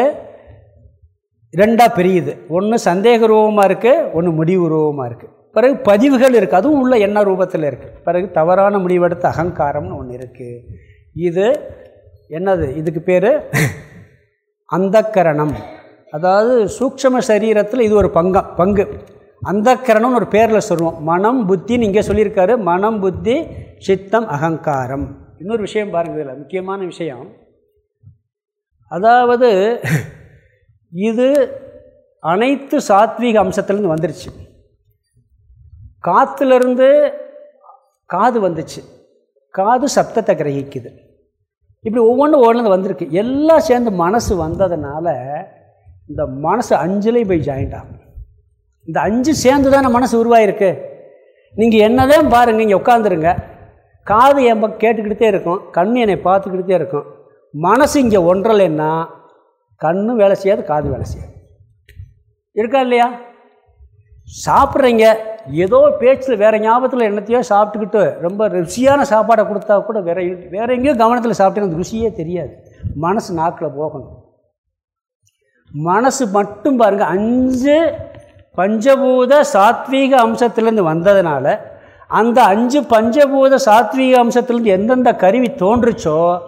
ரெண்டாக பிரியுது. ஒன்று சந்தேக ரூபமாக இருக்குது ஒன்று முடிவு ரூபமாக இருக்குது பிறகு பதிவுகள் இருக்குது அதுவும் உள்ள என்ன ரூபத்தில் இருக்குது பிறகு தவறான முடிவெடுத்த அகங்காரம்னு ஒன்று இருக்குது இது என்னது? இதுக்கு பேர் அந்தக்கரணம். அதாவது சூக்ஷம சரீரத்தில் இது ஒரு பங்கம் பங்கு. அந்தக்கரணம்னு ஒரு பேரில் சொல்லுவோம். மனம் புத்தின்னு இங்கே சொல்லியிருக்காரு. மனம் புத்தி சித்தம் அகங்காரம். இன்னொரு விஷயம் பாருங்கள் இதில் முக்கியமான விஷயம். அதாவது இது அனைத்து சாத்வீக அம்சத்துலேருந்து வந்துருச்சு. காற்றுலேருந்து காது வந்துச்சு. காது சப்தத்தை கிரகிக்குது. இப்படி ஒவ்வொன்றும் ஒவ்வொன்று வந்திருக்கு. எல்லாம் சேர்ந்து மனசு வந்ததுனால இந்த மனசு அஞ்சுலேயும் போய் ஜாயிண்ட் ஆகும். இந்த அஞ்சு சேர்ந்து தானே மனசு உருவாயிருக்கு. நீங்கள் என்னதான் பாருங்கள் இங்கே உட்காந்துருங்க காது என் பக்கம் கேட்டுக்கிட்டே இருக்கும். கண் என்னை பார்த்துக்கிட்டே இருக்கும். மனசு இங்கே ஒன்றலைன்னா கண்ணு வேலை செய்யாது காது வேலை செய்யாது. இருக்கா இல்லையா? சாப்பிட்றீங்க ஏதோ பேச்சில் வேறு ஞாபகத்தில் என்னத்தையோ சாப்பிட்டுக்கிட்டு ரொம்ப ருசியான சாப்பாடை கொடுத்தா கூட வேற வேற எங்கேயோ கவனத்தில் சாப்பிட்டீங்க அந்த ருசியே தெரியாது. மனசு நாக்கில் போகணும். மனசு மட்டும் பாருங்கள் அஞ்சு பஞ்சபூத சாத்வீக அம்சத்திலேருந்து வந்ததுனால அந்த அஞ்சு பஞ்சபூத சாத்வீக அம்சத்திலேருந்து எந்தெந்த கருவி தோன்றுச்சோ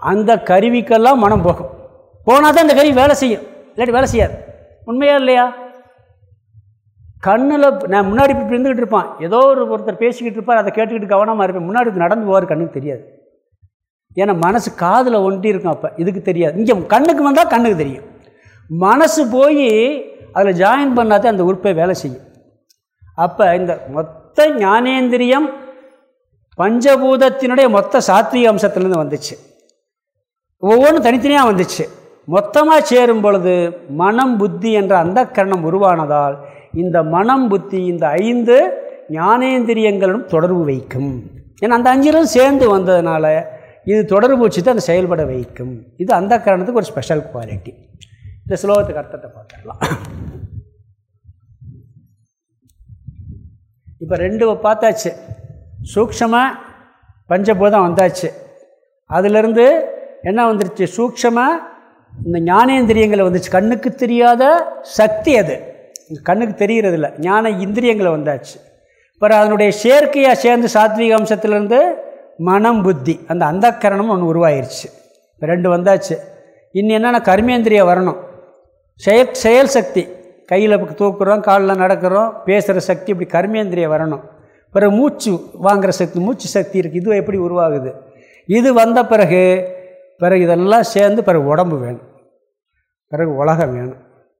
அந்த கருவிக்கெல்லாம் மனம் போகும். போனால் தான் இந்த கறி வேலை செய்யும். இல்லாட்டி வேலை செய்யாது. உண்மையா இல்லையா? கண்ணில் நான் முன்னாடி இப்படி இருந்துக்கிட்டு இருப்பான். ஏதோ ஒரு ஒருத்தர் பேசிக்கிட்டு இருப்பார் அதை கேட்டுக்கிட்டு கவனமாக இருப்பேன். முன்னாடி நடந்து போவார் கண்ணுக்கு தெரியாது. ஏன்னா மனசு காதில் ஒண்டி இருக்கும் அப்போ. இதுக்கு தெரியாது. இங்கே கண்ணுக்கு வந்தால் கண்ணுக்கு தெரியும். மனசு போய் அதில் ஜாயின் பண்ணாதே அந்த உறுப்பை வேலை செய்யும். அப்போ இந்த மொத்த ஞானேந்திரியம் பஞ்சபூதத்தினுடைய மொத்த சாத்விக அம்சத்துலேருந்து வந்துச்சு. ஒவ்வொன்றும் தனித்தனியாக வந்துச்சு. மொத்தமாக சேரும் பொழுது மனம் புத்தி என்ற அந்த கரணம் உருவானதால் இந்த மனம் புத்தி இந்த ஐந்து ஞானேந்திரியங்களும் தொடர்பு வைக்கும். ஏன்னா அந்த அஞ்சிலும் சேர்ந்து வந்ததுனால இது தொடர்பு வச்சு தான் அதை செயல்பட வைக்கும். இது அந்த கரணத்துக்கு ஒரு ஸ்பெஷல் குவாலிட்டி இந்த ஸ்லோகத்துக்கு அர்த்தத்தை பார்த்துடலாம். இப்போ ரெண்டு பார்த்தாச்சு. சூக்ஷமாக பஞ்சபூதம் வந்தாச்சு. அதிலிருந்து என்ன வந்துருச்சு? சூக்ஷமாக இந்த ஞானேந்திரியங்களை வந்துச்சு. கண்ணுக்கு தெரியாத சக்தி அது. கண்ணுக்கு தெரிகிறதில்ல. ஞான இந்திரியங்களை வந்தாச்சு. அப்புறம் அதனுடைய செயற்கையாக சேர்ந்து சாத்விக அம்சத்திலேருந்து மனம் புத்தி அந்த அந்தக்கரணம் ஒன்று உருவாயிருச்சு. இப்போ ரெண்டு வந்தாச்சு. இன்னும் என்னென்ன கர்மேந்திரியம் வரணும். செயல் செயல் சக்தி. கையில் தூக்குறோம் காலில் நடக்கிறோம் பேசுகிற சக்தி இப்படி கர்மேந்திரியம் வரணும். பிறகு மூச்சு வாங்குகிற சக்தி மூச்சு சக்தி இருக்குது இது எப்படி உருவாகுது? இது வந்த பிறகு பிறகு இதெல்லாம் சேர்ந்து பிறகு உடம்பு வேணும். பிறகு உலகம் வேணும்.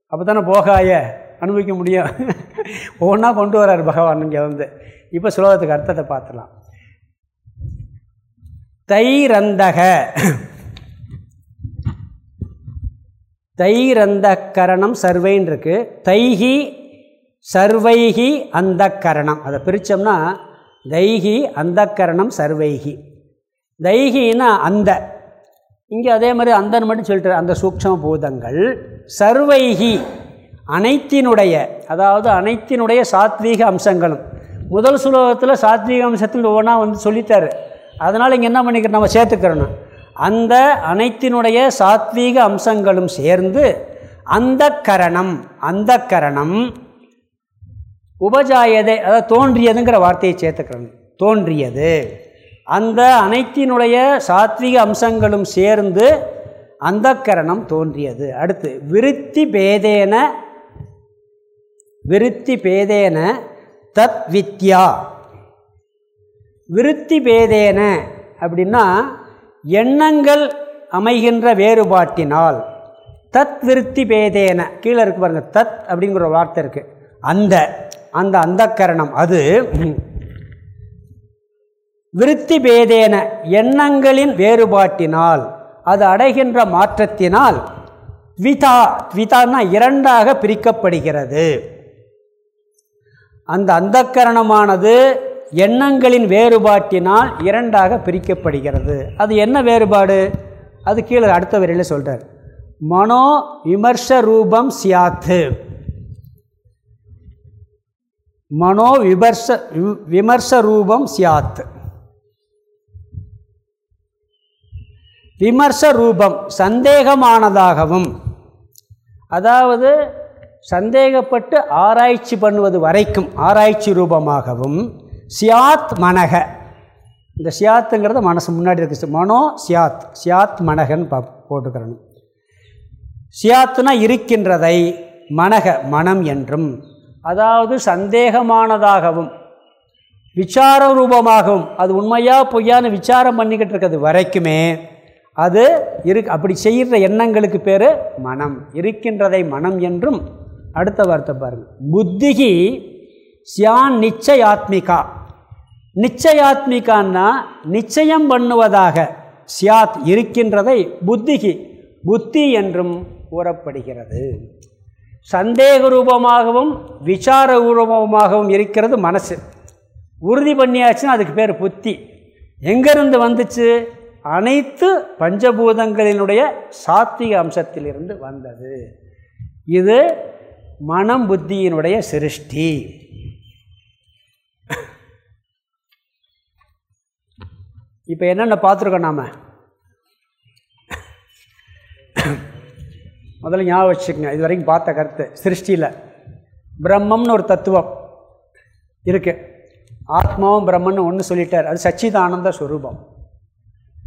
அப்போ தானே போகாய? அனுபவிக்க முடியும். ஒவ்வொன்றா கொண்டு வர்றார் பகவான் இங்கே வந்து. இப்போ சுலோகத்துக்கு அர்த்தத்தை பார்த்துலாம் தைரந்தக. தைரந்த கரணம் சர்வைன்னு இருக்கு. தைகி சர்வைகி அந்த கரணம் அதை பிரித்தோம்னா தைகி அந்த கரணம் சர்வைகி தைஹின்னா அந்த. இங்கே அதே மாதிரி அந்தன் மட்டும் சொல்லிட்டு அந்த சூக்ஷம பூதங்கள் சர்வைகி அனைத்தினுடைய அதாவது அனைத்தினுடைய சாத்வீக அம்சங்களும். முதல் சுலோகத்தில் சாத்வீக அம்சத்தில் ஒவ்வொன்றா வந்து சொல்லித்தார் அதனால் இங்கே என்ன பண்ணிக்கிறோம் நம்ம சேர்த்துக்கிறோம் அந்த அனைத்தினுடைய சாத்வீக அம்சங்களும் சேர்ந்து அந்த கரணம் அந்த கரணம் உபஜாயதை அதாவது தோன்றியதுங்கிற வார்த்தையை சேர்த்துக்கிறோம் தோன்றியது. அந்த அனைத்தினுடைய சாத்விக அம்சங்களும் சேர்ந்து அந்தக்கரணம் தோன்றியது. அடுத்து விருத்தி பேதேன விருத்தி பேதேன தத் வித்யா. விருத்தி பேதேன அப்படின்னா எண்ணங்கள் அமைகின்ற வேறுபாட்டினால் தத் விருத்தி பேதேன கீழே இருக்கு பாருங்கள் தத் அப்படிங்கிற ஒரு வார்த்தை இருக்குது அந்த அந்த அந்தக்கரணம் அது விருத்தி பேதேன எண்ணங்களின் வேறுபாட்டினால் அது அடைகின்ற மாற்றத்தினால் த்விதா த்விதான்னா இரண்டாக பிரிக்கப்படுகிறது. அந்த அந்தக்கரணமானது எண்ணங்களின் வேறுபாட்டினால் இரண்டாக பிரிக்கப்படுகிறது. அது என்ன வேறுபாடு? அது கீழே அடுத்த வரையில் சொல்கிறார் மனோ விமர்ச ரூபம் சியாத்து மனோ விமர்ச விமர்ச ரூபம் சியாத். விமர்ச ரூபம் சந்தேகமானதாகவும். அதாவது சந்தேகப்பட்டு ஆராய்ச்சி பண்ணுவது வரைக்கும் ஆராய்ச்சி ரூபமாகவும் சியாத் மனக. இந்த சியாத்துங்கிறத மனசு முன்னாடி இருக்கு. மனோ சியாத். சியாத் மனகன்னு பா போட்டுக்கிறணும். சியாத்துனா இருக்கின்றதை மனக மனம் என்றும். அதாவது சந்தேகமானதாகவும் விசார ரூபமாகவும் அது உண்மையாக பொய்யான விசாரம் பண்ணிக்கிட்டு இருக்கிறது வரைக்குமே அது இரு அப்படி செய்கிற எண்ணங்களுக்கு பேர் மனம். இருக்கின்றதை மனம் என்றும் அடுத்த வார்த்தை பாருங்கள் புத்திகி சியான் நிச்சயாத்மிகா. நிச்சயாத்மிகான்னா நிச்சயம் பண்ணுவதாக. சியாத் இருக்கின்றதை புத்திகி புத்தி என்றும் கூறப்படுகிறது. சந்தேக ரூபமாகவும் விசார ரூபமாகவும் இருக்கிறது மனசு. உறுதி பண்ணியாச்சுன்னா அதுக்கு பேர் புத்தி. எங்கேருந்து வந்துச்சு? அனைத்து பஞ்சபூதங்களினுடைய சாத்திக அம்சத்திலிருந்து வந்தது. இது மனம் புத்தியினுடைய சிருஷ்டி. இப்போ என்னென்ன பார்த்துருக்கோம் நாம்? முதல்ல ஞாபகம் வச்சுக்கோங்க இது வரைக்கும் பார்த்த கருத்து. சிருஷ்டியில் பிரம்மம்னு ஒரு தத்துவம் இருக்குது ஆத்மாவும் பிரம்மன்னு ஒன்று சொல்லிட்டார். அது சச்சிதானந்த ஸ்வரூபம்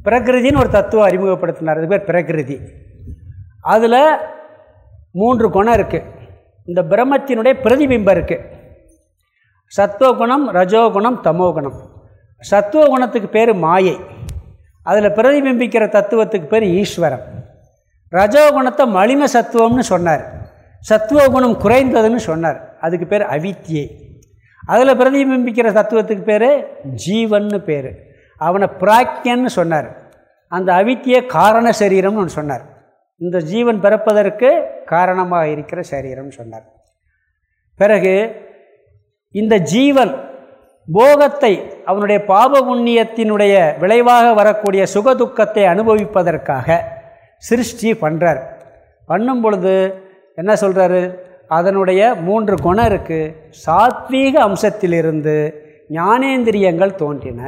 பிரகிருதின்னு ஒரு தத்துவம் அறிமுகப்படுத்தினார். அது பேர் பிரகிருதி. அதில் மூன்று குணம் இருக்குது இந்த பிரம்மத்தினுடைய பிரதிபிம்பம் இருக்குது சத்துவகுணம் ரஜோகுணம் தமோகுணம். சத்துவ குணத்துக்கு பேர் மாயை. அதில் பிரதிபிம்பிக்கிற தத்துவத்துக்கு பேர் ஈஸ்வரம். ரஜோகுணத்தை மலிம சத்துவம்னு சொன்னார். சத்துவ குணம் குறைந்ததுன்னு சொன்னார். அதுக்கு பேர் அவித்தியை அதில் பிரதிபிம்பிக்கிற தத்துவத்துக்கு பேர் ஜீவன்னு பேர். அவனை பிராக்கியன்னு சொன்னார். அந்த அவித்திய காரண சரீரம்னு ஒன்று சொன்னார். இந்த ஜீவன் பிறப்பதற்கு காரணமாக இருக்கிற சரீரம்னு சொன்னார். பிறகு இந்த ஜீவன் போகத்தை அவனுடைய பாப புண்ணியத்தினுடைய விளைவாக வரக்கூடிய சுகதுக்கத்தை அனுபவிப்பதற்காக சிருஷ்டி பண்ணுறார் பண்ணும் பொழுது என்ன சொல்கிறாரு அதனுடைய மூன்று குணம் இருக்குது சாத்வீக அம்சத்திலிருந்து ஞானேந்திரியங்கள் தோன்றின.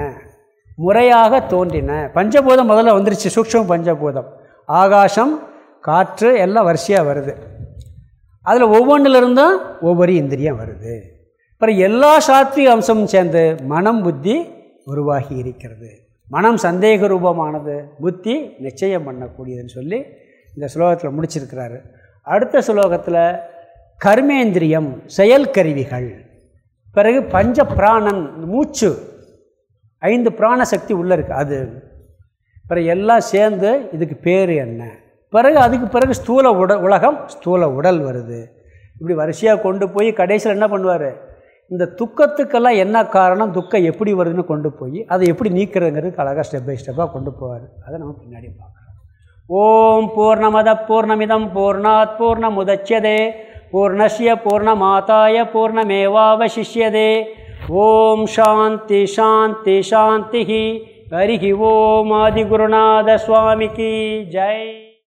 முறையாக தோன்றின. பஞ்சபூதம் முதல்ல வந்துருச்சு. சூக்ஷம் பஞ்சபூதம். ஆகாசம் காற்று எல்லாம் வரிசையாக வருது. அதில் ஒவ்வொன்றிலிருந்தும் ஒவ்வொரு இந்திரியம் வருது. அப்புறம் எல்லா சாத்விக அம்சமும் சேர்ந்து மனம் புத்தி உருவாகி இருக்கிறது. மனம் சந்தேக ரூபமானது புத்தி நிச்சயம் பண்ணக்கூடியதுன்னு சொல்லி இந்த ஸ்லோகத்தில் முடிச்சிருக்கிறாரு. அடுத்த ஸ்லோகத்தில் கர்மேந்திரியம் செயல் கருவிகள் பிறகு பஞ்ச பிராணன் மூச்சு. ஐந்து பிராண சக்தி உள்ளே இருக்குது அது. பிறகு எல்லாம் சேர்ந்து இதுக்கு பேர் என்ன? பிறகு அதுக்கு பிறகு ஸ்தூல உட உலகம் ஸ்தூல உடல் வருது. இப்படி வரிசையாக கொண்டு போய் கடைசியில் என்ன பண்ணுவார்? இந்த துக்கத்துக்கெல்லாம் என்ன காரணம்? துக்கம் எப்படி வருதுன்னு கொண்டு போய் அதை எப்படி நீக்கிறதுங்கிறதுக்கு அழகாக ஸ்டெப் பை ஸ்டெப்பாக கொண்டு போவார். அதை நம்ம பின்னாடி பார்க்குறோம் ஓம் பூர்ணமத பூர்ணமிதம் பூர்ணாத் பூர்ணமுதட்சியதே பூர்ணஸ்ய பூர்ணமாதாய பூர்ணமேவாவசிஷ்யதே. ஓம் சாந்தி சாந்தி சாந்தி ஹரி ஓம் ஆதிகுருநாத சுவாமிக்கு. ஜெய்.